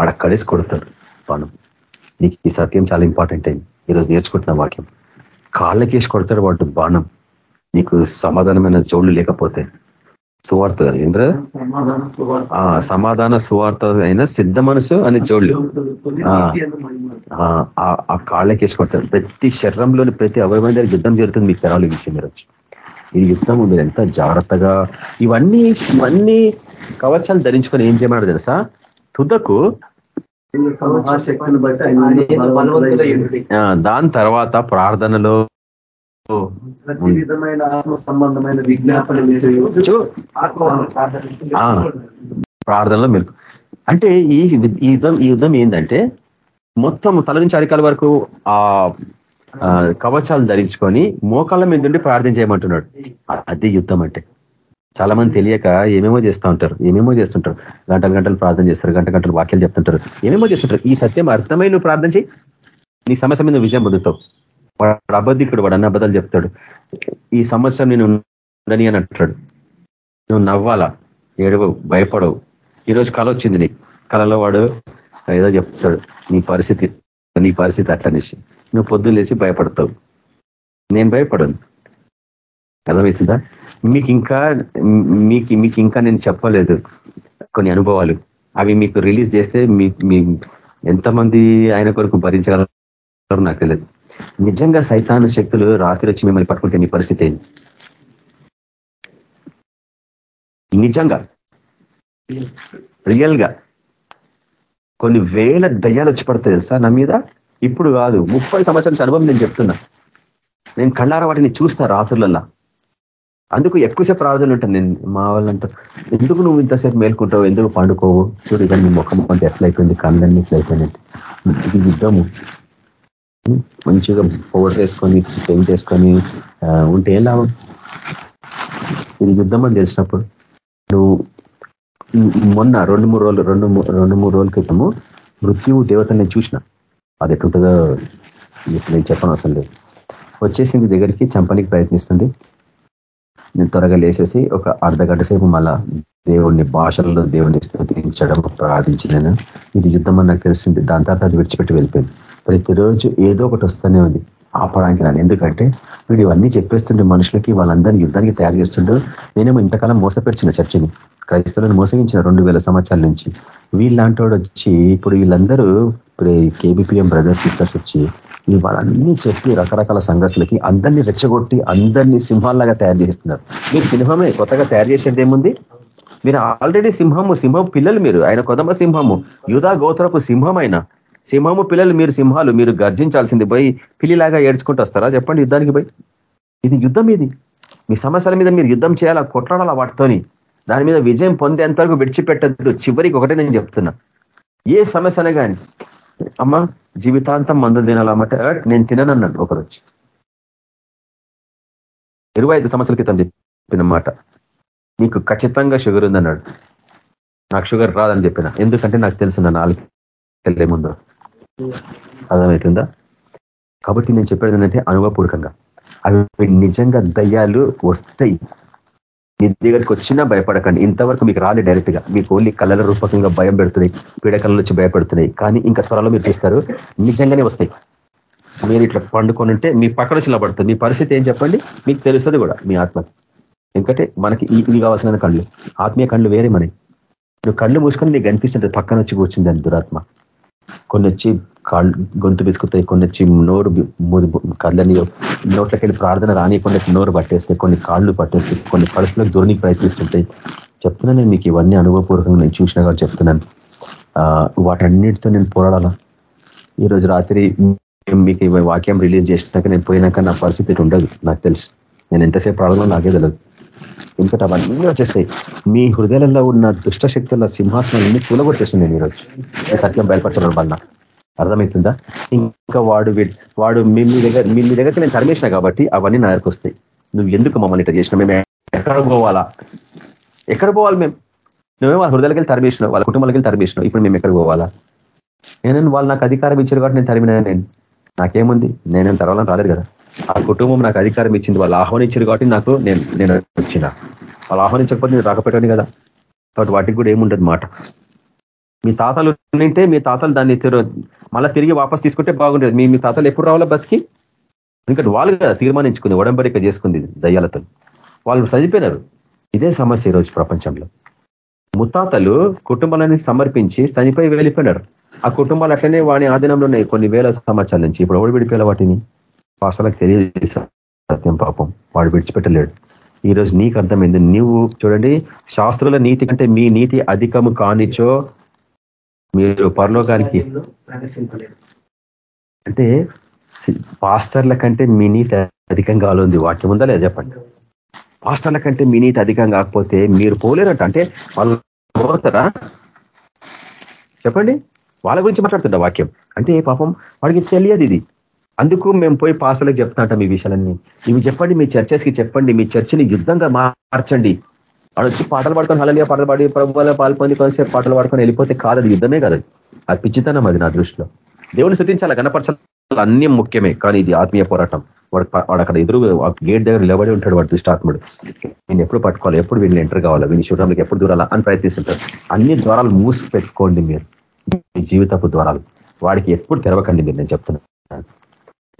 ఆడ కడేసి కొడతారు బాణం నీకు ఈ సత్యం చాలా ఇంపార్టెంట్ అయింది. ఈరోజు నేర్చుకుంటున్న వాక్యం. కాళ్ళకేసి కొడతాడు వాడు బాణం. నీకు సమాధానమైన జోళ్ళు లేకపోతే సువార్త ఏంద్ర? సమాధాన సువార్త. అయిన సిద్ధ మనసు అనే జోళ్ళు. ఆ కాళ్ళకేసి కొడతారు ప్రతి శరీరంలోని ప్రతి అవయవం దగ్గర యుద్ధం జరుగుతుంది. మీకు తెరాలి విషయం మీరు వచ్చి. ఈ యుద్ధం మీరు ఎంత జాగ్రత్తగా ఇవన్నీ ఇవన్నీ కవచాలు ధరించుకొని ఏం చేయమన్నాడు తెలుసా? తుదకు దాని తర్వాత ప్రార్థనలో విధమైన ఆత్మ సంబంధమైన విజ్ఞాపన ప్రార్థనలో మెలకు అంటే ఈ యుద్ధం ఈ యుద్ధం ఏంటంటే మొత్తం తల నుంచి అరికాల వరకు ఆ కవచాలు ధరించుకొని మోకాళ్ళ మీద ఉండి ప్రార్థన చేయమంటున్నాడు. అది యుద్ధం అంటే. చాలా మంది తెలియక ఏమేమో చేస్తూ ఉంటారు. ఏమేమో చేస్తుంటారు. గంటలు గంటలు ప్రార్థన చేస్తారు. గంట గంటలు వాక్యాలు చెప్తుంటారు. ఏమేమో చేస్తుంటారు. ఈ సత్యం అర్థమై నువ్వు ప్రార్థన చేయి. నీ సమస్య మీద విజయం పొందుతావు. వాడు అబద్ధికుడు వాడు అన్ని అబద్ధాలు చెప్తాడు. ఈ సంవత్సరం నేను ఉండని అని అంటాడు. నువ్వు నవ్వాలా? ఏడవు భయపడవు. ఈరోజు కళ వచ్చింది నీకు. కళలో వాడు ఏదో చెప్తాడు. నీ పరిస్థితి నీ పరిస్థితి అట్లనేసి. నువ్వు పొద్దున్న లేచి భయపడతావు. నేను భయపడను. అర్థమవుతుందా? మీకు ఇంకా మీకు మీకు ఇంకా నేను చెప్పలేదు కొన్ని అనుభవాలు. అవి మీకు రిలీజ్ చేస్తే మీ ఎంతమంది ఆయన కొరకు భరించగలరు నాకు తెలియదు. నిజంగా సైతాను శక్తులు రాత్రి వచ్చి మిమ్మల్ని పట్టుకుంటే మీ పరిస్థితి ఏంది నిజంగా? రియల్గా కొన్ని వేల దయ్యాలు వచ్చి పడతాయి తెలుసా నా మీద? ఇప్పుడు కాదు ముప్పై సంవత్సరాల అనుభవం నేను చెప్తున్నా. నేను కళ్ళార వాటిని చూస్తా రాత్రులల్లా. అందుకు ఎక్కువసేపు ప్రార్థనలు ఉంటాను నేను మా వాళ్ళంతా ఎందుకు నువ్వు ఇంతసేపు మేల్కుంటావు? ఎందుకు పండుకోవు? చూడు ఇక నీ ముఖం అంతా ఎట్లయిపోయింది కళ్ళన్నీ ఎట్లయిపోయిందంటే ఇది యుద్ధము మంచిగా పౌడర్ వేసుకొని పెయింట్ వేసుకొని ఉంటే ఏం లాభం ఇది యుద్ధం అని తెలిసినప్పుడు నువ్వు మొన్న రెండు మూడు రోజులు రెండు రెండు మూడు రోజుల క్రితము మృత్యువు దేవతని చూసిన. అది ఎటుంటుందో నేను చెప్పను అవసరం లేదు. వచ్చేసింది దగ్గరికి చంపనికి ప్రయత్నిస్తుంది. నేను త్వరగా లేసేసి ఒక అర్ధ గంట సేపు మళ్ళా దేవుడిని భాషలలో దేవుడిని స్థుతించడం ప్రార్థించినాను. ఇది యుద్ధం అని నాకు తెలిసింది. దాని తర్వాత అది విడిచిపెట్టి వెళ్ళిపోయింది. ప్రతిరోజు ఏదో ఒకటి వస్తూనే ఉంది. ఆపడానికి నన్ను. ఎందుకంటే వీడు ఇవన్నీ చెప్పేస్తుండే మనుషులకి వాళ్ళందరినీ యుద్ధానికి తయారు చేస్తుండ్రు నేనేమో ఇంతకాలం మోసపెరిచిన చర్చిని. క్రైస్తవులను మోసగించిన రెండు వేల సంవత్సరాల నుంచి. వీళ్ళంటి వచ్చి ఇప్పుడు వీళ్ళందరూ ఇప్పుడు కేబిపిఎం బ్రదర్స్ సిస్టర్స్ వచ్చి వాళ్ళన్నీ చెప్పి రకరకాల సంఘస్థలకి అందరినీ రెచ్చగొట్టి అందరినీ సింహాల్లాగా తయారు చేస్తున్నారు. మీరు సింహమే కొత్తగా తయారు చేసేది ఏముంది? మీరు ఆల్రెడీ సింహము సింహం పిల్లలు మీరు ఆయన కొదమ సింహము యుధా గోత్రపు సింహం అయినా సింహము పిల్లలు మీరు సింహాలు మీరు గర్జించాల్సింది పోయి పిల్లిలాగా ఏడ్చుకుంటూ వస్తారా? చెప్పండి యుద్ధానికి పోయి. ఇది యుద్ధం ఇది. మీ సమస్యల మీద మీరు యుద్ధం చేయాలా? కొట్లాడాలా వాటితోని? దాని మీద విజయం పొందేంతవరకు విడిచిపెట్టద్దు. చివరికి ఒకటే నేను చెప్తున్నా. ఏ సమస్యనే కానీ అమ్మ జీవితాంతం మందులు తినాలన్నమాట నేను తిననన్నాను ఒకరోజు. ఇరవై ఐదు సంవత్సరాల క్రితం చెప్పిన మాట. నీకు ఖచ్చితంగా షుగర్ ఉందన్నాడు నాకు షుగర్ రాదని చెప్పిన. ఎందుకంటే నాకు తెలుసు నా నాలుగు వెళ్ళేముందో అర్థమవుతుందా? కాబట్టి నేను చెప్పేది ఏంటంటే అనుభవపూర్వకంగా. అవి నిజంగా దయ్యాలు వస్తాయి. మీ దగ్గరికి వచ్చినా భయపడకండి. ఇంతవరకు మీకు రాలే డైరెక్ట్గా. మీకు ఓన్లీ కళ్ళల రూపకంగా భయం పెడుతున్నాయి. పీడకల నుంచి భయపడుతున్నాయి. కానీ ఇంకా త్వరలో మీరు చూస్తారు నిజంగానే వస్తాయి. మీరు ఇట్లా పండుకొని ఉంటే మీ పక్కన చిల్లబడుతుంది మీ పరిస్థితి ఏం చెప్పండి? మీకు తెలుస్తుంది కూడా మీ ఆత్మ. ఎందుకంటే మనకి ఇవి కావాల్సిన కళ్ళు. ఆత్మీయ కళ్ళు వేరే మనకి నువ్వు కళ్ళు మూసుకొని నీకు కనిపిస్తుంటే పక్కన వచ్చి కూర్చుందని దురాత్మ. కొన్ని వచ్చి కాళ్ళు గొంతు బిసుకుతాయి కొన్ని వచ్చి నోరు కళ్ళని నోట్లకి వెళ్ళి ప్రార్థన రానియకుండా నోరు పట్టేస్తాయి కొన్ని కాళ్ళు పట్టేస్తాయి కొన్ని పరిస్థితులకు దూరనికి ప్రయత్నిస్తుంటాయి. చెప్తున్నా నేను మీకు ఇవన్నీ అనుభవపూర్వకంగా నేను చూసినా కూడా చెప్తున్నాను. వాటన్నిటితో నేను పోరాడాలా? ఈరోజు రాత్రి మీకు వాక్యం రిలీజ్ చేసినాక నేను పోయినాక నా పరిస్థితి ఉండదు నాకు తెలుసు. నేను ఎంతసేపు ప్రాబ్లం నాకే తెలియదు ఎందుకంటే అవన్నీ వచ్చేస్తాయి. మీ హృదయాలలో ఉన్న దుష్ట శక్తుల సింహాసనాలన్నీ కూలగొట్టేస్తుంది నేను ఈరోజు సత్యం బయలుపడుతున్నాను వల్ల అర్థమవుతుందా? ఇంకా వాడు వాడు మీ మీ దగ్గర మీ మీ దగ్గరికి నేను తరిమేసిన కాబట్టి అవన్నీ నా దగ్గరకు వస్తాయి. నువ్వు ఎందుకు మమ్మల్ని ఇట్లా చేసిన మేము ఎక్కడ పోవాలా? ఎక్కడ పోవాలి మేము? నువ్వే వాళ్ళ హృదయాలకి వెళ్ళి తరిమేసినావు వాళ్ళ కుటుంబాలకి వెళ్ళి తరిమేసినావు. ఇప్పుడు మేము ఎక్కడ పోవాలా? నేను వాళ్ళు నాకు అధికారం ఇచ్చారు కాబట్టి నేను తరిమినా నేను? నాకేముంది? నేనేం తర్వాత రాలేదు కదా. ఆ కుటుంబం నాకు అధికారం ఇచ్చింది వాళ్ళు ఆహ్వానించారు కాబట్టి నాకు నేను నేను వచ్చిన. వాళ్ళు ఆహ్వానించకపోతే నేను రాకపోయాను కదా. కాబట్టి వాటికి కూడా ఏముండదు మాట. మీ తాతలు ఉంటే మీ తాతలు దాన్ని మళ్ళీ తిరిగి వాపస్ తీసుకుంటే బాగుండేది. మీ మీ తాతలు ఎప్పుడు రావాలా బతికి? ఎందుకంటే వాళ్ళు కదా తీర్మానించుకుంది ఒడంబడిక చేసుకుంది దయ్యాలతో వాళ్ళు చనిపోయినారు. ఇదే సమస్య ఈరోజు ప్రపంచంలో. ముత్తాతలు కుటుంబాలని సమర్పించి చనిపోయి వెళ్ళిపోయినారు. ఆ కుటుంబాలు అట్లనే వాని ఆధీనంలో ఉన్నాయి. కొన్ని వేల సంవత్సరాల నుంచి. ఇప్పుడు ఎవడు విడిపోయాల వాటిని? అసలకు తెలియదు సత్యం పాపం. వాడు విడిచిపెట్టలేడు. ఈ రోజు నీకు అర్థమైంది. నువ్వు చూడండి శాస్త్రుల నీతి కంటే మీ నీతి అధికము కానిచో మీరు పరలోకానికి అంటే పాస్టర్ల కంటే మీ నీతి అధికంగా ఉంది. వాక్యం ఉందా లేదా చెప్పండి? పాస్టర్ల కంటే మీ నీతి అధికంగా కాకపోతే మీరు పోలేరంట. అంటే వాళ్ళు పోతారా? చెప్పండి. వాళ్ళ గురించి మాట్లాడుతుండ వాక్యం? అంటే పాపం వాడికి తెలియదు ఇది. అందుకు మేము పోయి పాసలకు చెప్తా ఉంటాం ఈ విషయాలన్నీ. ఇవి చెప్పండి మీ చర్చస్కి చెప్పండి మీ చర్చిని యుద్ధంగా మార్చండి. వాడు వచ్చి పాటలు పాడుకొని హలలియా పాటలు పాడి ప్రభుత్వాలు పాల్పొంది కొంతసేపు పాటలు పాడుకొని వెళ్ళిపోతే కాదు యుద్ధమే కాదు అది. పిచ్చితనం అది నా దృష్టిలో. దేవుని శృతించాలి గణపరచాలి అన్ని ముఖ్యమే కానీ ఇది ఆత్మీయ పోరాటం. వాడు వాడు అక్కడ ఎదురు గేట్ దగ్గర నిలబడి ఉంటాడు వాడు దుష్టాత్ముడు. నేను ఎప్పుడు పట్టుకోవాలి ఎప్పుడు వీళ్ళు ఎంటర్ కావాలి వీళ్ళు చూడడానికి ఎప్పుడు దూరాలా అని ప్రయత్నిస్తుంటారు. అన్ని ద్వారాలు మూసి పెట్టుకోండి మీరు. మీ జీవితపు ద్వారాలు. వాడికి ఎప్పుడు తెరవకండి మీరు నేను చెప్తున్నాను.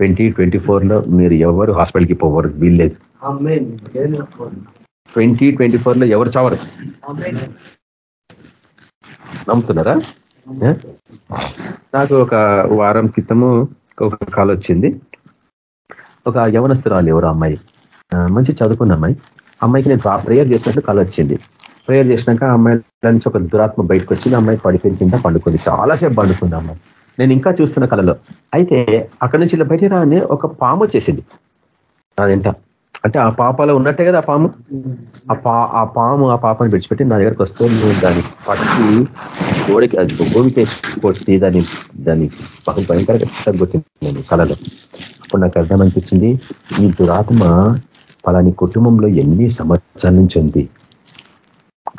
ట్వంటీ ట్వంటీ లో మీరు ఎవరు హాస్పిటల్కి పోవరు వీల్లేదు. ట్వంటీ ట్వంటీ లో ఎవరు చావరు? నమ్ముతున్నారా? నాకు ఒక వారం క్రితము ఒక కాల్ వచ్చింది. ఒక యవనస్తురాలు ఎవరు అమ్మాయి. మంచి చదువుకున్న అమ్మాయి. అమ్మాయికి నేను ప్రేయర్ చేసినట్లు కాల్ వచ్చింది. ప్రేయర్ చేసినాక అమ్మాయి నుంచి ఒక దురాత్మ బయటకు వచ్చింది అమ్మాయి పడిపోయిన కింద పండుకుంది. చాలాసేపు పండుకుంది అమ్మాయి. నేను ఇంకా చూస్తున్న కళలో అయితే అక్కడి నుంచి ఇలా బయట రాని ఒక పాము వచ్చేసింది. అదేంట? అంటే ఆ పాపలో ఉన్నట్టే కదా ఆ పాము? ఆ పా ఆ పాము ఆ పాపని విడిచిపెట్టి నా దగ్గరకు వస్తే నేను దాన్ని పట్టి గోడికి అది భూమికి కొట్టి దాన్ని దాన్ని భయంకరంగా చిత్తం కొట్టింది నేను కళలో అప్పుడు నాకు అర్థం అనిపించింది ఈ దురాత్మ పలాని కుటుంబంలో ఎన్ని సంవత్సరాల నుంచి ఉంది?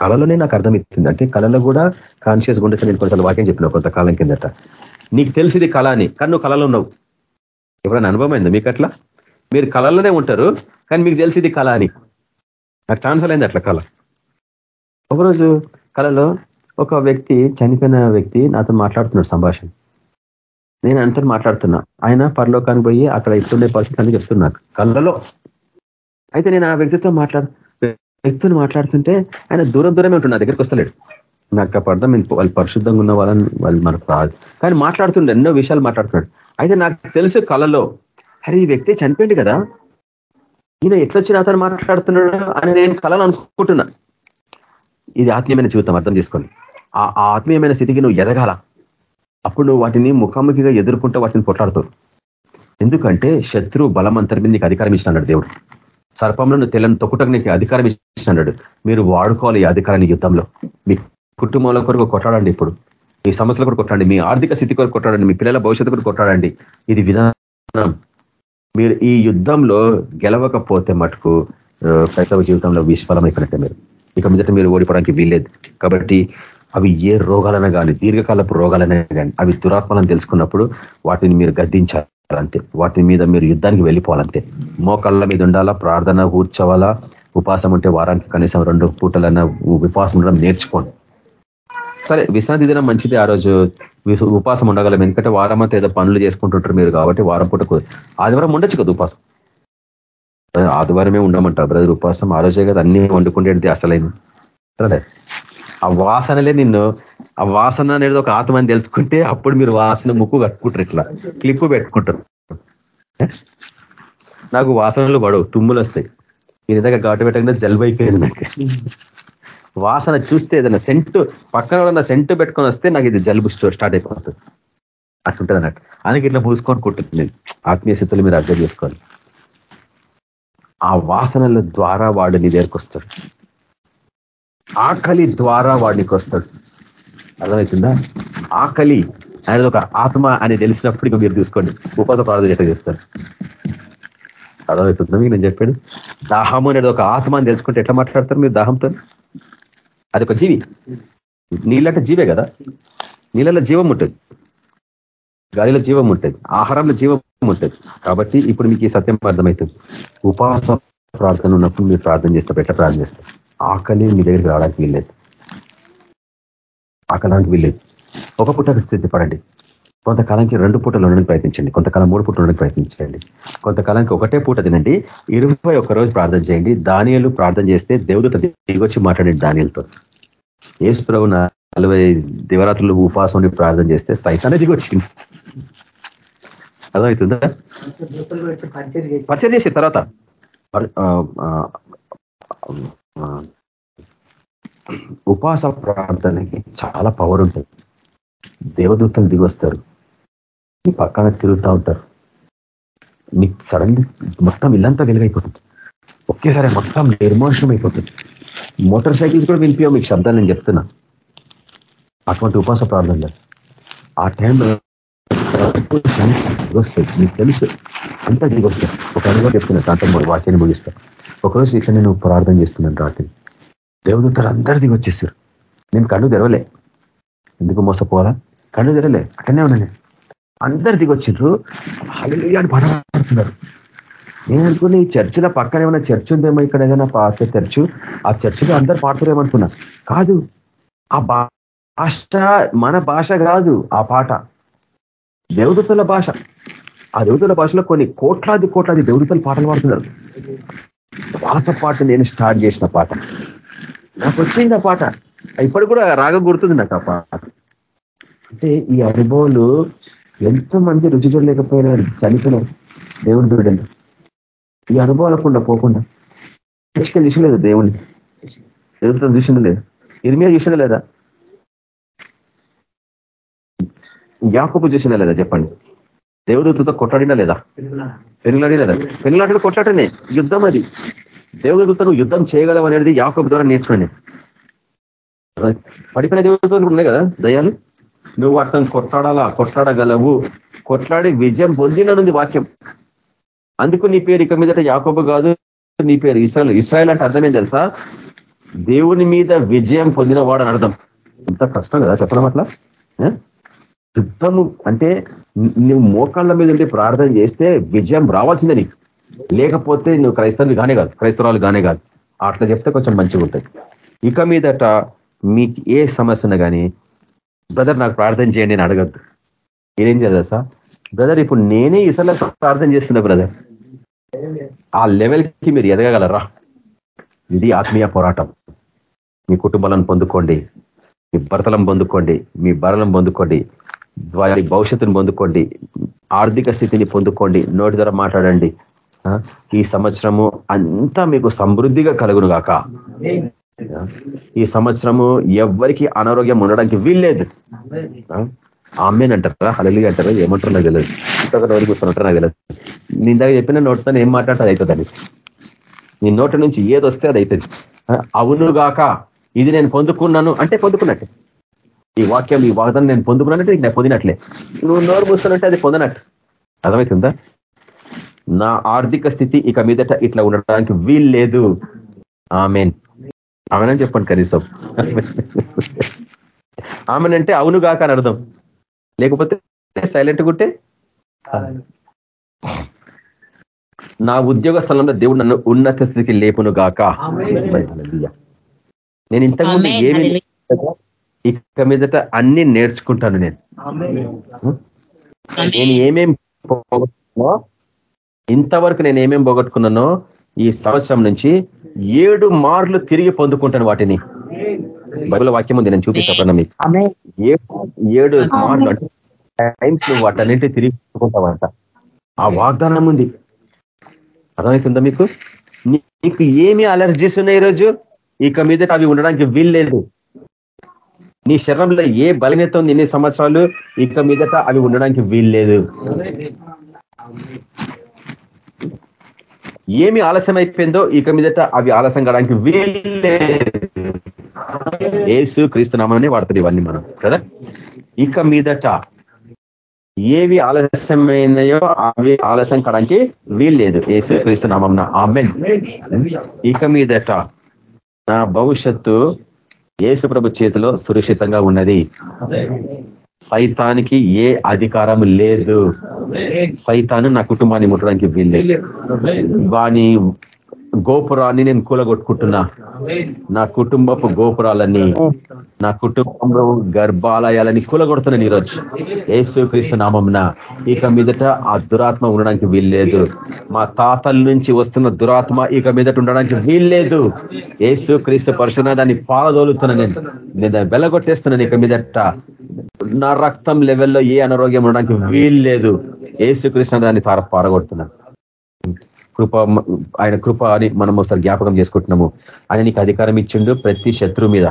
కళలోనే నాకు అర్థమవుతుంది. అంటే కళలో కూడా కాన్షియస్ గుండెస్ నేను కొంచెం వాక్యం చెప్పిన కొంతకాలం కిందట. నీకు తెలిసింది కళ అని కానీ నువ్వు కళలో ఉన్నావు. ఎప్పుడైనా అనుభవం అయిందా మీకు అట్లా? మీరు కళలోనే ఉంటారు కానీ మీకు తెలిసింది కళ అని. నాకు ఛాన్స్ అయింది అట్లా కళ. ఒకరోజు కళలో ఒక వ్యక్తి చనిపోయిన వ్యక్తి నాతో మాట్లాడుతున్నాడు సంభాషణ. నేను అంతా మాట్లాడుతున్నా. ఆయన పరలోకానికి పోయి అక్కడ ఇస్తుండే పరిస్థితి అని చెప్తున్నా కళ్ళలో. అయితే నేను ఆ వ్యక్తితో మాట్లాడు వ్యక్తిని మాట్లాడుతుంటే ఆయన దూరం దూరమే ఉంటున్నా దగ్గరికి వస్తలేడు. నాకు అప్పుడు అర్థం వాళ్ళు పరిశుద్ధంగా ఉన్న వాళ్ళని వాళ్ళు మనకు రాదు కానీ మాట్లాడుతుండే ఎన్నో విషయాలు మాట్లాడుతున్నాడు. అయితే నాకు తెలుసు కళలో అరే ఈ వ్యక్తి చనిపోయింది కదా. ఈయన ఎట్లొచ్చిన అతను మాట్లాడుతున్నాడు అని నేను కళలు అనుకుంటున్నా. ఇది ఆత్మీయమైన జీవితం అర్థం చేసుకోండి. ఆ ఆత్మీయమైన స్థితికి నువ్వు ఎదగాల. అప్పుడు నువ్వు వాటిని ముఖాముఖిగా ఎదుర్కొంటూ వాటిని కొట్లాడుతావు. ఎందుకంటే శత్రు బలం అంతర్మి నీకు అధికారం ఇచ్చినాడు దేవుడు. సర్పంలో నువ్వు తెల్లని తొక్కుటకు నీకు అధికారం ఇచ్చినాడు. మీరు వాడుకోవాలి ఈ అధికారాన్ని యుద్ధంలో. మీ కుటుంబాల కొరకు కొట్లాడండి ఇప్పుడు. మీ సమస్యల కొరకు కొట్లాడండి. మీ ఆర్థిక స్థితి కొరకు కొట్లాడండి. మీ పిల్లల భవిష్యత్తు కొరకు కొట్లాడండి. ఇది విధానం. మీరు ఈ యుద్ధంలో గెలవకపోతే మటుకు క్రైస్తవ జీవితంలో విస్ఫలమైపోయినట్టే మీరు. ఇక మీదట మీరు ఓడిపోవడానికి వీల్లేదు. కాబట్టి అవి ఏ రోగాలైనా కానీ దీర్ఘకాలపు రోగాలైనా కానీ అవి దురాత్మలను తెలుసుకున్నప్పుడు వాటిని మీరు గద్దించాలంతే. వాటి మీద మీరు యుద్ధానికి వెళ్ళిపోవాలంతే. మోకాళ్ళ మీద ఉండాలా? ప్రార్థన కూర్చోవాలా? ఉపాసం ఉంటే వారానికి కనీసం రెండు పూటలన్నా ఉపాసం ఉండడం నేర్చుకోండి. సరే విశ్రాంతి దినం మంచిది ఆ రోజు. ఉపాసం ఉండగలం. ఎందుకంటే వారం అంతా ఏదో పనులు చేసుకుంటుంటారు మీరు కాబట్టి వారం పూట ఆదివారం ఉండొచ్చు కదా ఉపాసం ఆదివారమే ఉండమంట బ్రదర్ ఉపాసం ఆ రోజే కదా అన్ని వండుకుంటేది అసలైన. ఆ వాసనలే నిన్ను ఆ వాసన అనేది ఒక ఆత్మని తెలుసుకుంటే అప్పుడు మీరు వాసన ముక్కు కట్టుకుంటారు ఇట్లా. క్లిప్పు పెట్టుకుంటారు. నాకు వాసనలు పడవు తుమ్ములు వస్తాయి. ఈ దగ్గర ఘాటు పెట్టకుండా జలుబు అయిపోయింది నాకు. వాసన చూస్తే ఏదైనా సెంటు పక్కన ఉన్న సెంటు పెట్టుకొని వస్తే నాకు ఇది జలుబు స్టార్ట్ అయిపోతుంది. అట్లుంటుంది అన్నట్టు. అందుకే ఇట్లా పూసుకొని కుట్టుంది ఆత్మీయ స్థితులు మీరు అర్థం చేసుకోవాలి. ఆ వాసనల ద్వారా వాడు నీ దగ్గరకు వస్తాడు. ఆకలి ద్వారా వాడికి వస్తాడు. అర్థమవుతుందా ఆకలి అనేది ఒక ఆత్మ అని తెలిసినప్పుడు మీరు తీసుకోండి. ఉపవాస ప్రార్థన ఎట్లా చేస్తారు? అర్థమవుతుందా మీకు నేను చెప్పాడు దాహము అనేది ఒక ఆత్మ అని తెలుసుకుంటే ఎట్లా మాట్లాడతారు మీరు దాహంతో? అది ఒక జీవి. నీళ్ళంటే జీవే కదా? నీళ్ళలో జీవం ఉంటుంది. గాలిలో జీవం ఉంటుంది. ఆహారంలో జీవం ఉంటుంది. కాబట్టి ఇప్పుడు మీకు ఈ సత్యం అర్థమవుతుంది. ఉపవాస ప్రార్థన ఉన్నప్పుడు మీరు ప్రార్థన చేస్తే ఎట్లా ప్రార్థన చేస్తారు. ఆకలి మీ దగ్గరికి రావడానికి వీల్లేదు. ఆకలానికి వీల్లేదు. ఒక పుట్టకు సిద్ధపడండి. కొంతకాలానికి రెండు పూటలు ఉండడానికి ప్రయత్నించండి. కొంతకాలం మూడు పూటలు ఉండడానికి ప్రయత్నించండి. కొంతకాలానికి ఒకటే పూట తినండి. ఇరవై ఒక్క రోజు ప్రార్థన చేయండి. దానియలు ప్రార్థన చేస్తే దేవుడు దిగొచ్చి మాట్లాడండి దానియలతో. ఏసు ప్రభు నలభై దివరాత్రులు ఉపాసం ఉండి ప్రార్థన చేస్తే సైతానే దిగొచ్చింది. అర్థమవుతుందా? పరిచయం చేసిన తర్వాత. ఉపాస ప్రార్థనకి చాలా పవర్ ఉంటుంది. దేవదూతలు దిగొస్తారు. నీ పక్కన తిరుగుతూ ఉంటారు. నీకు సడన్లీ మొత్తం ఇల్లంతా వెలుగైపోతుంది. ఒకేసారి మొత్తం నిర్మోషణం అయిపోతుంది మోటార్ సైకిల్స్ కూడా వినిపించాం మీకు శబ్దాలు నేను చెప్తున్నా. అటువంటి ఉపవాస ప్రార్థనలు. ఆ టైంలో వస్తాయి. మీకు తెలుసు. అంతా దిగొస్తాయి ఒక అనుభవం చెప్తున్నా దాంట్లో వాక్యాన్ని ముగిస్తా. ఒకరోజు ఇట్లా నేను ప్రార్థన చేస్తున్నాను రాత్రి. దేవదూతలు అందరు దిగొచ్చేసారు నేను కళ్ళు తెరవలే. ఎందుకు మోసపోవాలా? కళ్ళు తెరలే అట్టనే ఉన్నా నేను. అందరు దిగొచ్చిండ్రు. హలి పడబడుతున్నారు నేను అనుకున్న ఈ చర్చిల పక్కన ఏమైనా చర్చ్ ఉందేమో ఇక్కడ ఏదైనా పాత చర్చ్ ఆ చర్చిలో అందరు పాడుతారేమనుకున్నా. కాదు ఆ భాష మన భాష కాదు ఆ పాట. దేవదూతల భాష. ఆ దేవతల భాషలో కొన్ని కోట్లాది కోట్లాది దేవదూతలు పాటలు పాడుతున్నారు. పాత పాట నేను స్టార్ట్ చేసిన పాట. నాకు వచ్చింది ఆ పాట. ఇప్పుడు కూడా రాగం గుర్తుంది నాకు ఆ పాట. అంటే ఈ అనుభవాలు ఎంతో మంది రుచి చూడలేకపోయినా చనిపోయిన దేవుడు బిడ్డలు. ఈ అనుభవాలకుండా పోకుండా. తీసుకెళ్ళి చూసిన లేదా దేవుణ్ణి? ఎదుగుతుంది చూసిన లేదు ఇరిమియా చూసిన లేదా? యాకపు చూసిన లేదా చెప్పండి? దేవదూతతో కొట్లాడినా లేదా? పెరుగులాడి లేదా? పెరుగులాడి కొట్లాటనే యుద్ధం అది. దేవదూతను యుద్ధం చేయగలవు అనేది యాకపు ద్వారా నేర్చుకోండి పడిపోయిన దేవతలు ఉన్నాయి కదా? దయాలు నువ్వు అర్థం కొట్లాడాలా? కొట్లాడగలవు. కొట్లాడి విజయం పొందిననుంది వాక్యం. అందుకు నీ పేరు ఇక మీదట యాకోబు కాదు నీ పేరు ఇస్రాయల్. ఇస్రాయల్ అంటే అర్థమేం తెలుసా? దేవుని మీద విజయం పొందిన వాడు అని అర్థం. ఇంత కష్టం కదా చెప్పడం అట్లా? యుద్ధము అంటే నువ్వు మోకాళ్ళ మీద ఉండి ప్రార్థన చేస్తే విజయం రావాల్సిందే నీకు. లేకపోతే నువ్వు క్రైస్తవులు కానే కాదు. క్రైస్తవాలు కానే కాదు. అట్లా చెప్తే కొంచెం మంచిగా ఉంటుంది ఇక మీదట మీకు ఏ సమస్య ఉన్నా కానీ బ్రదర్ నాకు ప్రార్థన చేయండి అని అడగద్దు. ఏం చేయాలి సార్ బ్రదర్ ఇప్పుడు నేనే ఇసలా ప్రార్థన చేస్తున్నా బ్రదర్. ఆ లెవెల్కి మీరు ఎదగగలరా? ఇది ఆత్మీయ పోరాటం. మీ కుటుంబాలను పొందుకోండి మీ భర్తలను పొందుకోండి మీ బరలను పొందుకోండి వారి భవిష్యత్తును పొందుకోండి ఆర్థిక స్థితిని పొందుకోండి. నోటి ద్వారా మాట్లాడండి. ఈ సంవత్సరము అంతా మీకు సమృద్ధిగా కలుగును గాక ఈ సంవత్సరము ఎవ్వరికి అనారోగ్యం ఉండడానికి వీల్లేదు. ఆమెన్ అంటారా? హలలి అంటారా? ఏమంటారో నాకు తెలియదు ఎవరికి కూర్చుంటారో నాకు తెలియదు నేను దగ్గర చెప్పిన నోటితో ఏం మాట్లాడితే అది అవుతుంది నీ నోటి నుంచి ఏది వస్తే అది అవుతుంది అవును గాక ఇది నేను పొందుకున్నాను అంటే పొందుకున్నట్టే. ఈ వాక్యం ఈ వాగ్దానం నేను పొందుకున్నానంటే నేను పొందినట్లే. నువ్వు నోరు మూస్తున్నట్టే అది పొందనట్టు. అర్థమవుతుందా? నా ఆర్థిక స్థితి ఇక మీదట ఇట్లా ఉండడానికి వీల్లేదు. ఆమెన్. ఆమెనని చెప్పండి కనీసం. ఆమెనంటే అవును గాక అని అర్థం. లేకపోతే సైలెంట్ గుంటే నా ఉద్యోగ స్థలంలో దేవుడు నన్ను ఉన్నత స్థితికి లేపును గాక నేను ఇంతకుముందు ఏమి ఇక మీదట అన్ని నేర్చుకుంటాను నేను. నేను ఏమేం పోగొట్టుకున్నా ఇంతవరకు నేను ఏమేం పోగొట్టుకున్నానో ఈ సంవత్సరం నుంచి ఏడు మార్లు తిరిగి పొందుకుంటాను వాటిని. బైబిల్ వాక్యం ఉంది నేను చూపిస్తాను మీకు ఏడు మార్లు అంటే టైమ్స్ నువ్వు వాటన్నింటి తిరిగి పొందుకుంటావంట. ఆ వాగ్దానం ఉంది. అర్థమవుతుందా మీకు? నీకు ఏమి అలర్జీస్ ఉన్నాయి ఈరోజు? ఇక మీద అవి ఉండడానికి వీల్లేదు. నీ శరీరంలో ఏ బలహీనత ఉంది ఎన్ని సంవత్సరాలు? ఇక మీదట అవి ఉండడానికి వీల్లేదు. ఏమి ఆలస్యం అయిపోయిందో ఇక మీదట అవి ఆలస్యం కావడానికి వీల్లేదు. ఏసు క్రీస్తునామని వాడుతుంది ఇవన్నీ మనం కదా? ఇక మీదట ఏవి ఆలస్యమైనాయో అవి ఆలస్యం కావడానికి వీల్లేదు. ఏసు క్రీస్తు నామం ఆమెన్. ఇక మీదట నా భవిష్యత్తు ఏసు ప్రభు చేతిలో సురక్షితంగా ఉన్నది. సైతానికి ఏ అధికారం లేదు. సైతాను నా కుటుంబాన్ని ముట్టడానికి వీల్లేదు. వాని గోపురాన్ని నేను కూలగొట్టుకుంటున్నా. నా కుటుంబపు గోపురాలన్నీ నా కుటుంబంలో గర్భాలయాలని కూలగొడుతున్నాను ఈరోజు ఏసు క్రీస్తు నామంన ఇక మీదట ఆ దురాత్మ ఉండడానికి వీల్లేదు. మా తాతల నుంచి వస్తున్న దురాత్మ ఇక మీదట ఉండడానికి వీల్లేదు. ఏసు క్రీస్తు పరుషున దాన్ని పాలదోలుతున్నా నేను నేను దాన్ని వెలగొట్టేస్తున్నాను ఇక మీదట. నా రక్తం లెవెల్లో ఏ అనారోగ్యం ఉండడానికి వీల్లేదు. ఏసు కృష్ణ దాన్ని పార పారగొడుతున్నాను. కృప ఆయన కృప అని మనం ఒకసారి జ్ఞాపకం చేసుకుంటున్నాము. ఆయన నీకు అధికారం ఇచ్చిండు ప్రతి శత్రువు మీద.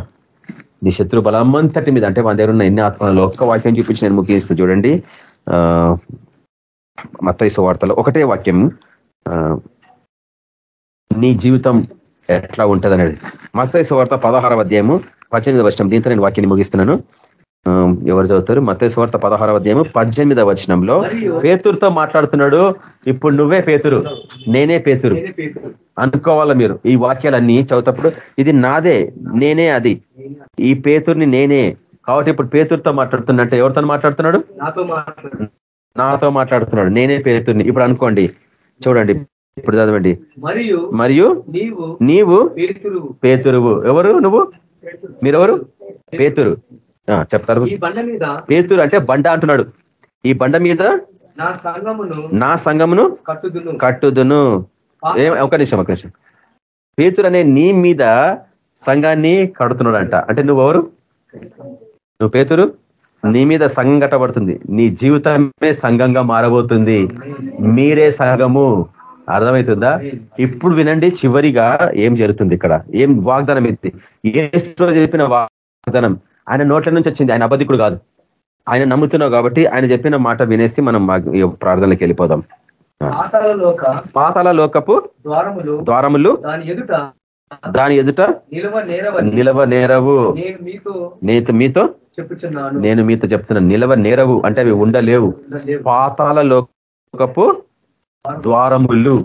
నీ శత్రు బలమంతటి మీద. అంటే మన దగ్గర ఉన్న ఎన్ని ఆత్మలలో ఒక్క వాక్యం చూపించి నేను ముఖ్యిస్తూ చూడండి. మత్తైసు వార్తలో ఒకటే వాక్యం. నీ జీవితం ఎట్లా ఉంటుంది అనేది మత్తైసు వార్త పదహారవ అధ్యాయము పద్దెనిమిది వర్షం దీంతో నేను వాక్యాన్ని ముగిస్తున్నాను. ఎవరు చదువుతారు? మతేశ్వార్త పదహార అధ్యాయము పద్దెనిమిదవ వచనంలో పేతురుతో మాట్లాడుతున్నాడు. ఇప్పుడు నువ్వే పేతురు. నేనే పేతురు. అనుకోవాలా మీరు? ఈ వాక్యాలన్నీ చదువుతప్పుడు ఇది నాదే నేనే అది. ఈ పేతుర్ని నేనే. కాబట్టి ఇప్పుడు పేతురుతో మాట్లాడుతున్నట్టే ఎవరితో మాట్లాడుతున్నాడు? నాతో మాట్లాడుతున్నాడు. నేనే పేతుర్ని. ఇప్పుడు అనుకోండి. చూడండి. ఇప్పుడు చదవండి. మరియు నీవు పేతురువు. ఎవరు? నువ్వు? మీరెవరు? పేతురు. చెప్తారు. పేతురు అంటే బండ అంటున్నాడు. ఈ బండ మీద నా సంఘమును కట్టుదును. ఒక నిమిషం ఒక నిమిషం. పేతురు అనే నీ మీద సంఘాన్ని కడుతున్నాడంట. అంటే నువ్వు ఎవరు? నువ్వు పేతురు? నీ మీద సంఘం కట్టబడుతుంది. నీ జీవితమే సంఘంగా మారబోతుంది. మీరే సంఘము. అర్థమవుతుందా? ఇప్పుడు వినండి చివరిగా ఏం జరుగుతుంది ఇక్కడ? ఏం వాగ్దానం ఎత్తి ఏ చెప్పిన వాగ్దానం. ఆయన నోట్ల నుంచి వచ్చింది. ఆయన అబద్ధికుడు కాదు. ఆయన నమ్ముతున్నావు కాబట్టి ఆయన చెప్పిన మాట వినేసి మనం ప్రార్థనలకు వెళ్ళిపోదాం. పాతాల లోకపు ద్వారములు దాని ఎదుట నిలవ నేరవు. నేను మీతో నేను మీతో చెప్తున్నా నిలవ నేరవు అంటే అవి ఉండలేవు. పాతాల లోకపు ద్వారములు.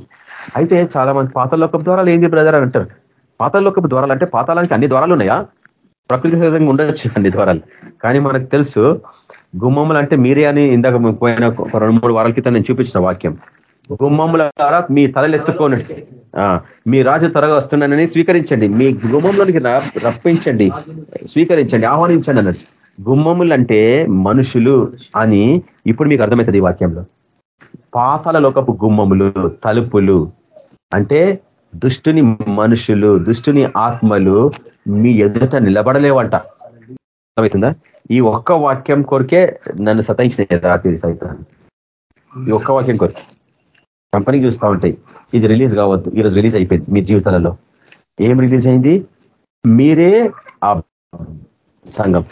అయితే చాలా మంది పాతాల లోకపు ద్వారాలు ఏంది బ్రదర్ అంటారు. పాతాల లోకపు ద్వారాలు అంటే పాతాలానికి అన్ని ద్వారాలు ఉన్నాయా? ప్రకృతి సహజంగా ఉండొచ్చు అన్ని ద్వారాలు. కానీ మనకు తెలుసు గుమ్మములు అంటే మీరే అని ఇందాక పోయిన ఒక రెండు మూడు వారాల క్రితం నేను చూపించిన వాక్యం. గుమ్మముల ద్వారా మీ తలలు ఎత్తుకోను మీ రాజు త్వరగా వస్తున్నానని స్వీకరించండి. మీ గుమ్మంలోనికి రప్పించండి. స్వీకరించండి ఆహ్వానించండి అన్నట్టు గుమ్మములు అంటే మనుషులు అని ఇప్పుడు మీకు అర్థమవుతుంది ఈ వాక్యంలో. పాతాల లోకపు గుమ్మములు తలుపులు అంటే దుష్టుని మనుషులు దుష్టుని ఆత్మలు మీ ఎదుట నిలబడలేవంట. అర్థమవుతుందా? ఈ ఒక్క వాక్యం కొరికే నన్ను సతాయించిన రాత్రి సైతం ఈ ఒక్క వాక్యం కొరికి. కంపెనీ చూస్తూ ఉంటాయి. ఇది రిలీజ్ కావద్దు. ఈరోజు రిలీజ్ అయిపోయింది మీ జీవితాలలో. ఏం రిలీజ్ అయింది? మీరే ఆ సంఘం.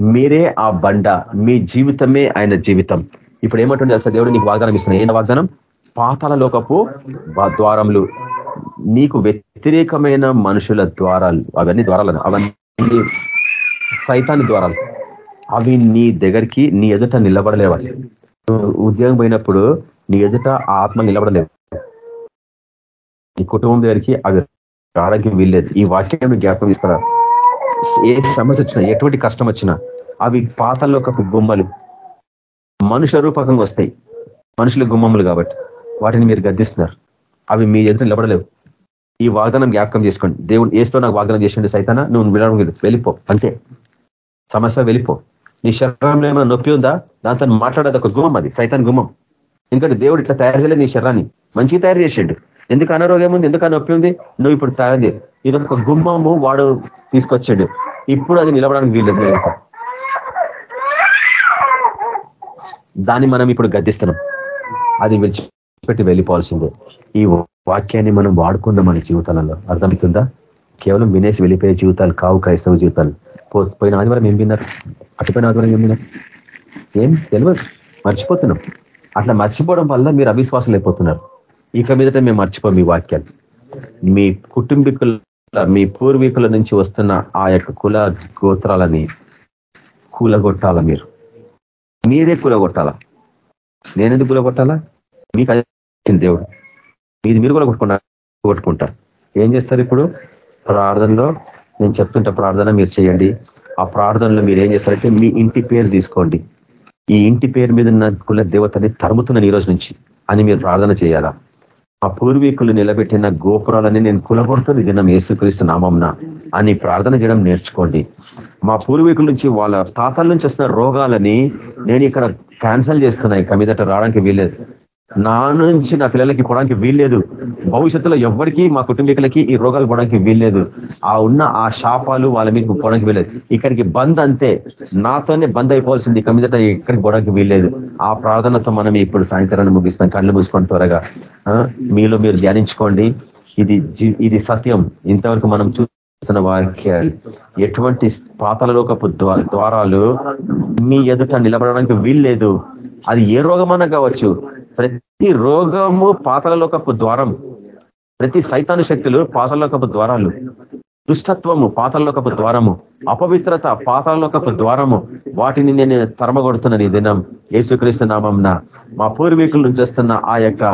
మీరే ఆ బండ. మీ జీవితమే ఆయన జీవితం. ఇప్పుడు ఏమంటుంది అసలు దేవుడు నీకు వాగ్దానం ఇస్తున్నా ఏ వాగ్దానం? పాతాల లోకపు ద్వారములు. నీకు వ్యతిరేకమైన మనుషుల ద్వారాలు అవన్నీ ద్వారాలు అవన్నీ సైతాన్ని ద్వారాలు. అవి నీ దగ్గరికి నీ ఎదుట నిలబడలేవాలి ఉద్యోగం పోయినప్పుడు నీ ఎదుట ఆత్మ నిలబడలేవు. నీ కుటుంబం దగ్గరికి అవి రావడానికి వీల్లేదు. ఈ వాక్యం జ్ఞాపకం తీసుకురా ఏ సమస్య వచ్చినా ఎటువంటి కష్టం వచ్చినా అవి పాతల్లో ఒక గుమ్మలు. మనుష రూపకంగా వస్తాయి. మనుషుల గుమ్మములు కాబట్టి. వాటిని మీరు గద్దిస్తున్నారు. అవి మీ ఎదురు నిలబడలేవు. ఈ వాగ్దానం జ్ఞాపకం చేసుకోండి. దేవుడు ఏస్తో నాకు వాగ్దానం చేసిండు సైతాన నువ్వు వినడం వెళ్ళిపో. అంతే. సమస్య వెళ్ళిపో. నీ శరీరంలో ఏమైనా నొప్పి ఉందా? దాంతో మాట్లాడేది ఒక గుమ్మం అది సైతాన్ గుమ్మం. ఎందుకంటే దేవుడు ఇట్లా తయారు చేయలేదు నీ శరీరాన్ని. మంచిగా తయారు చేసిండు. ఎందుకు అనారోగ్యం ఉంది? ఎందుకు నొప్పి ఉంది? నువ్వు ఇప్పుడు తయారు చేయి. ఇది ఒక గుమ్మము వాడు తీసుకొచ్చాడు. ఇప్పుడు అది నిలవడానికి వీల్లేదు. దాన్ని మనం ఇప్పుడు గద్దిస్తున్నాం. అది విడిచిపెట్టి వెళ్ళిపోవాల్సిందే. ఈ వాక్యాన్ని మనం వాడుకుందాం మన జీవితాలలో. అర్థమవుతుందా? కేవలం వినేసి వెళ్ళిపోయే జీవితాలు కావు క్రైస్తవ జీవితాలు. పోయిన ఆదివారం ఏం విన్నారు? అటుపోయిన ఆదివారం ఏం విన్నారు? ఏం తెలియదు మర్చిపోతున్నాం. అట్లా మర్చిపోవడం వల్ల మీరు అవిశ్వాసం అయిపోతున్నారు. ఇక మీదట మేము మర్చిపోం మీ వాక్యాలు. మీ కుటుంబీకుల మీ పూర్వీకుల నుంచి వస్తున్న ఆ యొక్క కుల గోత్రాలని కూలగొట్టాల మీరు? మీరే కూలగొట్టాలా? నేనెందుకు కూలగొట్టాలా? మీకు అది దేవుడు. మీది మీరు కూడా కొట్టుకున్నారు కొట్టుకుంటారు ఏం చేస్తారు ఇప్పుడు? ప్రార్థనలో నేను చెప్తుంటే ప్రార్థన మీరు చేయండి. ఆ ప్రార్థనలో మీరు ఏం చేస్తారంటే మీ ఇంటి పేరు తీసుకోండి. ఈ ఇంటి పేరు మీద ఉన్న కుల దేవతని తరుముతున్నాను ఈ రోజు నుంచి అని మీరు ప్రార్థన చేయాలా? ఆ పూర్వీకులు నిలబెట్టిన గోపురాలని నేను కులగొడుతుంది దినం ఏసుక్రీస్తు నామంన అని ప్రార్థన చేయడం నేర్చుకోండి. మా పూర్వీకుల నుంచి వాళ్ళ తాతల నుంచి వస్తున్న రోగాలని నేను ఇక్కడ క్యాన్సల్ చేస్తున్నా. ఇక మీదట రావడానికి వీల్లేదు. నా నుంచి నా పిల్లలకి పోవడానికి వీల్లేదు. భవిష్యత్తులో ఎవరికి మా కుటుంబీకులకి ఈ రోగాలు పోవడానికి వీల్లేదు. ఆ ఉన్న ఆ శాపాలు వాళ్ళ మీద పోవడానికి వీల్లేదు. ఇక్కడికి బంద్ అంతే. నాతోనే బంద్ అయిపోవాల్సింది. ఇక మీదట ఇక్కడికి పోవడానికి వీల్లేదు. ఆ ప్రార్థనతో మనం ఇప్పుడు సాయంత్రాన్ని ముగిస్తాం. కళ్ళు మూసుకొని త్వరగా. మీలో మీరు ధ్యానించుకోండి. ఇది ఇది సత్యం. ఇంతవరకు మనం చూస్తున్న వాక్యాలు. ఎటువంటి పాతలలోకపు ద్వారాలు మీ ఎదుట నిలబడడానికి వీల్లేదు. అది ఏ రోగమన్నా కావచ్చు. ప్రతి రోగము పాతలలోకపు ద్వారం ప్రతి సైతాను శక్తులు పాతలలోకపు ద్వారాలు. దుష్టత్వము పాతల్లోకపు ద్వారము అపవిత్రత పాతాల్లోకపు ద్వారము వాటిని నేను తరమగొడుతున్నాను ఈ దినం యేసుక్రీస్తు నామంన. మా పూర్వీకుల నుంచి వస్తున్న ఆ యొక్క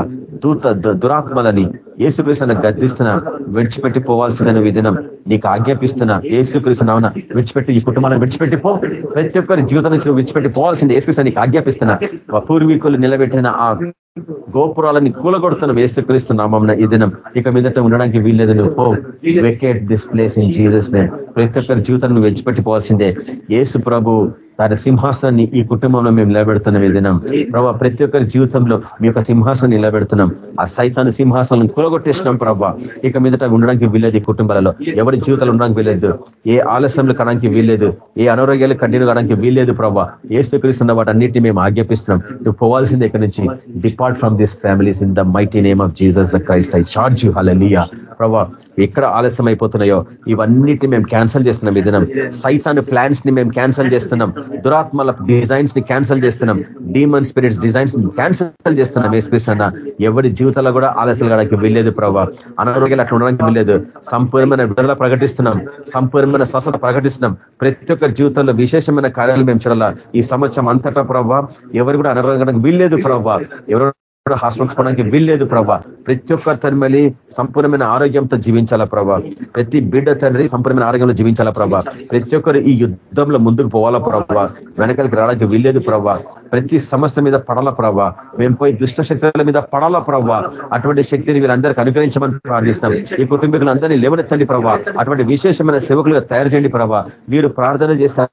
దూత దురాత్మలని ఏసుక్రీస్తున్న గద్దిస్తున్నా విడిచిపెట్టి పోవాల్సిన ఈ దినం నీకు ఆజ్ఞాపిస్తున్నా యేసుక్రీస్తు నామన. విడిచిపెట్టి ఈ కుటుంబాలను విడిచిపెట్టి పో ప్రతి ఒక్కరి జీవితం నుంచి విడిచిపెట్టి పోవాల్సింది యేసుక్రీస్తు నీకు ఆజ్ఞాపిస్తున్నా. మా పూర్వీకులు నిలబెట్టిన ఆ గోపురాలని కూలగొడుతున్నాం వేసుక్రీస్తు నామం ఈ దినం ఇక మీదట ఉండడానికి వీల్లేదు నువ్వు పో vacate this place in Jesus name ప్రతి ఒక్కరి జీవితాన్ని విడిచిపెట్టిపోవాల్సిందే. ఏసు ప్రభు తన సింహాసనాన్ని ఈ కుటుంబంలో మేము నిలబెడుతున్నాం ఈ దినం. ప్రభా ప్రతి ఒక్కరి జీవితంలో మీ యొక్క సింహాసనం నిలబెడుతున్నాం. ఆ సైతాన్ని సింహాసనం కూలగొట్టేసినాం ప్రభా. ఇక మీదట ఉండడానికి వీల్లేదు ఈ కుటుంబాలలో. ఎవరి జీవితాలు ఉండడానికి వీల్లేదు. ఏ ఆలస్యంలో కడానికి వీల్లేదు. ఏ అనారోగ్యాలు కంటిన్యూ కావడానికి వీల్లేదు ప్రభా. ఏ స్వీకరిస్తున్న వాటి మేము ఆజ్ఞాపిస్తున్నాం. నువ్వు పోవాల్సిందే ఇక్కడ నుంచి. Depart from this families in the mighty name of Jesus the Christ I charge you hallelujah ప్రభా ఎక్కడ ఆలస్యం అయిపోతున్నాయో ఇవన్నిటిని మేము క్యాన్సల్ చేస్తున్నాం ఈ దినం. సైతాన్ ప్లాన్స్ని మేము క్యాన్సల్ చేస్తున్నాం. దురాత్మల డిజైన్స్ని క్యాన్సిల్ చేస్తున్నాం. డీమన్ స్పిరిట్స్ డిజైన్స్ని క్యాన్సిల్ చేస్తున్నాం ఏసుకృష్ణ ఎవరి జీవితాల్లో కూడా ఆలస్యం కాడానికి వెళ్ళలేదు ప్రభావ అనారోగ్యాలు అట్లా ఉండడానికి వెళ్ళలేదు సంపూర్ణమైన విడుదల ప్రకటిస్తున్నాం. సంపూర్ణమైన స్వస్థత ప్రకటిస్తున్నాం. ప్రతి ఒక్కరి జీవితంలో విశేషమైన కార్యాలు మేము చూడాలా. ఈ సంవత్సరం అంతటా ప్రభావ ఎవరు కూడా అనారోగ్యానికి వీల్లేదు ప్రభావ ఎవరు ఎక్కడ హాస్పిటల్స్ పోవడానికి వీల్లేదు ప్రభా. ప్రతి ఒక్క తరిమలి సంపూర్ణమైన ఆరోగ్యంతో జీవించాలా ప్రభా? ప్రతి బిడ్డ తండ్రి సంపూర్ణమైన ఆరోగ్యంలో జీవించాలా ప్రభా? ప్రతి ఒక్కరు ఈ యుద్ధంలో ముందుకు పోవాలా ప్రభా? వెనకలికి రావడానికి వీల్లేదు ప్రభా. ప్రతి సమస్య మీద పడాల ప్రభా? మేము పోయి దుష్ట శక్తుల మీద పడాలా ప్రభా? అటువంటి శక్తిని వీరందరికీ అనుగ్రహించమని ప్రార్థిస్తాం ఈ కుటుంబీకులందరినీ లేవనెత్తండి ప్రభా. అటువంటి విశేషమైన సేవకులుగా తయారు చేయండి ప్రభా. వీరు ప్రార్థన చేస్తారు.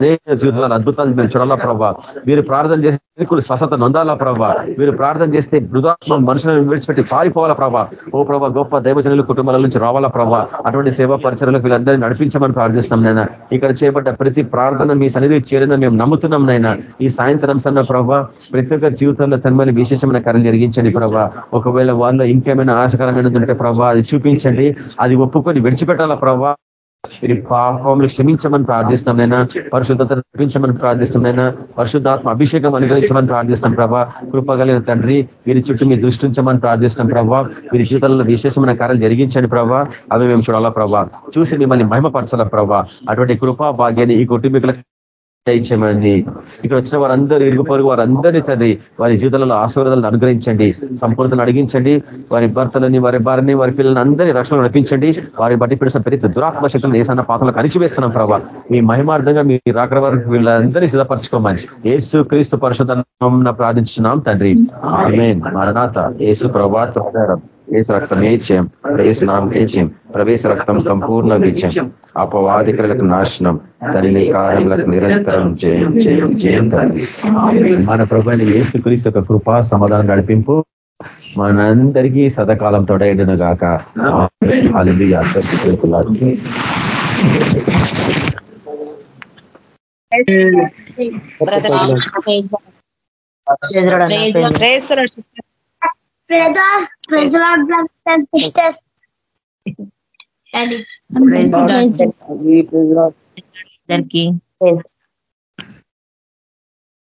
అనేక జీవితాలు అద్భుతాలు మేము చూడాలా ప్రభావ మీరు ప్రార్థన చేస్తే స్వస్థత నొందాలా ప్రభావ మీరు ప్రార్థన చేస్తే మృదాత్మ మనుషులను విడిచిపెట్టి పారిపోవాలా ప్రభా. ఓ ప్రభా గొప్ప దైవజనులు కుటుంబాల నుంచి రావాలా ప్రభా. అటువంటి సేవా పరిచయలకు వీళ్ళందరినీ నడిపించమని ప్రార్థిస్తున్నాం నాయన. ఇక్కడ చేపట్ట ప్రతి ప్రార్థన మీ సన్నిధి చేరిన మేము నమ్ముతున్నాం నాయన. ఈ సాయంత్రం సన్న ప్రభా ప్రతి ఒక్క జీవితంలో తనమని విశేషమైన కార్యం జరిగించండి ప్రభా. ఒకవేళ వాళ్ళు ఇంకేమైనా ఆశకరమైనది ఉంటే ప్రభా అది చూపించండి. అది ఒప్పుకొని విడిచిపెట్టాలా ప్రభా. మీరు పాపములు క్షమించమని ప్రార్థిస్తాం పరిశుద్ధత నడిపించమని ప్రార్థిస్తాం పరిశుద్ధాత్మ అభిషేకం అనుగ్రహించమని ప్రార్థిస్తాం ప్రభా. కృపగలిగిన తండ్రి వీరి చుట్టూ మీరు దృష్టించమని ప్రార్థిస్తాం ప్రభా. వీరి జీవితంలో విశేషమైన కార్యాలు జరిగించండి ప్రభా. అవి మేము చూడాలా ప్రభా. చూసి మిమ్మల్ని మహిమపరచాల ప్రభా. అటువంటి కృపా భాగ్యాన్ని ఈ కుటుంబీకులకు దయచేయమని ఇక్కడ వచ్చిన వారందరూ ఇరుగు పొరుగు వారందరినీ తండ్రి వారి జీవితంలో ఆశీర్వాదాలను అనుగ్రహించండి సంపూర్ణతను అడిగించండి వారి భర్తలని వారి భార్యని వారి పిల్లలని అందరినీ రక్షణ నడిపించండి. వారి బట్టి పిలిచిన ప్రతి దురాత్మ శక్తులను ఏసన్న పాత్రలకు అణిచివేస్తున్నాం ప్రభావ మీ మహిమార్థంగా మీ రాకడ వరకు వీళ్ళందరినీ సిద్ధపరచుకోమని ఏసు క్రీస్తు పరిశుధనం ప్రార్థించున్నాం తండ్రి. మరణాత ఏసు ప్రభాత ఏసు రక్తం ఏచ్యం ప్రవేశ నామం ఏచ్యం ప్రవేశ రక్తం సంపూర్ణ విజయం అపవాదికలకు నాశనం. తల్లి కార్యములకు నిరంతరం జయం జయం జయం మన ప్రభుని ఏసు క్రీస్తు యొక్క కృపా సమాధానం నడిపింపు మనందరికీ సదకాలం తొడైడును గాక. అందరికీ